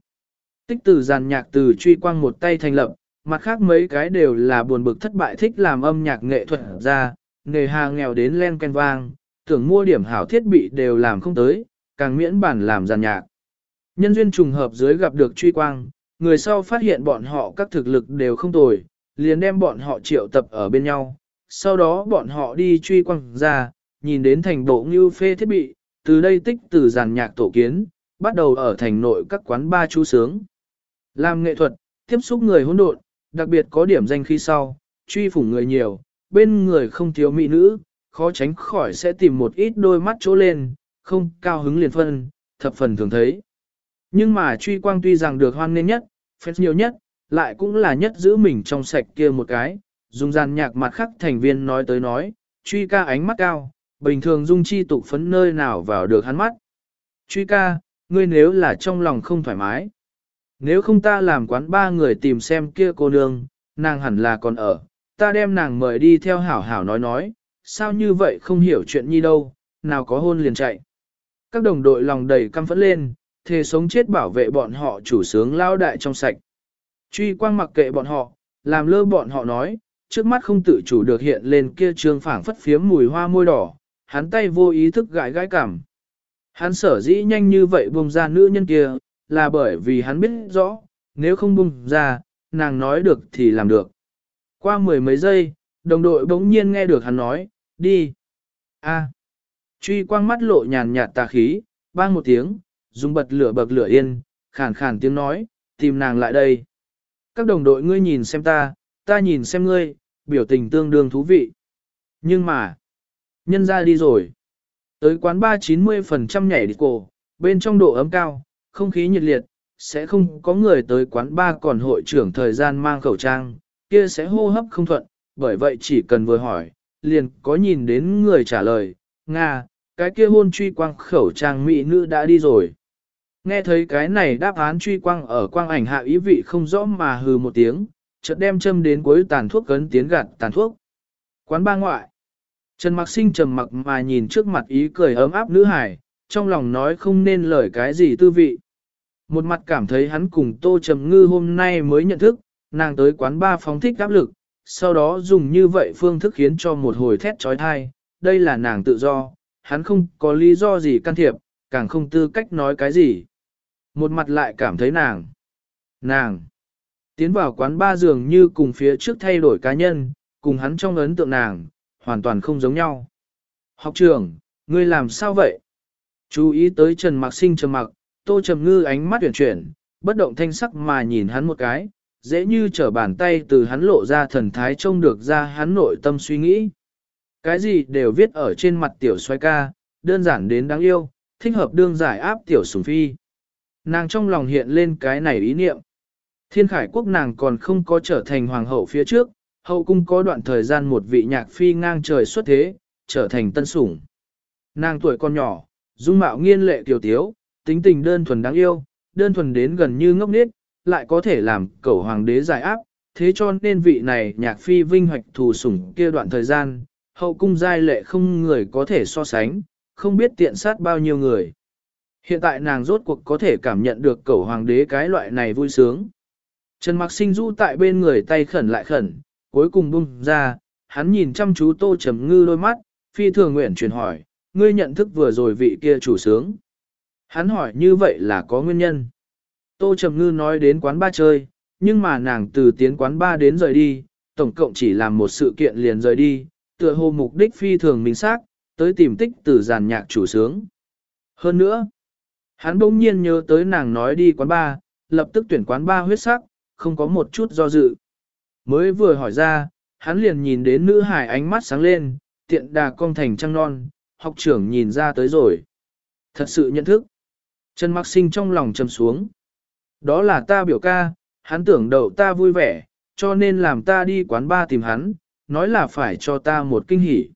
S1: Tích từ giàn nhạc từ truy quang một tay thành lập, mặt khác mấy cái đều là buồn bực thất bại thích làm âm nhạc nghệ thuật ra, nghề hà nghèo đến len ken vang, tưởng mua điểm hảo thiết bị đều làm không tới, càng miễn bản làm giàn nhạc. Nhân duyên trùng hợp dưới gặp được truy quang, người sau phát hiện bọn họ các thực lực đều không tồi, liền đem bọn họ triệu tập ở bên nhau, sau đó bọn họ đi truy quang ra, nhìn đến thành bộ ngưu phê thiết bị, từ đây tích từ giàn nhạc tổ kiến, bắt đầu ở thành nội các quán ba chú sướng. Làm nghệ thuật, tiếp xúc người hỗn độn, đặc biệt có điểm danh khi sau, truy phủng người nhiều, bên người không thiếu mỹ nữ, khó tránh khỏi sẽ tìm một ít đôi mắt chỗ lên, không cao hứng liền phân, thập phần thường thấy. Nhưng mà truy quang tuy rằng được hoan nên nhất, phép nhiều nhất, lại cũng là nhất giữ mình trong sạch kia một cái, dùng gian nhạc mặt khắc thành viên nói tới nói, truy ca ánh mắt cao, bình thường dung chi tục phấn nơi nào vào được hắn mắt. Truy ca, ngươi nếu là trong lòng không thoải mái, nếu không ta làm quán ba người tìm xem kia cô nương, nàng hẳn là còn ở, ta đem nàng mời đi theo hảo hảo nói nói, sao như vậy không hiểu chuyện nhi đâu, nào có hôn liền chạy. Các đồng đội lòng đầy căm phẫn lên, thề sống chết bảo vệ bọn họ chủ sướng lao đại trong sạch. Truy quang mặc kệ bọn họ, làm lơ bọn họ nói, trước mắt không tự chủ được hiện lên kia trương phảng phất phiếm mùi hoa môi đỏ, hắn tay vô ý thức gãi gãi cảm. Hắn sở dĩ nhanh như vậy buông ra nữ nhân kia, là bởi vì hắn biết rõ, nếu không bung ra, nàng nói được thì làm được. Qua mười mấy giây, đồng đội bỗng nhiên nghe được hắn nói, đi. A. Truy quang mắt lộ nhàn nhạt tà khí, bang một tiếng, dùng bật lửa bậc lửa yên, khàn khàn tiếng nói, tìm nàng lại đây. Các đồng đội ngươi nhìn xem ta, ta nhìn xem ngươi, biểu tình tương đương thú vị. Nhưng mà, nhân ra đi rồi. Tới quán ba 90% nhảy đi cổ, bên trong độ ấm cao, không khí nhiệt liệt, sẽ không có người tới quán ba còn hội trưởng thời gian mang khẩu trang, kia sẽ hô hấp không thuận, bởi vậy chỉ cần vừa hỏi, liền có nhìn đến người trả lời, Nga, cái kia hôn truy quang khẩu trang mỹ nữ đã đi rồi. Nghe thấy cái này đáp án truy quang ở quang ảnh hạ ý vị không rõ mà hừ một tiếng, chợt đem châm đến cuối tàn thuốc cấn tiến gạt tàn thuốc. Quán ba ngoại. Trần Mặc Sinh trầm mặc mà nhìn trước mặt ý cười ấm áp nữ hải, trong lòng nói không nên lời cái gì tư vị. Một mặt cảm thấy hắn cùng Tô Trầm Ngư hôm nay mới nhận thức, nàng tới quán ba phóng thích áp lực, sau đó dùng như vậy phương thức khiến cho một hồi thét trói thai, đây là nàng tự do, hắn không có lý do gì can thiệp, càng không tư cách nói cái gì. Một mặt lại cảm thấy nàng, nàng, tiến vào quán ba dường như cùng phía trước thay đổi cá nhân, cùng hắn trong ấn tượng nàng, hoàn toàn không giống nhau. Học trưởng, ngươi làm sao vậy? Chú ý tới Trần Mạc Sinh trầm mặc, Tô Trầm Ngư ánh mắt chuyển chuyển, bất động thanh sắc mà nhìn hắn một cái, dễ như trở bàn tay từ hắn lộ ra thần thái trông được ra hắn nội tâm suy nghĩ. Cái gì đều viết ở trên mặt tiểu xoay ca, đơn giản đến đáng yêu, thích hợp đương giải áp tiểu sùng phi. Nàng trong lòng hiện lên cái này ý niệm. Thiên khải quốc nàng còn không có trở thành hoàng hậu phía trước, hậu cung có đoạn thời gian một vị nhạc phi ngang trời xuất thế, trở thành tân sủng. Nàng tuổi còn nhỏ, dung mạo nghiên lệ tiểu tiếu, tính tình đơn thuần đáng yêu, đơn thuần đến gần như ngốc nết, lại có thể làm cẩu hoàng đế giải áp, thế cho nên vị này nhạc phi vinh hoạch thù sủng kia đoạn thời gian, hậu cung giai lệ không người có thể so sánh, không biết tiện sát bao nhiêu người. Hiện tại nàng rốt cuộc có thể cảm nhận được cẩu hoàng đế cái loại này vui sướng. Trần Mặc Sinh du tại bên người tay khẩn lại khẩn, cuối cùng bung ra, hắn nhìn chăm chú Tô Trầm Ngư đôi mắt, phi thường nguyện truyền hỏi, ngươi nhận thức vừa rồi vị kia chủ sướng. Hắn hỏi như vậy là có nguyên nhân. Tô Trầm Ngư nói đến quán ba chơi, nhưng mà nàng từ tiến quán ba đến rời đi, tổng cộng chỉ làm một sự kiện liền rời đi, tựa hồ mục đích phi thường minh xác, tới tìm tích từ giàn nhạc chủ sướng. Hơn nữa, hắn bỗng nhiên nhớ tới nàng nói đi quán ba, lập tức tuyển quán ba huyết sắc, không có một chút do dự. Mới vừa hỏi ra, hắn liền nhìn đến nữ hải ánh mắt sáng lên, tiện đà cong thành trăng non, học trưởng nhìn ra tới rồi. Thật sự nhận thức. Trần Mặc Sinh trong lòng trầm xuống. Đó là ta biểu ca, hắn tưởng đậu ta vui vẻ, cho nên làm ta đi quán ba tìm hắn, nói là phải cho ta một kinh hỉ.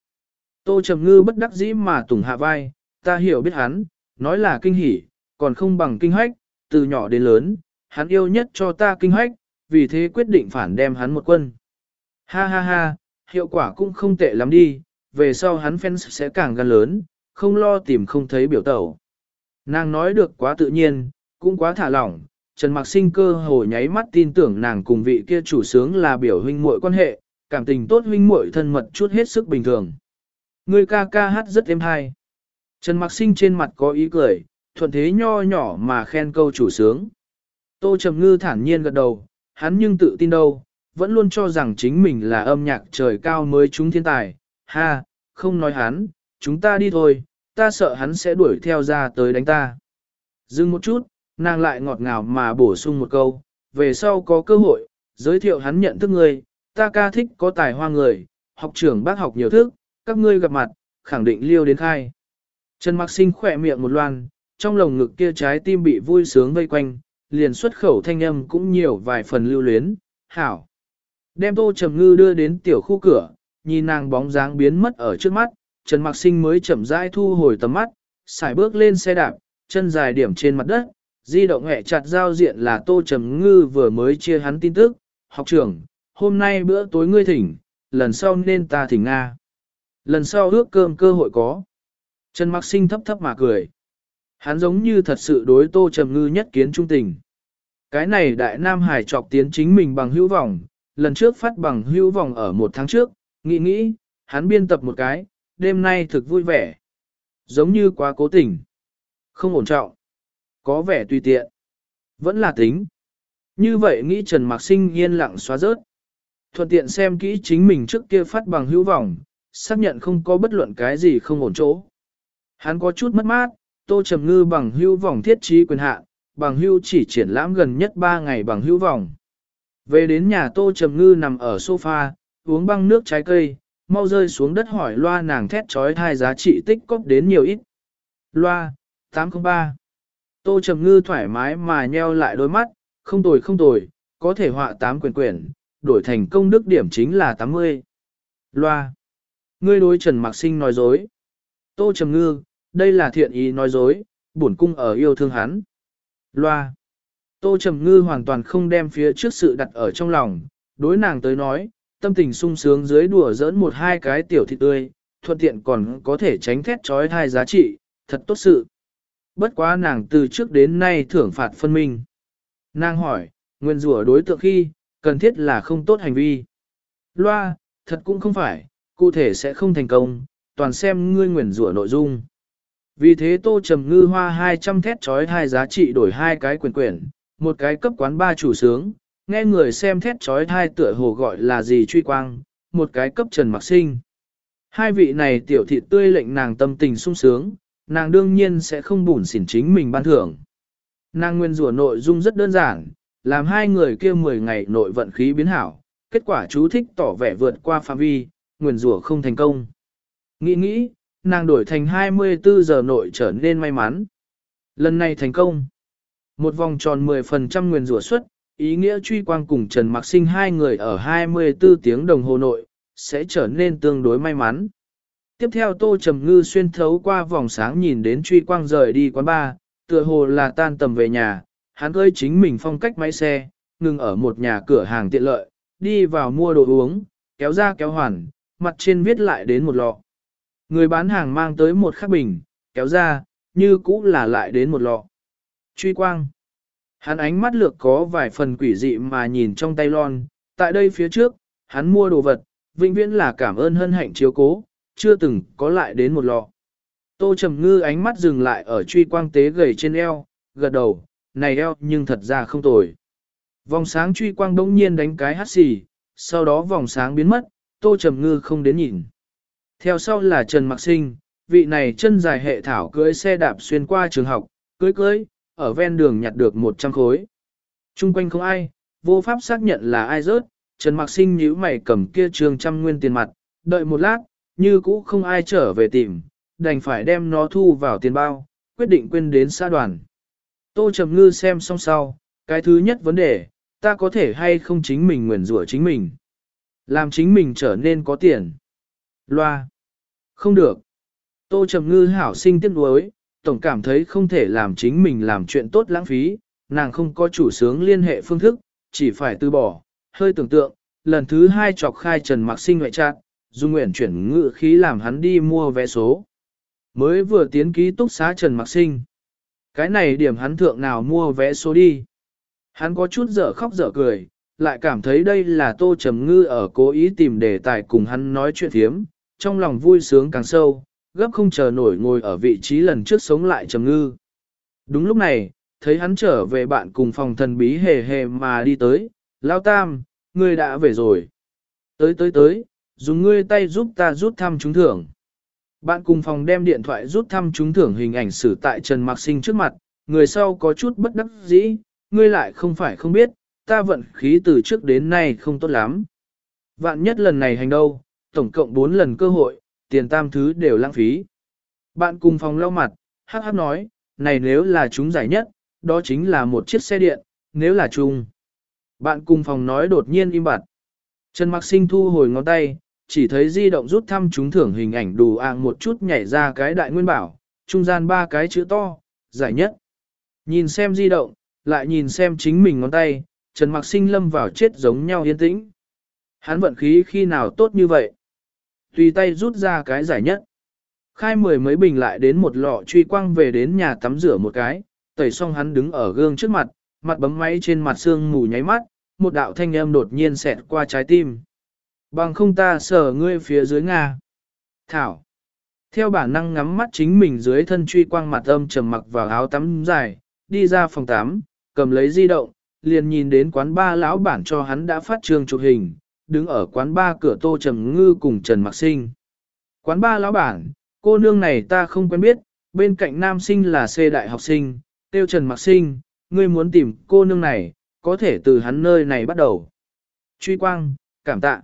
S1: Tô Trầm Ngư bất đắc dĩ mà tùng hạ vai, ta hiểu biết hắn, nói là kinh hỉ, còn không bằng kinh hách, từ nhỏ đến lớn, hắn yêu nhất cho ta kinh hách, vì thế quyết định phản đem hắn một quân. Ha ha ha, hiệu quả cũng không tệ lắm đi, về sau hắn fans sẽ càng gan lớn, không lo tìm không thấy biểu tẩu. Nàng nói được quá tự nhiên, cũng quá thả lỏng, Trần Mạc Sinh cơ hồ nháy mắt tin tưởng nàng cùng vị kia chủ sướng là biểu huynh muội quan hệ, cảm tình tốt huynh muội thân mật chút hết sức bình thường. Người ca ca hát rất êm hay. Trần Mạc Sinh trên mặt có ý cười, thuận thế nho nhỏ mà khen câu chủ sướng. Tô Trầm Ngư thản nhiên gật đầu, hắn nhưng tự tin đâu, vẫn luôn cho rằng chính mình là âm nhạc trời cao mới trúng thiên tài. Ha, không nói hắn, chúng ta đi thôi, ta sợ hắn sẽ đuổi theo ra tới đánh ta. Dừng một chút, nàng lại ngọt ngào mà bổ sung một câu, về sau có cơ hội, giới thiệu hắn nhận thức người, ta ca thích có tài hoa người, học trưởng bác học nhiều thức, các ngươi gặp mặt, khẳng định liêu đến khai. Trần Mặc Sinh khỏe miệng một loan, trong lồng ngực kia trái tim bị vui sướng vây quanh, liền xuất khẩu thanh âm cũng nhiều vài phần lưu luyến, hảo. Đem tô trầm ngư đưa đến tiểu khu cửa, nhìn nàng bóng dáng biến mất ở trước mắt, Trần Mặc Sinh mới chậm rãi thu hồi tầm mắt, xài bước lên xe đạp, chân dài điểm trên mặt đất, di động hẹ chặt giao diện là tô trầm ngư vừa mới chia hắn tin tức, học trưởng, hôm nay bữa tối ngươi thỉnh, lần sau nên ta thỉnh Nga. Lần sau ước cơm cơ hội có. Trần Mặc Sinh thấp thấp mà cười. Hắn giống như thật sự đối tô trầm ngư nhất kiến trung tình. Cái này đại nam hải trọc tiến chính mình bằng hữu vọng, lần trước phát bằng hữu vọng ở một tháng trước, nghĩ nghĩ, hắn biên tập một cái, đêm nay thực vui vẻ. Giống như quá cố tình. Không ổn trọng. Có vẻ tùy tiện. Vẫn là tính. Như vậy nghĩ Trần Mạc Sinh yên lặng xóa rớt. Thuận tiện xem kỹ chính mình trước kia phát bằng hữu vọng, xác nhận không có bất luận cái gì không ổn chỗ. Hắn có chút mất mát, Tô Trầm Ngư bằng hữu vọng thiết trí quyền hạn, bằng hữu chỉ triển lãm gần nhất 3 ngày bằng hữu vọng. Về đến nhà Tô Trầm Ngư nằm ở sofa, uống băng nước trái cây, mau rơi xuống đất hỏi loa nàng thét trói thai giá trị tích cóp đến nhiều ít. Loa, 803. Tô Trầm Ngư thoải mái mà nheo lại đôi mắt, không tồi không tồi, có thể họa tám quyền quyển, đổi thành công đức điểm chính là 80. Loa. Ngươi đối Trần Mạc Sinh nói dối. Tô Trầm Ngư, đây là thiện ý nói dối, bổn cung ở yêu thương hắn. Loa. Tô Trầm Ngư hoàn toàn không đem phía trước sự đặt ở trong lòng, đối nàng tới nói, tâm tình sung sướng dưới đùa giỡn một hai cái tiểu thịt tươi, thuận tiện còn có thể tránh thét trói thai giá trị, thật tốt sự. Bất quá nàng từ trước đến nay thưởng phạt phân minh. Nàng hỏi, nguyên rủa đối tượng khi, cần thiết là không tốt hành vi. Loa, thật cũng không phải, cụ thể sẽ không thành công, toàn xem ngươi nguyền rủa nội dung. Vì thế tô trầm ngư hoa 200 thét trói hai giá trị đổi hai cái quyền quyển, một cái cấp quán ba chủ sướng, nghe người xem thét trói thai tựa hồ gọi là gì truy quang, một cái cấp trần mặc sinh. Hai vị này tiểu thị tươi lệnh nàng tâm tình sung sướng, nàng đương nhiên sẽ không bùn xỉn chính mình ban thưởng. Nàng nguyên rủa nội dung rất đơn giản, làm hai người kia 10 ngày nội vận khí biến hảo, kết quả chú thích tỏ vẻ vượt qua phạm vi, nguyên rủa không thành công. Nghĩ nghĩ, nàng đổi thành 24 giờ nội trở nên may mắn. Lần này thành công. Một vòng tròn 10% nguyên rủa suất, ý nghĩa truy quang cùng Trần Mạc Sinh hai người ở 24 tiếng đồng hồ nội, sẽ trở nên tương đối may mắn. Tiếp theo Tô Trầm Ngư xuyên thấu qua vòng sáng nhìn đến truy quang rời đi quán bar, tựa hồ là tan tầm về nhà, hắn ơi chính mình phong cách máy xe, ngừng ở một nhà cửa hàng tiện lợi, đi vào mua đồ uống, kéo ra kéo hoàn, mặt trên viết lại đến một lọ. Người bán hàng mang tới một khắc bình, kéo ra, như cũ là lại đến một lọ. Truy quang. Hắn ánh mắt lược có vài phần quỷ dị mà nhìn trong tay lon, tại đây phía trước, hắn mua đồ vật, vĩnh viễn là cảm ơn hân hạnh chiếu cố, chưa từng có lại đến một lọ. Tô Trầm Ngư ánh mắt dừng lại ở truy quang tế gầy trên eo, gật đầu, này eo nhưng thật ra không tồi. Vòng sáng truy quang đống nhiên đánh cái hắt xì, sau đó vòng sáng biến mất, Tô Trầm Ngư không đến nhìn. Theo sau là Trần Mạc Sinh, vị này chân dài hệ thảo cưới xe đạp xuyên qua trường học, cưới cưới, ở ven đường nhặt được 100 khối. Trung quanh không ai, vô pháp xác nhận là ai rớt, Trần Mạc Sinh nhíu mày cầm kia trường trăm nguyên tiền mặt, đợi một lát, như cũ không ai trở về tìm, đành phải đem nó thu vào tiền bao, quyết định quên đến xã đoàn. Tô Trầm Ngư xem xong sau, cái thứ nhất vấn đề, ta có thể hay không chính mình nguyền rủa chính mình. Làm chính mình trở nên có tiền. Loa. Không được. Tô Trầm Ngư hảo sinh tiếc nuối, tổng cảm thấy không thể làm chính mình làm chuyện tốt lãng phí, nàng không có chủ sướng liên hệ phương thức, chỉ phải từ bỏ, hơi tưởng tượng, lần thứ hai chọc khai Trần Mạc Sinh ngoại trạng, dùng Nguyện chuyển ngự khí làm hắn đi mua vé số. Mới vừa tiến ký túc xá Trần Mạc Sinh. Cái này điểm hắn thượng nào mua vé số đi. Hắn có chút dở khóc dở cười, lại cảm thấy đây là Tô Trầm Ngư ở cố ý tìm đề tài cùng hắn nói chuyện thiếm, trong lòng vui sướng càng sâu, gấp không chờ nổi ngồi ở vị trí lần trước sống lại Trầm Ngư. Đúng lúc này, thấy hắn trở về bạn cùng phòng thần bí hề hề mà đi tới, Lao Tam, ngươi đã về rồi. Tới tới tới, dùng ngươi tay giúp ta rút thăm trúng thưởng. Bạn cùng phòng đem điện thoại rút thăm trúng thưởng hình ảnh xử tại Trần Mạc Sinh trước mặt, người sau có chút bất đắc dĩ, ngươi lại không phải không biết, ta vận khí từ trước đến nay không tốt lắm. Vạn nhất lần này hành đâu, tổng cộng 4 lần cơ hội, tiền tam thứ đều lãng phí. Bạn cùng phòng lau mặt, hắc hắc nói, này nếu là chúng giải nhất, đó chính là một chiếc xe điện, nếu là chung. Bạn cùng phòng nói đột nhiên im bặt. Trần Mạc Sinh thu hồi ngón tay, chỉ thấy di động rút thăm trúng thưởng hình ảnh đủ ạng một chút nhảy ra cái đại nguyên bảo, trung gian ba cái chữ to, giải nhất. Nhìn xem di động, lại nhìn xem chính mình ngón tay, Trần Mạc Sinh lâm vào chết giống nhau yên tĩnh. Hắn vận khí khi nào tốt như vậy? Tùy tay rút ra cái giải nhất. Khai mười mấy bình lại đến một lọ truy quang về đến nhà tắm rửa một cái, tẩy xong hắn đứng ở gương trước mặt, mặt bấm máy trên mặt xương mù nháy mắt, một đạo thanh âm đột nhiên xẹt qua trái tim. Bằng không ta sờ ngươi phía dưới Nga. Thảo. Theo bản năng ngắm mắt chính mình dưới thân truy quang mặt âm trầm mặc vào áo tắm dài, đi ra phòng tắm, cầm lấy di động, liền nhìn đến quán ba lão bản cho hắn đã phát trường chụp hình, đứng ở quán ba cửa tô trầm ngư cùng Trần Mặc Sinh. Quán ba lão bản, cô nương này ta không quen biết, bên cạnh nam sinh là C đại học sinh, tiêu Trần Mặc Sinh, ngươi muốn tìm cô nương này, có thể từ hắn nơi này bắt đầu. Truy quang, cảm tạ.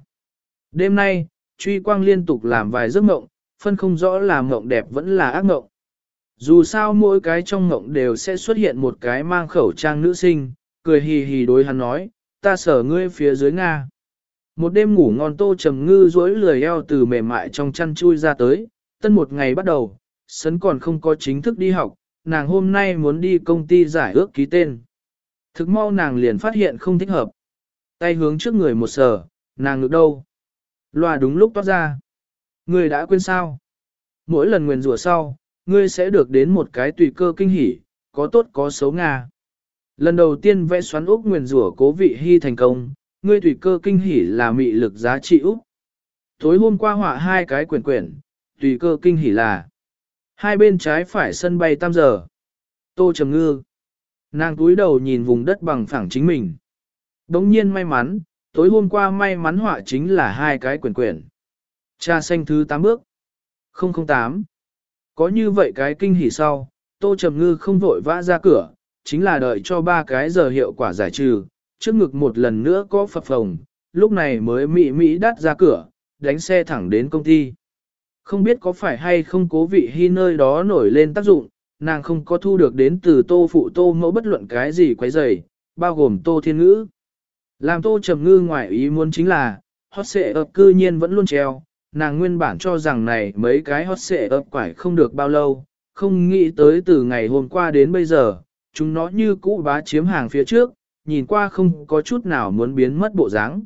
S1: Đêm nay, truy quang liên tục làm vài giấc mộng, phân không rõ là mộng đẹp vẫn là ác mộng. Dù sao mỗi cái trong mộng đều sẽ xuất hiện một cái mang khẩu trang nữ sinh, cười hì hì đối hắn nói, ta sở ngươi phía dưới Nga. Một đêm ngủ ngon tô trầm ngư duỗi lười eo từ mềm mại trong chăn chui ra tới, tân một ngày bắt đầu, sấn còn không có chính thức đi học, nàng hôm nay muốn đi công ty giải ước ký tên. Thực mau nàng liền phát hiện không thích hợp. Tay hướng trước người một sờ, nàng ngực đâu. Loa đúng lúc toát ra. Người đã quên sao? Mỗi lần nguyền rủa sau, ngươi sẽ được đến một cái tùy cơ kinh hỉ, có tốt có xấu Nga. Lần đầu tiên vẽ xoắn úc nguyền rủa cố vị hy thành công, ngươi tùy cơ kinh hỉ là mị lực giá trị úc. Tối hôm qua họa hai cái quyển quyển, tùy cơ kinh hỉ là hai bên trái phải sân bay tam giờ. Tô trầm ngư. Nàng túi đầu nhìn vùng đất bằng phẳng chính mình. Đống nhiên may mắn, tối hôm qua may mắn họa chính là hai cái quyển quyển. Cha xanh thứ 8 bước. 008. Có như vậy cái kinh hỉ sau, Tô Trầm Ngư không vội vã ra cửa, chính là đợi cho ba cái giờ hiệu quả giải trừ, trước ngực một lần nữa có phập phồng, lúc này mới mị mị đắt ra cửa, đánh xe thẳng đến công ty. Không biết có phải hay không cố vị hy nơi đó nổi lên tác dụng, nàng không có thu được đến từ tô phụ tô mẫu bất luận cái gì quấy rầy, bao gồm tô thiên ngữ. Làm tô trầm ngư ngoại ý muốn chính là, hot xệ ập cư nhiên vẫn luôn treo, nàng nguyên bản cho rằng này mấy cái hot xệ ập quải không được bao lâu, không nghĩ tới từ ngày hôm qua đến bây giờ, chúng nó như cũ bá chiếm hàng phía trước, nhìn qua không có chút nào muốn biến mất bộ dáng.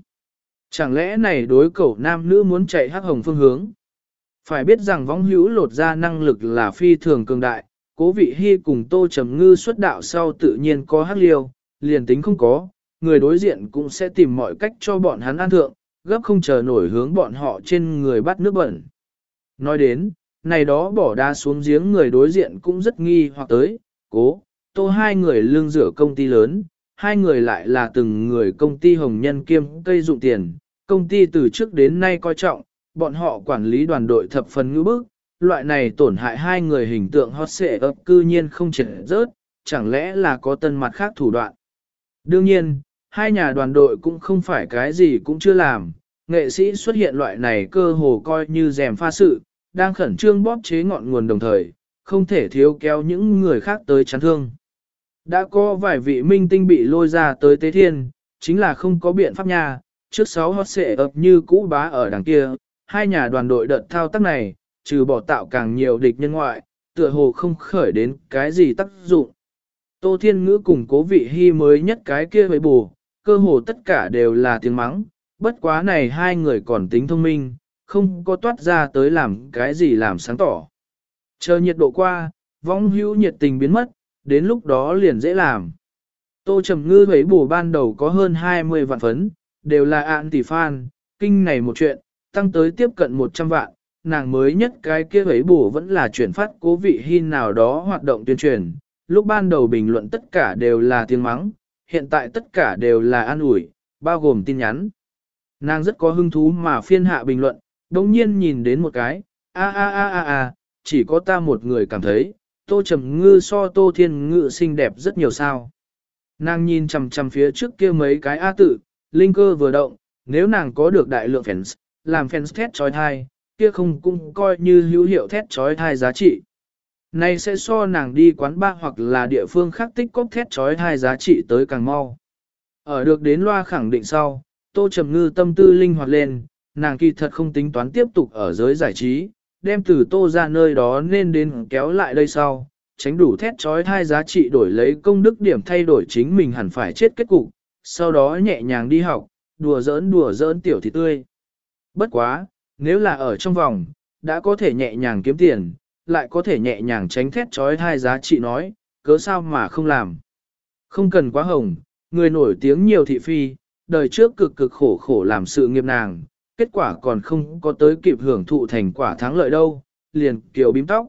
S1: Chẳng lẽ này đối cậu nam nữ muốn chạy hắc hồng phương hướng? Phải biết rằng võng hữu lột ra năng lực là phi thường cường đại, cố vị hy cùng tô trầm ngư xuất đạo sau tự nhiên có hắc liêu, liền tính không có, người đối diện cũng sẽ tìm mọi cách cho bọn hắn an thượng, gấp không chờ nổi hướng bọn họ trên người bắt nước bẩn. Nói đến, này đó bỏ đá xuống giếng người đối diện cũng rất nghi hoặc tới, cố, tô hai người lương rửa công ty lớn, hai người lại là từng người công ty hồng nhân kiêm cây dụng tiền, công ty từ trước đến nay coi trọng, bọn họ quản lý đoàn đội thập phần ngữ bức, loại này tổn hại hai người hình tượng hot xệ ấp cư nhiên không chết rớt, chẳng lẽ là có tân mặt khác thủ đoạn. Đương nhiên, hai nhà đoàn đội cũng không phải cái gì cũng chưa làm, nghệ sĩ xuất hiện loại này cơ hồ coi như rèm pha sự, đang khẩn trương bóp chế ngọn nguồn đồng thời, không thể thiếu kéo những người khác tới chán thương. Đã có vài vị minh tinh bị lôi ra tới tế thiên, chính là không có biện pháp nha, trước sáu hot xệ ập như cũ bá ở đằng kia, hai nhà đoàn đội đợt thao tác này, trừ bỏ tạo càng nhiều địch nhân ngoại, tựa hồ không khởi đến cái gì tác dụng. Tô Thiên Ngữ cùng cố vị hy mới nhất cái kia với bù, cơ hồ tất cả đều là tiếng mắng, bất quá này hai người còn tính thông minh, không có toát ra tới làm cái gì làm sáng tỏ. Chờ nhiệt độ qua, vong hữu nhiệt tình biến mất, đến lúc đó liền dễ làm. Tô Trầm Ngư thấy bù ban đầu có hơn 20 vạn phấn, đều là ạn tỷ fan, kinh này một chuyện, tăng tới tiếp cận 100 vạn, nàng mới nhất cái kia ấy bù vẫn là chuyển phát cố vị hin nào đó hoạt động tuyên truyền, lúc ban đầu bình luận tất cả đều là tiếng mắng, hiện tại tất cả đều là an ủi, bao gồm tin nhắn. Nàng rất có hứng thú mà phiên hạ bình luận, đồng nhiên nhìn đến một cái, a a a a a, chỉ có ta một người cảm thấy, tô trầm ngư so tô thiên ngự xinh đẹp rất nhiều sao. Nàng nhìn chằm chằm phía trước kia mấy cái A tự, linh cơ vừa động, nếu nàng có được đại lượng fans, làm fans thét trói thai, kia không cũng coi như hữu hiệu thét trói thai giá trị. Này sẽ so nàng đi quán bar hoặc là địa phương khác tích cốc thét trói thai giá trị tới càng mau. Ở được đến loa khẳng định sau, Tô Trầm Ngư tâm tư linh hoạt lên, nàng kỳ thật không tính toán tiếp tục ở giới giải trí, đem từ Tô ra nơi đó nên đến kéo lại đây sau, tránh đủ thét trói thai giá trị đổi lấy công đức điểm thay đổi chính mình hẳn phải chết kết cục, sau đó nhẹ nhàng đi học, đùa giỡn đùa giỡn tiểu thị tươi. Bất quá, nếu là ở trong vòng, đã có thể nhẹ nhàng kiếm tiền, lại có thể nhẹ nhàng tránh thét trói thai giá trị nói, cớ sao mà không làm. Không cần quá hồng, người nổi tiếng nhiều thị phi, đời trước cực cực khổ khổ làm sự nghiệp nàng, kết quả còn không có tới kịp hưởng thụ thành quả thắng lợi đâu, liền kiểu bím tóc.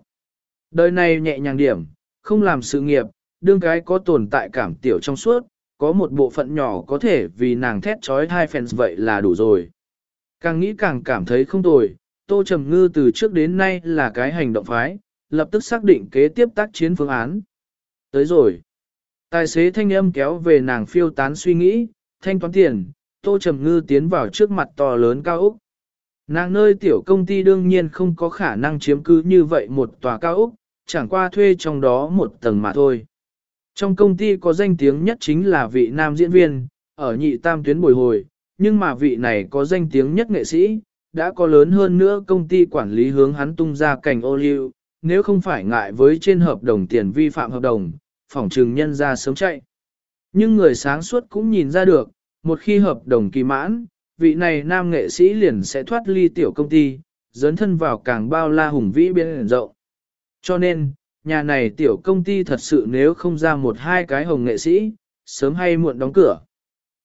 S1: Đời này nhẹ nhàng điểm, không làm sự nghiệp, đương cái có tồn tại cảm tiểu trong suốt, có một bộ phận nhỏ có thể vì nàng thét trói hai fans vậy là đủ rồi. Càng nghĩ càng cảm thấy không tồi, Tô Trầm Ngư từ trước đến nay là cái hành động phái, lập tức xác định kế tiếp tác chiến phương án. Tới rồi. Tài xế thanh âm kéo về nàng phiêu tán suy nghĩ, thanh toán tiền, Tô Trầm Ngư tiến vào trước mặt to lớn cao Úc. Nàng nơi tiểu công ty đương nhiên không có khả năng chiếm cứ như vậy một tòa cao Úc, chẳng qua thuê trong đó một tầng mà thôi. Trong công ty có danh tiếng nhất chính là vị nam diễn viên, ở nhị tam tuyến bồi hồi, nhưng mà vị này có danh tiếng nhất nghệ sĩ, đã có lớn hơn nữa công ty quản lý hướng hắn tung ra cảnh ô liu, nếu không phải ngại với trên hợp đồng tiền vi phạm hợp đồng, phòng trừng nhân ra sớm chạy. Nhưng người sáng suốt cũng nhìn ra được, một khi hợp đồng kỳ mãn, vị này nam nghệ sĩ liền sẽ thoát ly tiểu công ty, dấn thân vào càng bao la hùng vĩ biên rộng. Cho nên, nhà này tiểu công ty thật sự nếu không ra một hai cái hồng nghệ sĩ, sớm hay muộn đóng cửa.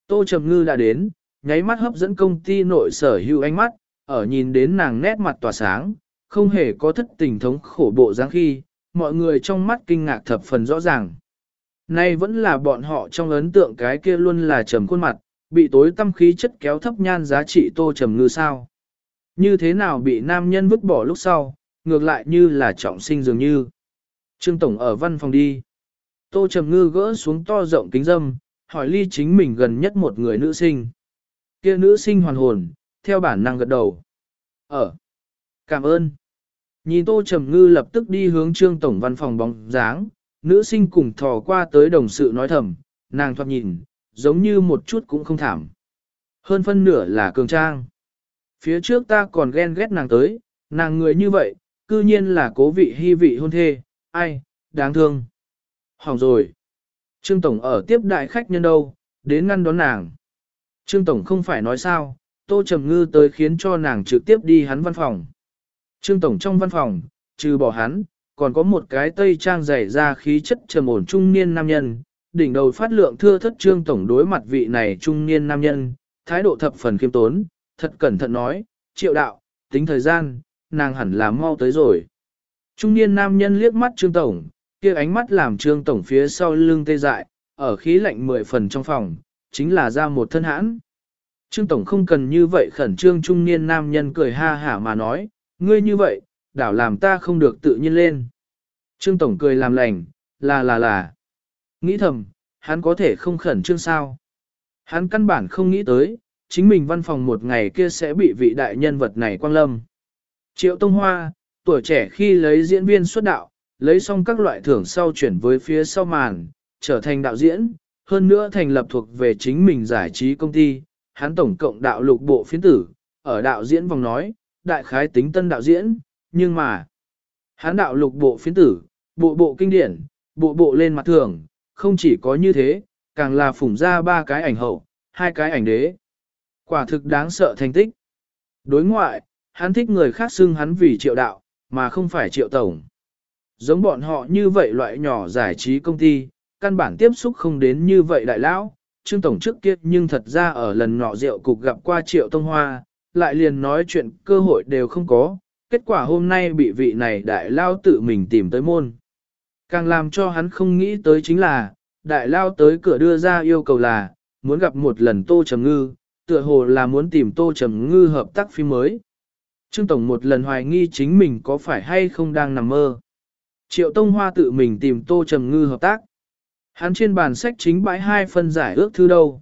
S1: Tô Trầm Ngư đã đến, nháy mắt hấp dẫn công ty nội sở hữu ánh mắt, ở nhìn đến nàng nét mặt tỏa sáng, không hề có thất tình thống khổ bộ dáng khi, mọi người trong mắt kinh ngạc thập phần rõ ràng. Nay vẫn là bọn họ trong ấn tượng cái kia luôn là trầm khuôn mặt, bị tối tâm khí chất kéo thấp nhan giá trị tô trầm ngư sao. Như thế nào bị nam nhân vứt bỏ lúc sau, ngược lại như là trọng sinh dường như. Trương Tổng ở văn phòng đi. Tô trầm ngư gỡ xuống to rộng kính dâm, hỏi ly chính mình gần nhất một người nữ sinh. Kia nữ sinh hoàn hồn, theo bản năng gật đầu. Ở. Cảm ơn. Nhìn Tô Trầm Ngư lập tức đi hướng Trương Tổng văn phòng bóng dáng, nữ sinh cùng thò qua tới đồng sự nói thầm, nàng thoát nhìn, giống như một chút cũng không thảm. Hơn phân nửa là cường trang. Phía trước ta còn ghen ghét nàng tới, nàng người như vậy, cư nhiên là cố vị hy vị hôn thê, ai, đáng thương. Hỏng rồi. Trương Tổng ở tiếp đại khách nhân đâu, đến ngăn đón nàng. Trương Tổng không phải nói sao, Tô Trầm Ngư tới khiến cho nàng trực tiếp đi hắn văn phòng. Trương Tổng trong văn phòng, trừ bỏ hắn, còn có một cái tây trang dày ra khí chất trầm ổn trung niên nam nhân, đỉnh đầu phát lượng thưa thất Trương Tổng đối mặt vị này trung niên nam nhân, thái độ thập phần khiêm tốn, thật cẩn thận nói, triệu đạo, tính thời gian, nàng hẳn là mau tới rồi. Trung niên nam nhân liếc mắt Trương Tổng, kia ánh mắt làm Trương Tổng phía sau lưng tê dại, ở khí lạnh mười phần trong phòng, chính là ra một thân hãn. Trương Tổng không cần như vậy khẩn trương trung niên nam nhân cười ha hả mà nói, ngươi như vậy, đảo làm ta không được tự nhiên lên. Trương Tổng cười làm lành, là là là. Nghĩ thầm, hắn có thể không khẩn trương sao. Hắn căn bản không nghĩ tới, chính mình văn phòng một ngày kia sẽ bị vị đại nhân vật này quang lâm. Triệu Tông Hoa, tuổi trẻ khi lấy diễn viên xuất đạo, lấy xong các loại thưởng sau chuyển với phía sau màn, trở thành đạo diễn, hơn nữa thành lập thuộc về chính mình giải trí công ty, hắn tổng cộng đạo lục bộ phiến tử, ở đạo diễn vòng nói, đại khái tính tân đạo diễn, nhưng mà, hắn đạo lục bộ phiến tử, bộ bộ kinh điển, bộ bộ lên mặt thường, không chỉ có như thế, càng là phủng ra ba cái ảnh hậu, hai cái ảnh đế. Quả thực đáng sợ thành tích. Đối ngoại, hắn thích người khác xưng hắn vì triệu đạo, mà không phải triệu tổng. Giống bọn họ như vậy loại nhỏ giải trí công ty, căn bản tiếp xúc không đến như vậy đại lão. Trương Tổng trước kia nhưng thật ra ở lần nọ rượu cục gặp qua triệu tông hoa, lại liền nói chuyện cơ hội đều không có, kết quả hôm nay bị vị này đại lao tự mình tìm tới môn. Càng làm cho hắn không nghĩ tới chính là, đại lao tới cửa đưa ra yêu cầu là, muốn gặp một lần Tô Trầm Ngư, tựa hồ là muốn tìm Tô Trầm Ngư hợp tác phim mới. Trương Tổng một lần hoài nghi chính mình có phải hay không đang nằm mơ. Triệu Tông Hoa tự mình tìm Tô Trầm Ngư hợp tác. Hắn trên bàn sách chính bãi hai phân giải ước thư đâu.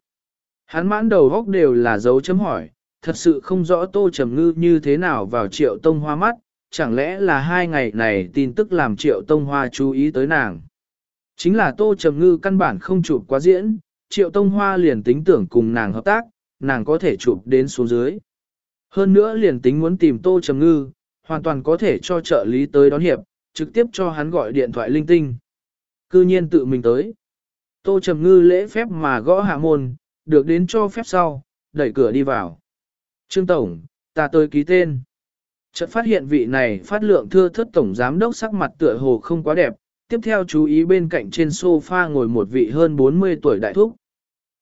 S1: Hắn mãn đầu góc đều là dấu chấm hỏi, thật sự không rõ Tô Trầm Ngư như thế nào vào Triệu Tông Hoa mắt, chẳng lẽ là hai ngày này tin tức làm Triệu Tông Hoa chú ý tới nàng. Chính là Tô Trầm Ngư căn bản không chụp quá diễn, Triệu Tông Hoa liền tính tưởng cùng nàng hợp tác, nàng có thể chụp đến xuống dưới. Hơn nữa liền tính muốn tìm Tô Trầm Ngư, hoàn toàn có thể cho trợ lý tới đón hiệp, trực tiếp cho hắn gọi điện thoại linh tinh. Cư nhiên tự mình tới. Tô Trầm Ngư lễ phép mà gõ hạ môn, được đến cho phép sau, đẩy cửa đi vào. Trương Tổng, ta tới ký tên. Chợt phát hiện vị này phát lượng thưa thất Tổng Giám đốc sắc mặt tựa hồ không quá đẹp, tiếp theo chú ý bên cạnh trên sofa ngồi một vị hơn 40 tuổi đại thúc.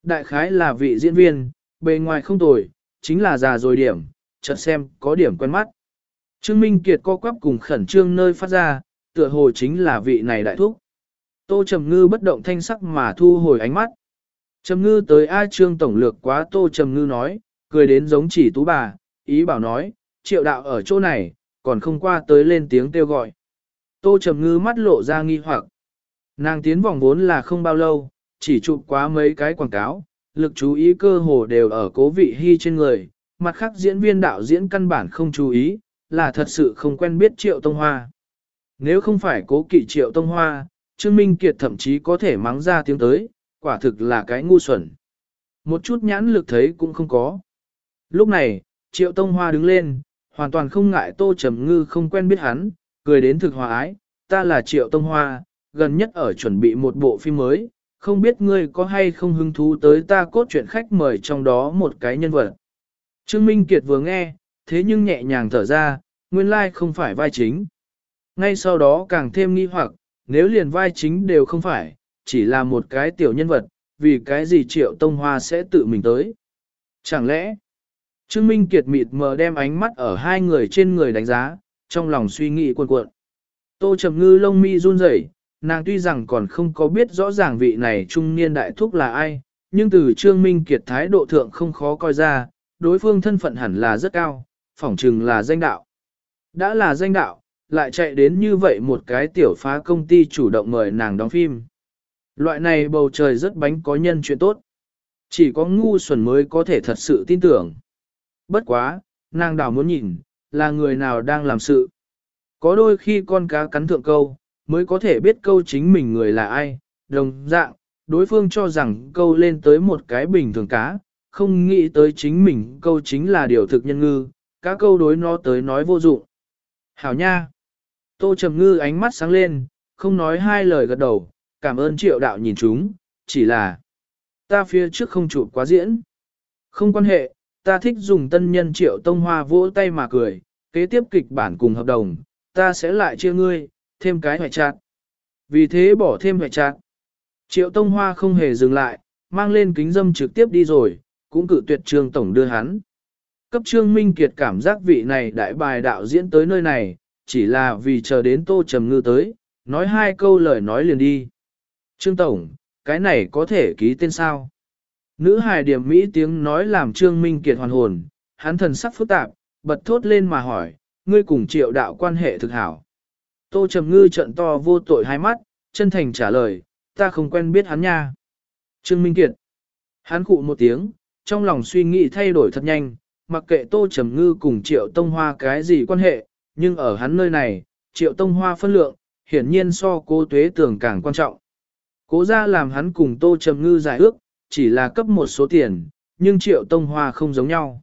S1: Đại khái là vị diễn viên, bề ngoài không tồi, chính là già rồi điểm, chợt xem có điểm quen mắt. Trương Minh Kiệt co quắp cùng khẩn trương nơi phát ra, tựa hồ chính là vị này đại thúc. Tô Trầm Ngư bất động thanh sắc mà thu hồi ánh mắt. Trầm Ngư tới A Trương Tổng lược quá Tô Trầm Ngư nói, cười đến giống chỉ tú bà, ý bảo nói, triệu đạo ở chỗ này, còn không qua tới lên tiếng kêu gọi. Tô Trầm Ngư mắt lộ ra nghi hoặc. Nàng tiến vòng vốn là không bao lâu, chỉ chụp quá mấy cái quảng cáo, lực chú ý cơ hồ đều ở cố vị hy trên người, mặt khác diễn viên đạo diễn căn bản không chú ý, là thật sự không quen biết Triệu Tông Hoa. Nếu không phải cố kỵ Triệu Tông Hoa, Trương Minh Kiệt thậm chí có thể mắng ra tiếng tới, quả thực là cái ngu xuẩn. Một chút nhãn lực thấy cũng không có. Lúc này, Triệu Tông Hoa đứng lên, hoàn toàn không ngại Tô Trầm Ngư không quen biết hắn, cười đến thực hòa ái, ta là Triệu Tông Hoa, gần nhất ở chuẩn bị một bộ phim mới, không biết ngươi có hay không hứng thú tới ta cốt truyện khách mời trong đó một cái nhân vật. Trương Minh Kiệt vừa nghe, thế nhưng nhẹ nhàng thở ra, nguyên lai like không phải vai chính. Ngay sau đó càng thêm nghi hoặc, nếu liền vai chính đều không phải, chỉ là một cái tiểu nhân vật, vì cái gì Triệu Tông Hoa sẽ tự mình tới. Chẳng lẽ, Trương Minh Kiệt mịt mờ đem ánh mắt ở hai người trên người đánh giá, trong lòng suy nghĩ cuộn cuộn. Tô Trầm Ngư lông mi run rẩy, nàng tuy rằng còn không có biết rõ ràng vị này trung niên đại thúc là ai, nhưng từ Trương Minh Kiệt thái độ thượng không khó coi ra, đối phương thân phận hẳn là rất cao, phỏng chừng là danh đạo. Đã là danh đạo, lại chạy đến như vậy một cái tiểu phá công ty chủ động mời nàng đóng phim. Loại này bầu trời rất bánh có nhân chuyện tốt. Chỉ có ngu xuẩn mới có thể thật sự tin tưởng. Bất quá, nàng đảo muốn nhìn, là người nào đang làm sự. Có đôi khi con cá cắn thượng câu, mới có thể biết câu chính mình người là ai, đồng dạng, đối phương cho rằng câu lên tới một cái bình thường cá, không nghĩ tới chính mình câu chính là điều thực nhân ngư, cá câu đối nó tới nói vô dụng. Hảo nha! Tô Trầm Ngư ánh mắt sáng lên, không nói hai lời gật đầu, cảm ơn triệu đạo nhìn chúng, chỉ là ta phía trước không chụp quá diễn. Không quan hệ, ta thích dùng tân nhân triệu tông hoa vỗ tay mà cười, kế tiếp kịch bản cùng hợp đồng, ta sẽ lại chia ngươi, thêm cái hoại chặt. Vì thế bỏ thêm hoại chặt. Triệu tông hoa không hề dừng lại, mang lên kính dâm trực tiếp đi rồi, cũng cự tuyệt trương tổng đưa hắn. Cấp trương minh kiệt cảm giác vị này đại bài đạo diễn tới nơi này, chỉ là vì chờ đến tô trầm ngư tới, nói hai câu lời nói liền đi. Trương tổng, cái này có thể ký tên sao? Nữ hài điểm Mỹ tiếng nói làm Trương Minh Kiệt hoàn hồn, hắn thần sắc phức tạp, bật thốt lên mà hỏi, ngươi cùng triệu đạo quan hệ thực hảo. Tô Trầm Ngư trận to vô tội hai mắt, chân thành trả lời, ta không quen biết hắn nha. Trương Minh Kiệt. Hắn cụ một tiếng, trong lòng suy nghĩ thay đổi thật nhanh, mặc kệ Tô Trầm Ngư cùng Triệu Tông Hoa cái gì quan hệ, nhưng ở hắn nơi này, Triệu Tông Hoa phân lượng, hiển nhiên so cô tuế tưởng càng quan trọng. Cố ra làm hắn cùng Tô Trầm Ngư giải ước, chỉ là cấp một số tiền, nhưng Triệu Tông Hoa không giống nhau.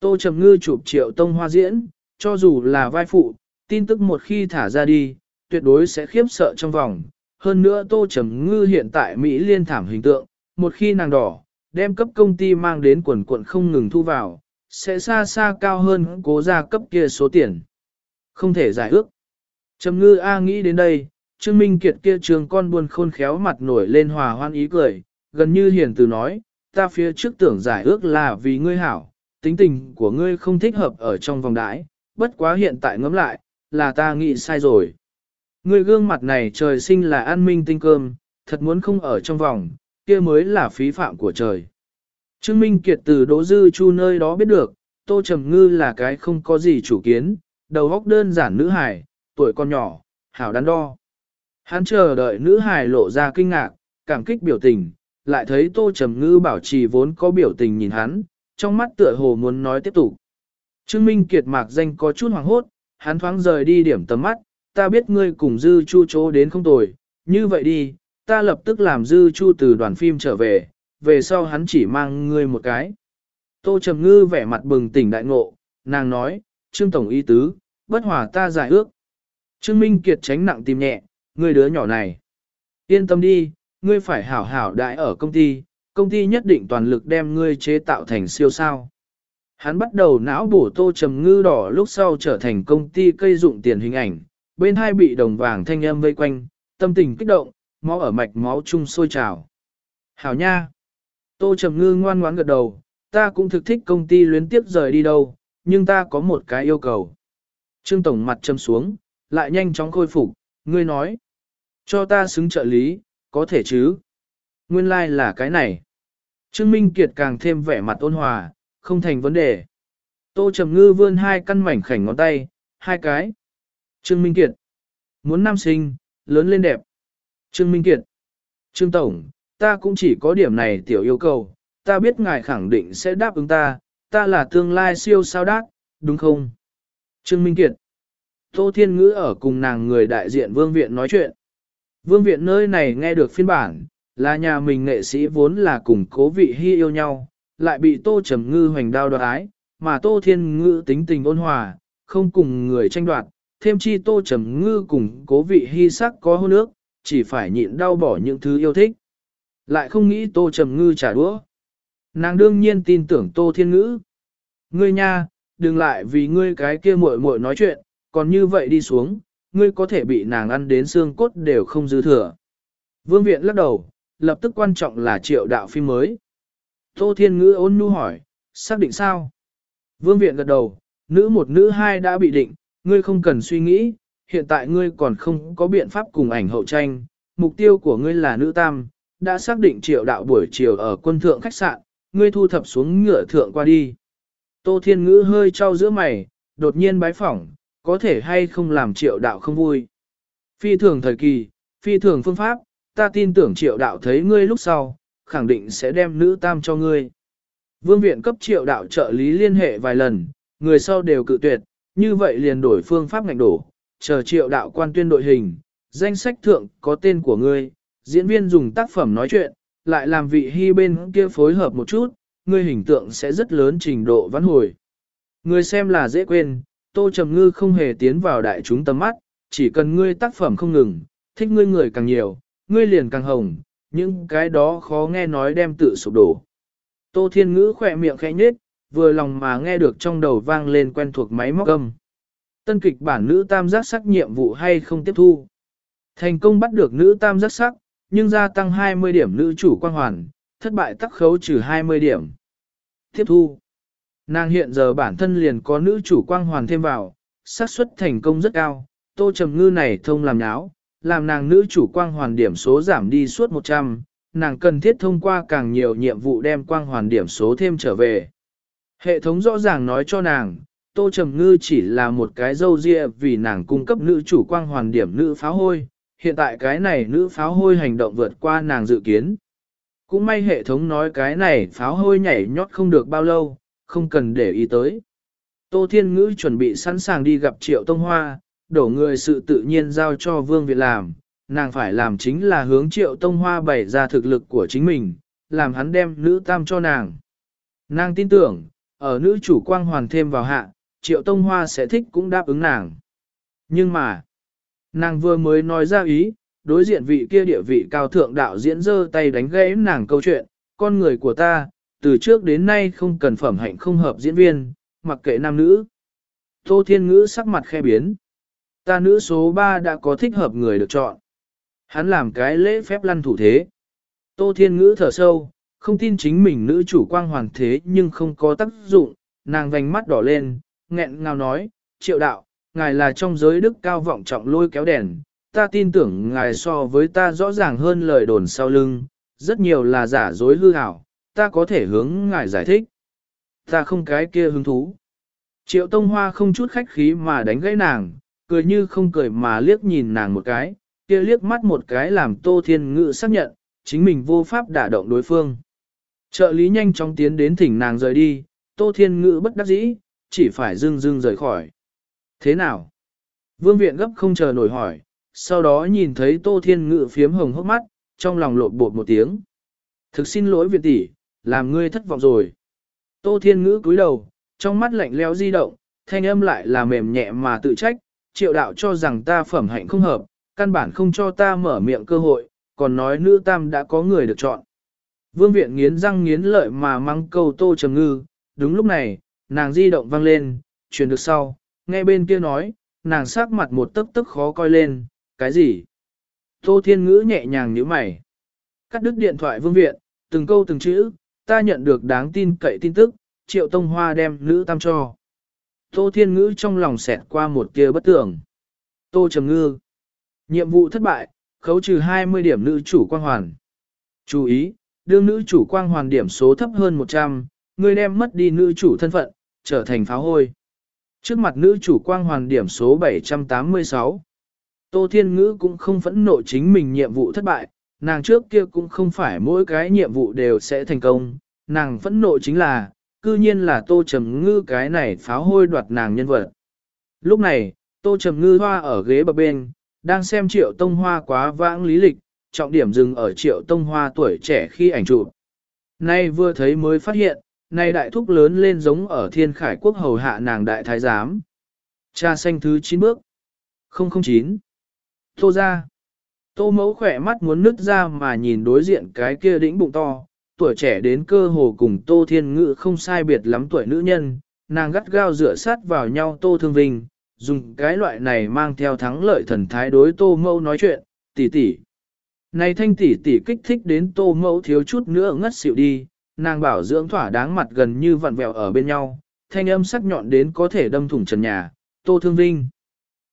S1: Tô Trầm Ngư chụp Triệu Tông Hoa diễn, cho dù là vai phụ, tin tức một khi thả ra đi, tuyệt đối sẽ khiếp sợ trong vòng. Hơn nữa Tô Trầm Ngư hiện tại Mỹ liên thảm hình tượng, một khi nàng đỏ, đem cấp công ty mang đến quần quận không ngừng thu vào, sẽ xa xa cao hơn cố gia cấp kia số tiền. Không thể giải ước. Trầm Ngư A nghĩ đến đây, Trương Minh Kiệt kia trường con buồn khôn khéo mặt nổi lên hòa hoan ý cười, gần như hiền từ nói, ta phía trước tưởng giải ước là vì ngươi hảo, tính tình của ngươi không thích hợp ở trong vòng đãi, bất quá hiện tại ngẫm lại, là ta nghĩ sai rồi. Ngươi gương mặt này trời sinh là an minh tinh cơm, thật muốn không ở trong vòng, kia mới là phí phạm của trời. Trương Minh Kiệt từ Đỗ Dư Chu nơi đó biết được, Tô Trầm Ngư là cái không có gì chủ kiến, đầu óc đơn giản nữ hài, tuổi còn nhỏ, hảo đắn đo. Hắn chờ đợi nữ hài lộ ra kinh ngạc, cảm kích biểu tình, lại thấy Tô Trầm Ngư bảo trì vốn có biểu tình nhìn hắn, trong mắt tựa hồ muốn nói tiếp tục. Trương Minh Kiệt mạc danh có chút hoảng hốt, hắn thoáng rời đi điểm tầm mắt, ta biết ngươi cùng Dư Chu chỗ đến không tồi, như vậy đi, ta lập tức làm Dư Chu từ đoàn phim trở về, về sau hắn chỉ mang ngươi một cái. Tô Trầm Ngư vẻ mặt bừng tỉnh đại ngộ, nàng nói, Trương Tổng y tứ, bất hòa ta giải ước. Trương Minh Kiệt tránh nặng tìm nhẹ, ngươi đứa nhỏ này. Yên tâm đi, ngươi phải hảo hảo đại ở công ty, công ty nhất định toàn lực đem ngươi chế tạo thành siêu sao. Hắn bắt đầu não bổ tô trầm ngư đỏ lúc sau trở thành công ty cây dụng tiền hình ảnh, bên hai bị đồng vàng thanh âm vây quanh, tâm tình kích động, máu ở mạch máu chung sôi trào. Hảo nha! Tô trầm ngư ngoan ngoãn gật đầu, ta cũng thực thích công ty luyến tiếp rời đi đâu, nhưng ta có một cái yêu cầu. Trương Tổng mặt châm xuống, lại nhanh chóng khôi phục, ngươi nói. Cho ta xứng trợ lý, có thể chứ? Nguyên lai like là cái này. Trương Minh Kiệt càng thêm vẻ mặt ôn hòa, không thành vấn đề. Tô Trầm Ngư vươn hai căn mảnh khảnh ngón tay, hai cái. Trương Minh Kiệt. Muốn nam sinh, lớn lên đẹp. Trương Minh Kiệt. Trương Tổng, ta cũng chỉ có điểm này tiểu yêu cầu, ta biết ngài khẳng định sẽ đáp ứng ta, ta là tương lai siêu sao đát, đúng không? Trương Minh Kiệt. Tô Thiên Ngữ ở cùng nàng người đại diện vương viện nói chuyện. Vương viện nơi này nghe được phiên bản, Là nhà mình nghệ sĩ vốn là cùng cố vị hy yêu nhau, lại bị Tô Trầm Ngư hoành đao đoạt ái, mà Tô Thiên Ngư tính tình ôn hòa, không cùng người tranh đoạt, thêm chi Tô Trầm Ngư cùng cố vị hy sắc có hôn nước, chỉ phải nhịn đau bỏ những thứ yêu thích. Lại không nghĩ Tô Trầm Ngư trả đũa. Nàng đương nhiên tin tưởng Tô Thiên Ngữ. Ngươi nha, đừng lại vì ngươi cái kia muội muội nói chuyện, còn như vậy đi xuống, ngươi có thể bị nàng ăn đến xương cốt đều không dư thừa. Vương viện lắc đầu, lập tức quan trọng là triệu đạo phim mới. Tô Thiên Ngữ ôn nhu hỏi, xác định sao? Vương viện gật đầu, nữ một nữ hai đã bị định, ngươi không cần suy nghĩ, hiện tại ngươi còn không có biện pháp cùng ảnh hậu tranh, mục tiêu của ngươi là nữ tam, đã xác định triệu đạo buổi chiều ở quân thượng khách sạn, ngươi thu thập xuống ngựa thượng qua đi. Tô Thiên Ngữ hơi trao giữa mày, đột nhiên bái phỏng, có thể hay không làm triệu đạo không vui. Phi thường thời kỳ, phi thường phương pháp, ta tin tưởng triệu đạo thấy ngươi lúc sau, khẳng định sẽ đem nữ tam cho ngươi. Vương viện cấp triệu đạo trợ lý liên hệ vài lần, người sau đều cự tuyệt, như vậy liền đổi phương pháp ngạch đổ, chờ triệu đạo quan tuyên đội hình, danh sách thượng có tên của ngươi, diễn viên dùng tác phẩm nói chuyện, lại làm vị hy bên kia phối hợp một chút, ngươi hình tượng sẽ rất lớn trình độ vãn hồi. Người xem là dễ quên, Tô Trầm Ngư không hề tiến vào đại chúng tầm mắt, chỉ cần ngươi tác phẩm không ngừng, thích ngươi người càng nhiều, ngươi liền càng hồng, những cái đó khó nghe nói đem tự sụp đổ. Tô Thiên Ngữ khỏe miệng khẽ nhếch, vừa lòng mà nghe được trong đầu vang lên quen thuộc máy móc âm. Tân kịch bản nữ tam giác sắc nhiệm vụ hay không tiếp thu. Thành công bắt được nữ tam giác sắc, nhưng gia tăng 20 điểm nữ chủ quan hoàn, thất bại tắc khấu trừ 20 điểm. Tiếp thu. Nàng hiện giờ bản thân liền có nữ chủ quang hoàn thêm vào, xác suất thành công rất cao, tô trầm ngư này thông làm nháo, làm nàng nữ chủ quang hoàn điểm số giảm đi suốt 100, nàng cần thiết thông qua càng nhiều nhiệm vụ đem quang hoàn điểm số thêm trở về. Hệ thống rõ ràng nói cho nàng, tô trầm ngư chỉ là một cái dâu ria vì nàng cung cấp nữ chủ quang hoàn điểm nữ pháo hôi, hiện tại cái này nữ pháo hôi hành động vượt qua nàng dự kiến. Cũng may hệ thống nói cái này pháo hôi nhảy nhót không được bao lâu, không cần để ý tới. Tô Thiên Ngữ chuẩn bị sẵn sàng đi gặp Triệu Tông Hoa, đổ người sự tự nhiên giao cho Vương Việt làm, nàng phải làm chính là hướng Triệu Tông Hoa bày ra thực lực của chính mình, làm hắn đem nữ tam cho nàng. Nàng tin tưởng, ở nữ chủ quang hoàn thêm vào hạ, Triệu Tông Hoa sẽ thích cũng đáp ứng nàng. Nhưng mà, nàng vừa mới nói ra ý, đối diện vị kia địa vị cao thượng đạo diễn dơ tay đánh gãy nàng câu chuyện, con người của ta, từ trước đến nay không cần phẩm hạnh không hợp diễn viên, mặc kệ nam nữ. Tô Thiên Ngữ sắc mặt khe biến. Ta nữ số 3 đã có thích hợp người được chọn. Hắn làm cái lễ phép lăn thủ thế. Tô Thiên Ngữ thở sâu, không tin chính mình nữ chủ quang hoàn thế nhưng không có tác dụng, nàng vành mắt đỏ lên, nghẹn ngào nói, triệu đạo, ngài là trong giới đức cao vọng trọng lôi kéo đèn, ta tin tưởng ngài so với ta rõ ràng hơn lời đồn sau lưng, rất nhiều là giả dối hư hảo, ta có thể hướng ngài giải thích. Ta không cái kia hứng thú. Triệu Tông Hoa không chút khách khí mà đánh gãy nàng, cười như không cười mà liếc nhìn nàng một cái, kia liếc mắt một cái làm Tô Thiên Ngự xác nhận, chính mình vô pháp đả động đối phương. Trợ lý nhanh chóng tiến đến thỉnh nàng rời đi, Tô Thiên Ngự bất đắc dĩ, chỉ phải dưng dưng rời khỏi. Thế nào? Vương viện gấp không chờ nổi hỏi, sau đó nhìn thấy Tô Thiên Ngự phiếm hồng hốc mắt, trong lòng lộn bột một tiếng. Thực xin lỗi viện tỷ, làm ngươi thất vọng rồi. Tô Thiên Ngữ cúi đầu, trong mắt lạnh lẽo di động, thanh âm lại là mềm nhẹ mà tự trách, triệu đạo cho rằng ta phẩm hạnh không hợp, căn bản không cho ta mở miệng cơ hội, còn nói nữ tam đã có người được chọn. Vương viện nghiến răng nghiến lợi mà mắng câu Tô Trầm Ngư, đúng lúc này, nàng di động vang lên, truyền được sau, nghe bên kia nói, nàng sắc mặt một tức tức khó coi lên, cái gì? Tô Thiên Ngữ nhẹ nhàng nhíu mày. Cắt đứt điện thoại vương viện, từng câu từng chữ, ta nhận được đáng tin cậy tin tức, triệu tông hoa đem nữ tam cho. Tô Thiên Ngữ trong lòng xẹt qua một tia bất tưởng. Tô Trầm Ngư. Nhiệm vụ thất bại, khấu trừ 20 điểm nữ chủ quang hoàn. Chú ý, đương nữ chủ quang hoàn điểm số thấp hơn 100, người đem mất đi nữ chủ thân phận, trở thành pháo hôi. Trước mặt nữ chủ quang hoàn điểm số 786. Tô Thiên Ngữ cũng không phẫn nộ chính mình nhiệm vụ thất bại, nàng trước kia cũng không phải mỗi cái nhiệm vụ đều sẽ thành công, nàng phẫn nộ chính là, cư nhiên là Tô Trầm Ngư cái này pháo hôi đoạt nàng nhân vật. Lúc này, Tô Trầm Ngư hoa ở ghế bờ bên, đang xem triệu tông hoa quá vãng lý lịch, trọng điểm dừng ở triệu tông hoa tuổi trẻ khi ảnh chụp. Nay vừa thấy mới phát hiện, nay đại thúc lớn lên giống ở thiên khải quốc hầu hạ nàng đại thái giám. Cha xanh thứ 9 bước. 009. Tô ra. Tô mẫu khỏe mắt muốn nứt ra mà nhìn đối diện cái kia đĩnh bụng to, tuổi trẻ đến cơ hồ cùng Tô Thiên Ngự không sai biệt lắm tuổi nữ nhân, nàng gắt gao rửa sát vào nhau Tô Thương Vinh, dùng cái loại này mang theo thắng lợi thần thái đối Tô mẫu nói chuyện, tỷ tỷ. Này thanh tỷ tỷ kích thích đến Tô mẫu thiếu chút nữa ngất xỉu đi, nàng bảo dưỡng thỏa đáng mặt gần như vặn vẹo ở bên nhau, thanh âm sắc nhọn đến có thể đâm thủng trần nhà, Tô Thương Vinh.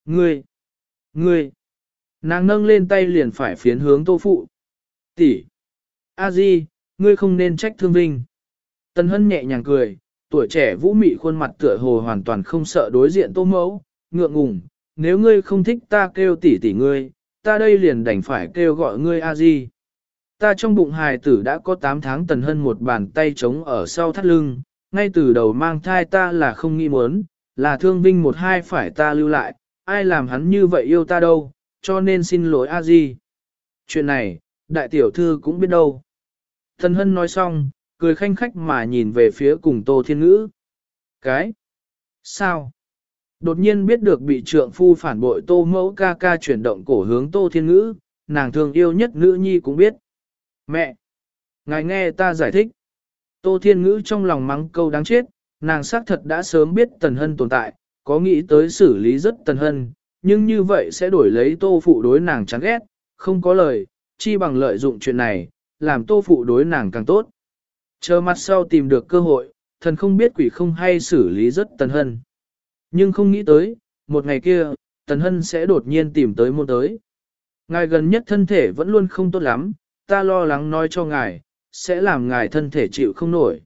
S1: Ngươi! Ngươi! Nàng nâng lên tay liền phải phiến hướng Tô Phụ. Tỷ! A Di, ngươi không nên trách Thương Vinh. Tân Hân nhẹ nhàng cười, tuổi trẻ vũ mị khuôn mặt tựa hồ hoàn toàn không sợ đối diện Tô Mẫu, ngượng ngùng, nếu ngươi không thích ta kêu tỷ tỷ ngươi, ta đây liền đành phải kêu gọi ngươi A Di. Ta trong bụng hài tử đã có 8 tháng tần hân một bàn tay trống ở sau thắt lưng, ngay từ đầu mang thai ta là không nghĩ muốn, là thương vinh một hai phải ta lưu lại, ai làm hắn như vậy yêu ta đâu, cho nên xin lỗi a di. Chuyện này, đại tiểu thư cũng biết đâu. Thần hân nói xong, cười khanh khách mà nhìn về phía cùng tô thiên ngữ. Cái? Sao? Đột nhiên biết được bị trượng phu phản bội tô mẫu ca ca chuyển động cổ hướng tô thiên ngữ, nàng thương yêu nhất nữ nhi cũng biết. Mẹ! Ngài nghe ta giải thích. Tô Thiên Ngữ trong lòng mắng câu đáng chết, nàng xác thật đã sớm biết Tần Hân tồn tại, có nghĩ tới xử lý rất Tần Hân, nhưng như vậy sẽ đổi lấy Tô Phụ đối nàng chán ghét, không có lời, chi bằng lợi dụng chuyện này, làm Tô Phụ đối nàng càng tốt. Chờ mặt sau tìm được cơ hội, thần không biết quỷ không hay xử lý rất Tần Hân. Nhưng không nghĩ tới, một ngày kia, Tần Hân sẽ đột nhiên tìm tới môn tới. Ngài gần nhất thân thể vẫn luôn không tốt lắm, ta lo lắng nói cho ngài, sẽ làm ngài thân thể chịu không nổi.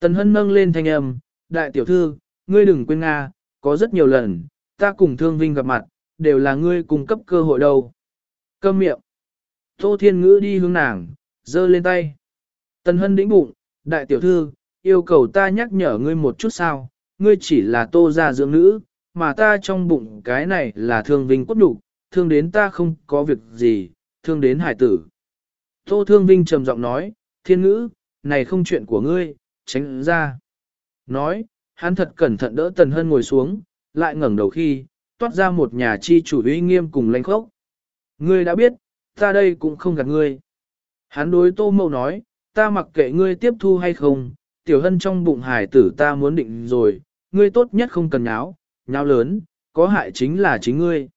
S1: Tần Hân nâng lên thanh âm, đại tiểu thư, ngươi đừng quên Nga, có rất nhiều lần, ta cùng Thương Vinh gặp mặt, đều là ngươi cung cấp cơ hội đâu. Câm miệng. Tô Thiên Ngữ đi hướng nàng, giơ lên tay. Tần Hân đĩnh bụng, đại tiểu thư, yêu cầu ta nhắc nhở ngươi một chút sao, ngươi chỉ là tô gia dưỡng nữ, mà ta trong bụng cái này là thương vinh cốt đủ, thương đến ta không có việc gì, thương đến hải tử. Tô Thương Vinh trầm giọng nói, thiên ngữ, này không chuyện của ngươi, tránh ra. Nói, hắn thật cẩn thận đỡ Tần Hân ngồi xuống, lại ngẩng đầu khi, toát ra một nhà chi chủ uy nghiêm cùng lãnh khốc. Ngươi đã biết, ta đây cũng không gạt ngươi. Hắn đối Tô Mậu nói, ta mặc kệ ngươi tiếp thu hay không, tiểu hân trong bụng hải tử ta muốn định rồi, ngươi tốt nhất không cần nháo, nháo lớn, có hại chính là chính ngươi.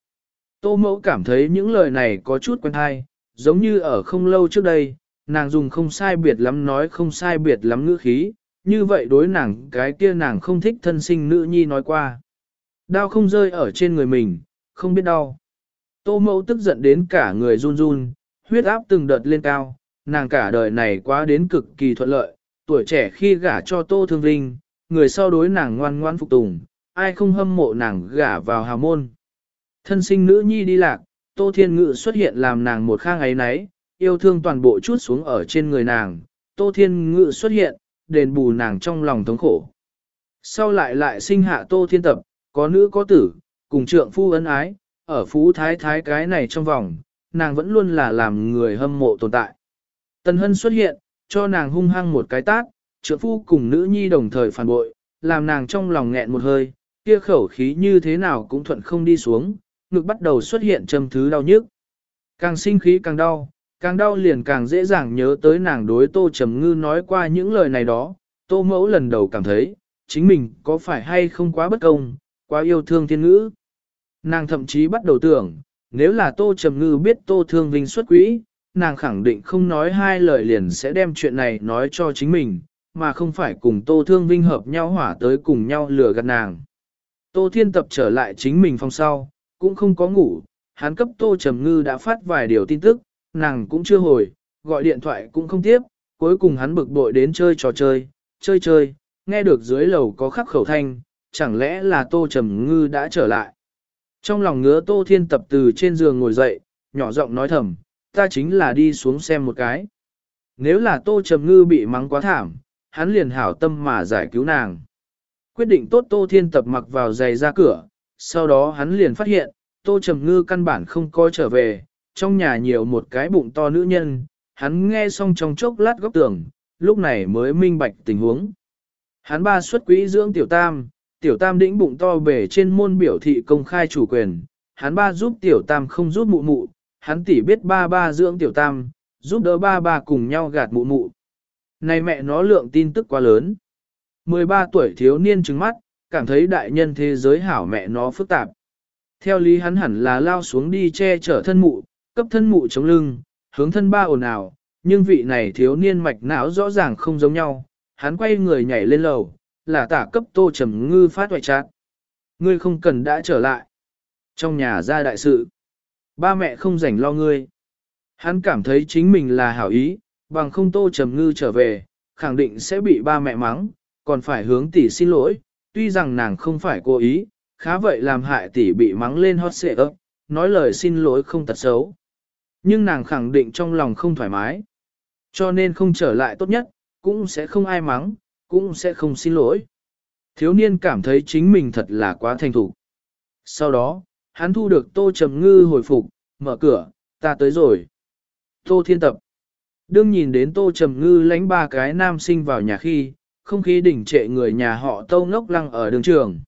S1: Tô mẫu cảm thấy những lời này có chút quen hay, giống như ở không lâu trước đây, nàng dùng không sai biệt lắm nói không sai biệt lắm ngữ khí, như vậy đối nàng cái kia nàng không thích thân sinh nữ nhi nói qua. Đau không rơi ở trên người mình, không biết đau. Tô mẫu tức giận đến cả người run run, huyết áp từng đợt lên cao, nàng cả đời này quá đến cực kỳ thuận lợi, tuổi trẻ khi gả cho Tô Thương Vinh, người sau đối nàng ngoan ngoan phục tùng, ai không hâm mộ nàng gả vào hào môn. Thân sinh nữ nhi đi lạc, Tô Thiên Ngự xuất hiện làm nàng một khang ấy nấy, yêu thương toàn bộ chút xuống ở trên người nàng, Tô Thiên Ngự xuất hiện, đền bù nàng trong lòng thống khổ. Sau lại lại sinh hạ Tô Thiên Tập, có nữ có tử, cùng trượng phu ân ái, ở phú thái thái cái này trong vòng, nàng vẫn luôn là làm người hâm mộ tồn tại. Tần Hân xuất hiện, cho nàng hung hăng một cái tát, trượng phu cùng nữ nhi đồng thời phản bội, làm nàng trong lòng nghẹn một hơi, kia khẩu khí như thế nào cũng thuận không đi xuống, ngực bắt đầu xuất hiện châm thứ đau nhức. Càng sinh khí càng đau, càng đau liền càng dễ dàng nhớ tới nàng đối Tô Trầm Ngư nói qua những lời này đó, Tô Mẫu lần đầu cảm thấy, chính mình có phải hay không quá bất công, quá yêu thương thiên ngữ. Nàng thậm chí bắt đầu tưởng, nếu là Tô Trầm Ngư biết Tô Thương Vinh xuất quỹ, nàng khẳng định không nói hai lời liền sẽ đem chuyện này nói cho chính mình, mà không phải cùng Tô Thương Vinh hợp nhau hỏa tới cùng nhau lừa gạt nàng. Tô Thiên Tập trở lại chính mình phòng sau, cũng không có ngủ, hắn cấp Tô Trầm Ngư đã phát vài điều tin tức, nàng cũng chưa hồi, gọi điện thoại cũng không tiếp, cuối cùng hắn bực bội đến chơi trò chơi, chơi chơi, nghe được dưới lầu có khắc khẩu thanh, chẳng lẽ là Tô Trầm Ngư đã trở lại. Trong lòng ngứa Tô Thiên Tập từ trên giường ngồi dậy, nhỏ giọng nói thầm, ta chính là đi xuống xem một cái. Nếu là Tô Trầm Ngư bị mắng quá thảm, hắn liền hảo tâm mà giải cứu nàng. Quyết định tốt Tô Thiên Tập mặc vào giày ra cửa, sau đó hắn liền phát hiện, Tô Trầm Ngư căn bản không coi trở về, trong nhà nhiều một cái bụng to nữ nhân, hắn nghe xong trong chốc lát góc tưởng, lúc này mới minh bạch tình huống. Hắn ba xuất quỹ dưỡng tiểu tam, tiểu tam đĩnh bụng to bể trên môn biểu thị công khai chủ quyền, hắn ba giúp tiểu tam không giúp mụ mụ, hắn tỷ biết ba ba dưỡng tiểu tam, giúp đỡ ba ba cùng nhau gạt mụ mụ. Này mẹ nó lượng tin tức quá lớn. 13 tuổi thiếu niên trứng mắt, cảm thấy đại nhân thế giới hảo mẹ nó phức tạp. Theo lý hắn hẳn là lao xuống đi che chở thân mụ, cấp thân mụ chống lưng, hướng thân ba ồn ào, nhưng vị này thiếu niên mạch não rõ ràng không giống nhau, hắn quay người nhảy lên lầu, là tả cấp tô trầm ngư phát hoại chát. Ngươi không cần đã trở lại. Trong nhà ra đại sự, ba mẹ không rảnh lo ngươi. Hắn cảm thấy chính mình là hảo ý, bằng không tô trầm ngư trở về, khẳng định sẽ bị ba mẹ mắng, còn phải hướng tỷ xin lỗi, tuy rằng nàng không phải cố ý, khá vậy làm hại tỷ bị mắng lên hot xệ ấp, nói lời xin lỗi không tật xấu. Nhưng nàng khẳng định trong lòng không thoải mái, cho nên không trở lại tốt nhất, cũng sẽ không ai mắng, cũng sẽ không xin lỗi. Thiếu niên cảm thấy chính mình thật là quá thành thủ. Sau đó, hắn thu được Tô Trầm Ngư hồi phục, mở cửa, ta tới rồi. Tô Thiên Tập. Đương nhìn đến Tô Trầm Ngư lánh ba cái nam sinh vào nhà khi, không khí đỉnh trệ người nhà họ Tô ngốc lăng ở đường trường.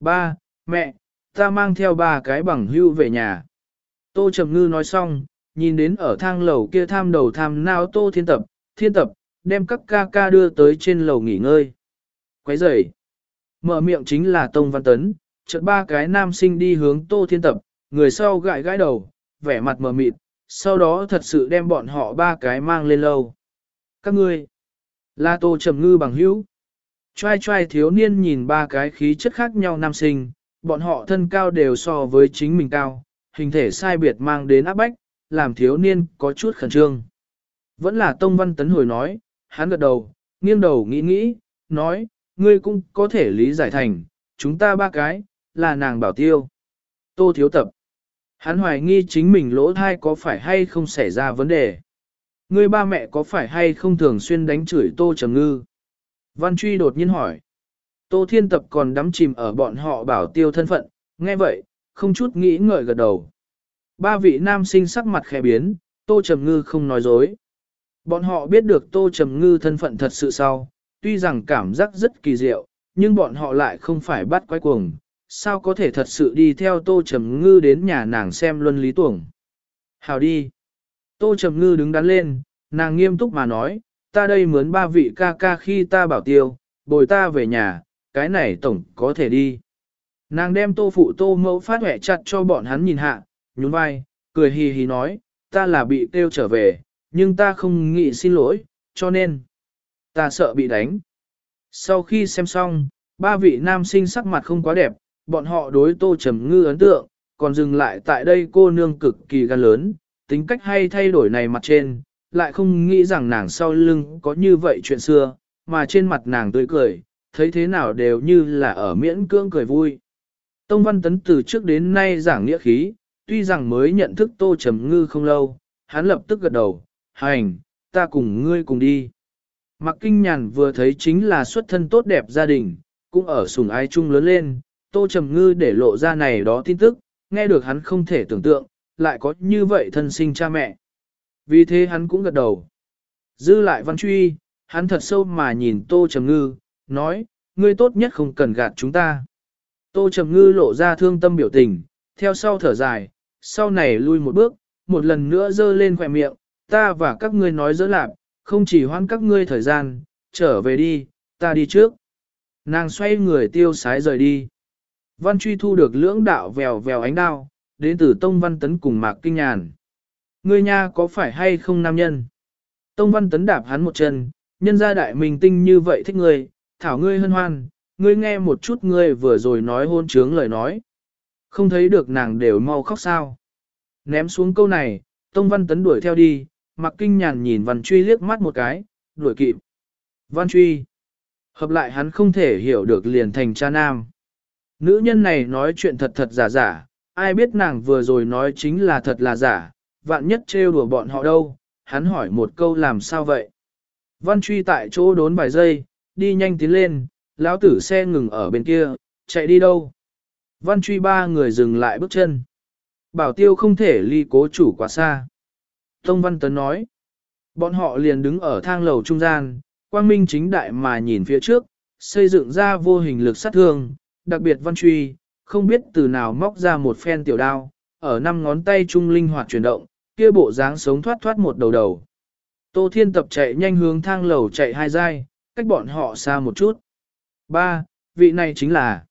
S1: Ba, mẹ, ta mang theo ba cái bằng hưu về nhà. Tô Trầm Ngư nói xong, nhìn đến ở thang lầu kia tham đầu tham nao Tô Thiên Tập, Thiên Tập, đem các ca ca đưa tới trên lầu nghỉ ngơi. Quấy rầy. Mở miệng chính là Tông Văn Tấn, chợt ba cái nam sinh đi hướng Tô Thiên Tập, người sau gãi gãi đầu, vẻ mặt mờ mịt, sau đó thật sự đem bọn họ ba cái mang lên lâu. Các ngươi, là Tô Trầm Ngư bằng hữu. Trai trai thiếu niên nhìn ba cái khí chất khác nhau nam sinh, bọn họ thân cao đều so với chính mình cao, hình thể sai biệt mang đến áp bách, làm thiếu niên có chút khẩn trương. Vẫn là Tông Văn Tấn hồi nói, hắn gật đầu, nghiêng đầu nghĩ nghĩ, nói, ngươi cũng có thể lý giải thành, chúng ta ba cái, là nàng bảo tiêu. Tô thiếu tập. Hắn hoài nghi chính mình lỗ thai có phải hay không xảy ra vấn đề. Ngươi ba mẹ có phải hay không thường xuyên đánh chửi tô trầm ngư? Văn truy đột nhiên hỏi. Tô thiên tập còn đắm chìm ở bọn họ bảo tiêu thân phận, nghe vậy, không chút nghĩ ngợi gật đầu. Ba vị nam sinh sắc mặt khẽ biến, tô trầm ngư không nói dối. Bọn họ biết được tô trầm ngư thân phận thật sự sau, tuy rằng cảm giác rất kỳ diệu, nhưng bọn họ lại không phải bắt quái cuồng, sao có thể thật sự đi theo Tô Trầm Ngư đến nhà nàng xem luân lý tuồng. Hào đi. Tô Trầm Ngư đứng đắn lên, nàng nghiêm túc mà nói, ta đây mướn ba vị ca ca khi ta bảo tiêu, bồi ta về nhà, cái này tổng có thể đi. Nàng đem tô phụ tô mẫu phát hẻ chặt cho bọn hắn nhìn hạ, nhún vai, cười hì hì nói, ta là bị tiêu trở về, nhưng ta không nghĩ xin lỗi, cho nên, ta sợ bị đánh. Sau khi xem xong, ba vị nam sinh sắc mặt không quá đẹp, bọn họ đối tô trầm ngư ấn tượng, còn dừng lại tại đây cô nương cực kỳ gan lớn, tính cách hay thay đổi này mặt trên, lại không nghĩ rằng nàng sau lưng có như vậy chuyện xưa, mà trên mặt nàng tươi cười, thấy thế nào đều như là ở miễn cưỡng cười vui. Tông Văn Tấn từ trước đến nay giảng nghĩa khí, tuy rằng mới nhận thức tô trầm ngư không lâu, hắn lập tức gật đầu, hành, ta cùng ngươi cùng đi. Mặc kinh nhàn vừa thấy chính là xuất thân tốt đẹp gia đình, cũng ở sùng ái chung lớn lên, Tô Trầm Ngư để lộ ra này đó tin tức, nghe được hắn không thể tưởng tượng, lại có như vậy thân sinh cha mẹ. Vì thế hắn cũng gật đầu. Dư lại văn truy, hắn thật sâu mà nhìn Tô Trầm Ngư, nói, ngươi tốt nhất không cần gạt chúng ta. Tô Trầm Ngư lộ ra thương tâm biểu tình, theo sau thở dài, sau này lui một bước, một lần nữa dơ lên khỏe miệng, ta và các ngươi nói dỡ lạc, không chỉ hoan các ngươi thời gian, trở về đi, ta đi trước. Nàng xoay người tiêu sái rời đi. Văn truy thu được lưỡng đạo vèo vèo ánh đao, đến từ Tông Văn Tấn cùng Mạc Kinh Nhàn. Ngươi nha có phải hay không nam nhân? Tông Văn Tấn đạp hắn một chân, nhân gia đại mình tinh như vậy thích ngươi, thảo ngươi hân hoan, ngươi nghe một chút ngươi vừa rồi nói hôn trướng lời nói. Không thấy được nàng đều mau khóc sao. Ném xuống câu này, Tông Văn Tấn đuổi theo đi, Mạc Kinh Nhàn nhìn Văn Truy liếc mắt một cái, đuổi kịp. Văn Truy. Hợp lại hắn không thể hiểu được liền thành cha nam. Nữ nhân này nói chuyện thật thật giả giả, ai biết nàng vừa rồi nói chính là thật là giả, vạn nhất trêu đùa bọn họ đâu, hắn hỏi một câu làm sao vậy. Văn truy tại chỗ đốn vài giây, đi nhanh tiến lên, lão tử xe ngừng ở bên kia, chạy đi đâu. Văn truy ba người dừng lại bước chân. Bảo tiêu không thể ly cố chủ quá xa. Tông Văn Tấn nói. Bọn họ liền đứng ở thang lầu trung gian, quang minh chính đại mà nhìn phía trước, xây dựng ra vô hình lực sát thương, đặc biệt văn truy, không biết từ nào móc ra một phen tiểu đao, ở năm ngón tay trung linh hoạt chuyển động, kia bộ dáng sống thoát thoát một đầu đầu. Tô Thiên Tập chạy nhanh hướng thang lầu chạy hai giai, cách bọn họ xa một chút. Ba, vị này chính là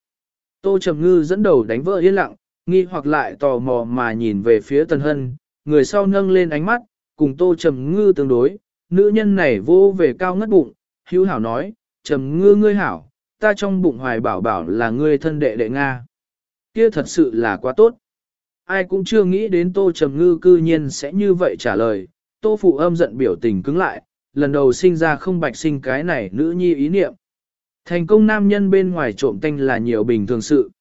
S1: Tô Trầm Ngư dẫn đầu đánh vỡ yên lặng, nghi hoặc lại tò mò mà nhìn về phía Tần Hân, người sau nâng lên ánh mắt, cùng Tô Trầm Ngư tương đối, nữ nhân này vô về cao ngất bụng, hữu hảo nói, Trầm Ngư ngươi hảo, ta trong bụng hoài bảo bảo là ngươi thân đệ đệ Nga. Kia thật sự là quá tốt. Ai cũng chưa nghĩ đến Tô Trầm Ngư cư nhiên sẽ như vậy trả lời, Tô Phụ âm giận biểu tình cứng lại, lần đầu sinh ra không bạch sinh cái này nữ nhi ý niệm. Thành công nam nhân bên ngoài trộm tanh là nhiều bình thường sự.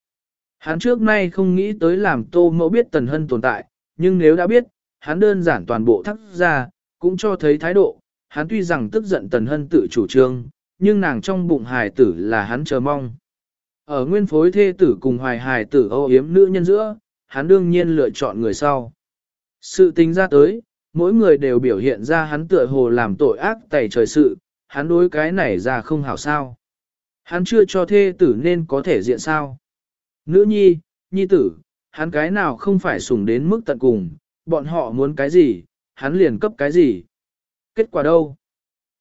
S1: Hắn trước nay không nghĩ tới làm Tô Mẫu biết Tần Hân tồn tại, nhưng nếu đã biết, hắn đơn giản toàn bộ thắc ra, cũng cho thấy thái độ, hắn tuy rằng tức giận Tần Hân tự chủ trương, nhưng nàng trong bụng hài tử là hắn chờ mong. Ở nguyên phối thê tử cùng hoài hài tử âu yếm nữ nhân giữa, hắn đương nhiên lựa chọn người sau. Sự tính ra tới, mỗi người đều biểu hiện ra hắn tựa hồ làm tội ác tẩy trời sự, hắn đối cái này ra không hảo sao. Hắn chưa cho thê tử nên có thể diện sao. Nữ nhi, nhi tử, hắn cái nào không phải sủng đến mức tận cùng, bọn họ muốn cái gì, hắn liền cấp cái gì. Kết quả đâu?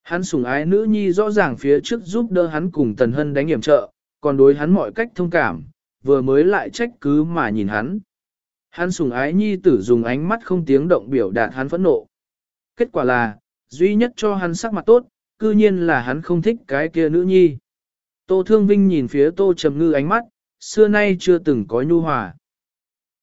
S1: Hắn sủng ái nữ nhi rõ ràng phía trước giúp đỡ hắn cùng Tần Hân đánh hiểm trợ, còn đối hắn mọi cách thông cảm, vừa mới lại trách cứ mà nhìn hắn. Hắn sủng ái nhi tử dùng ánh mắt không tiếng động biểu đạt hắn phẫn nộ. Kết quả là, duy nhất cho hắn sắc mặt tốt, cư nhiên là hắn không thích cái kia nữ nhi. Tô Thương Vinh nhìn phía Tô Trầm Ngư ánh mắt, xưa nay chưa từng có nhu hòa.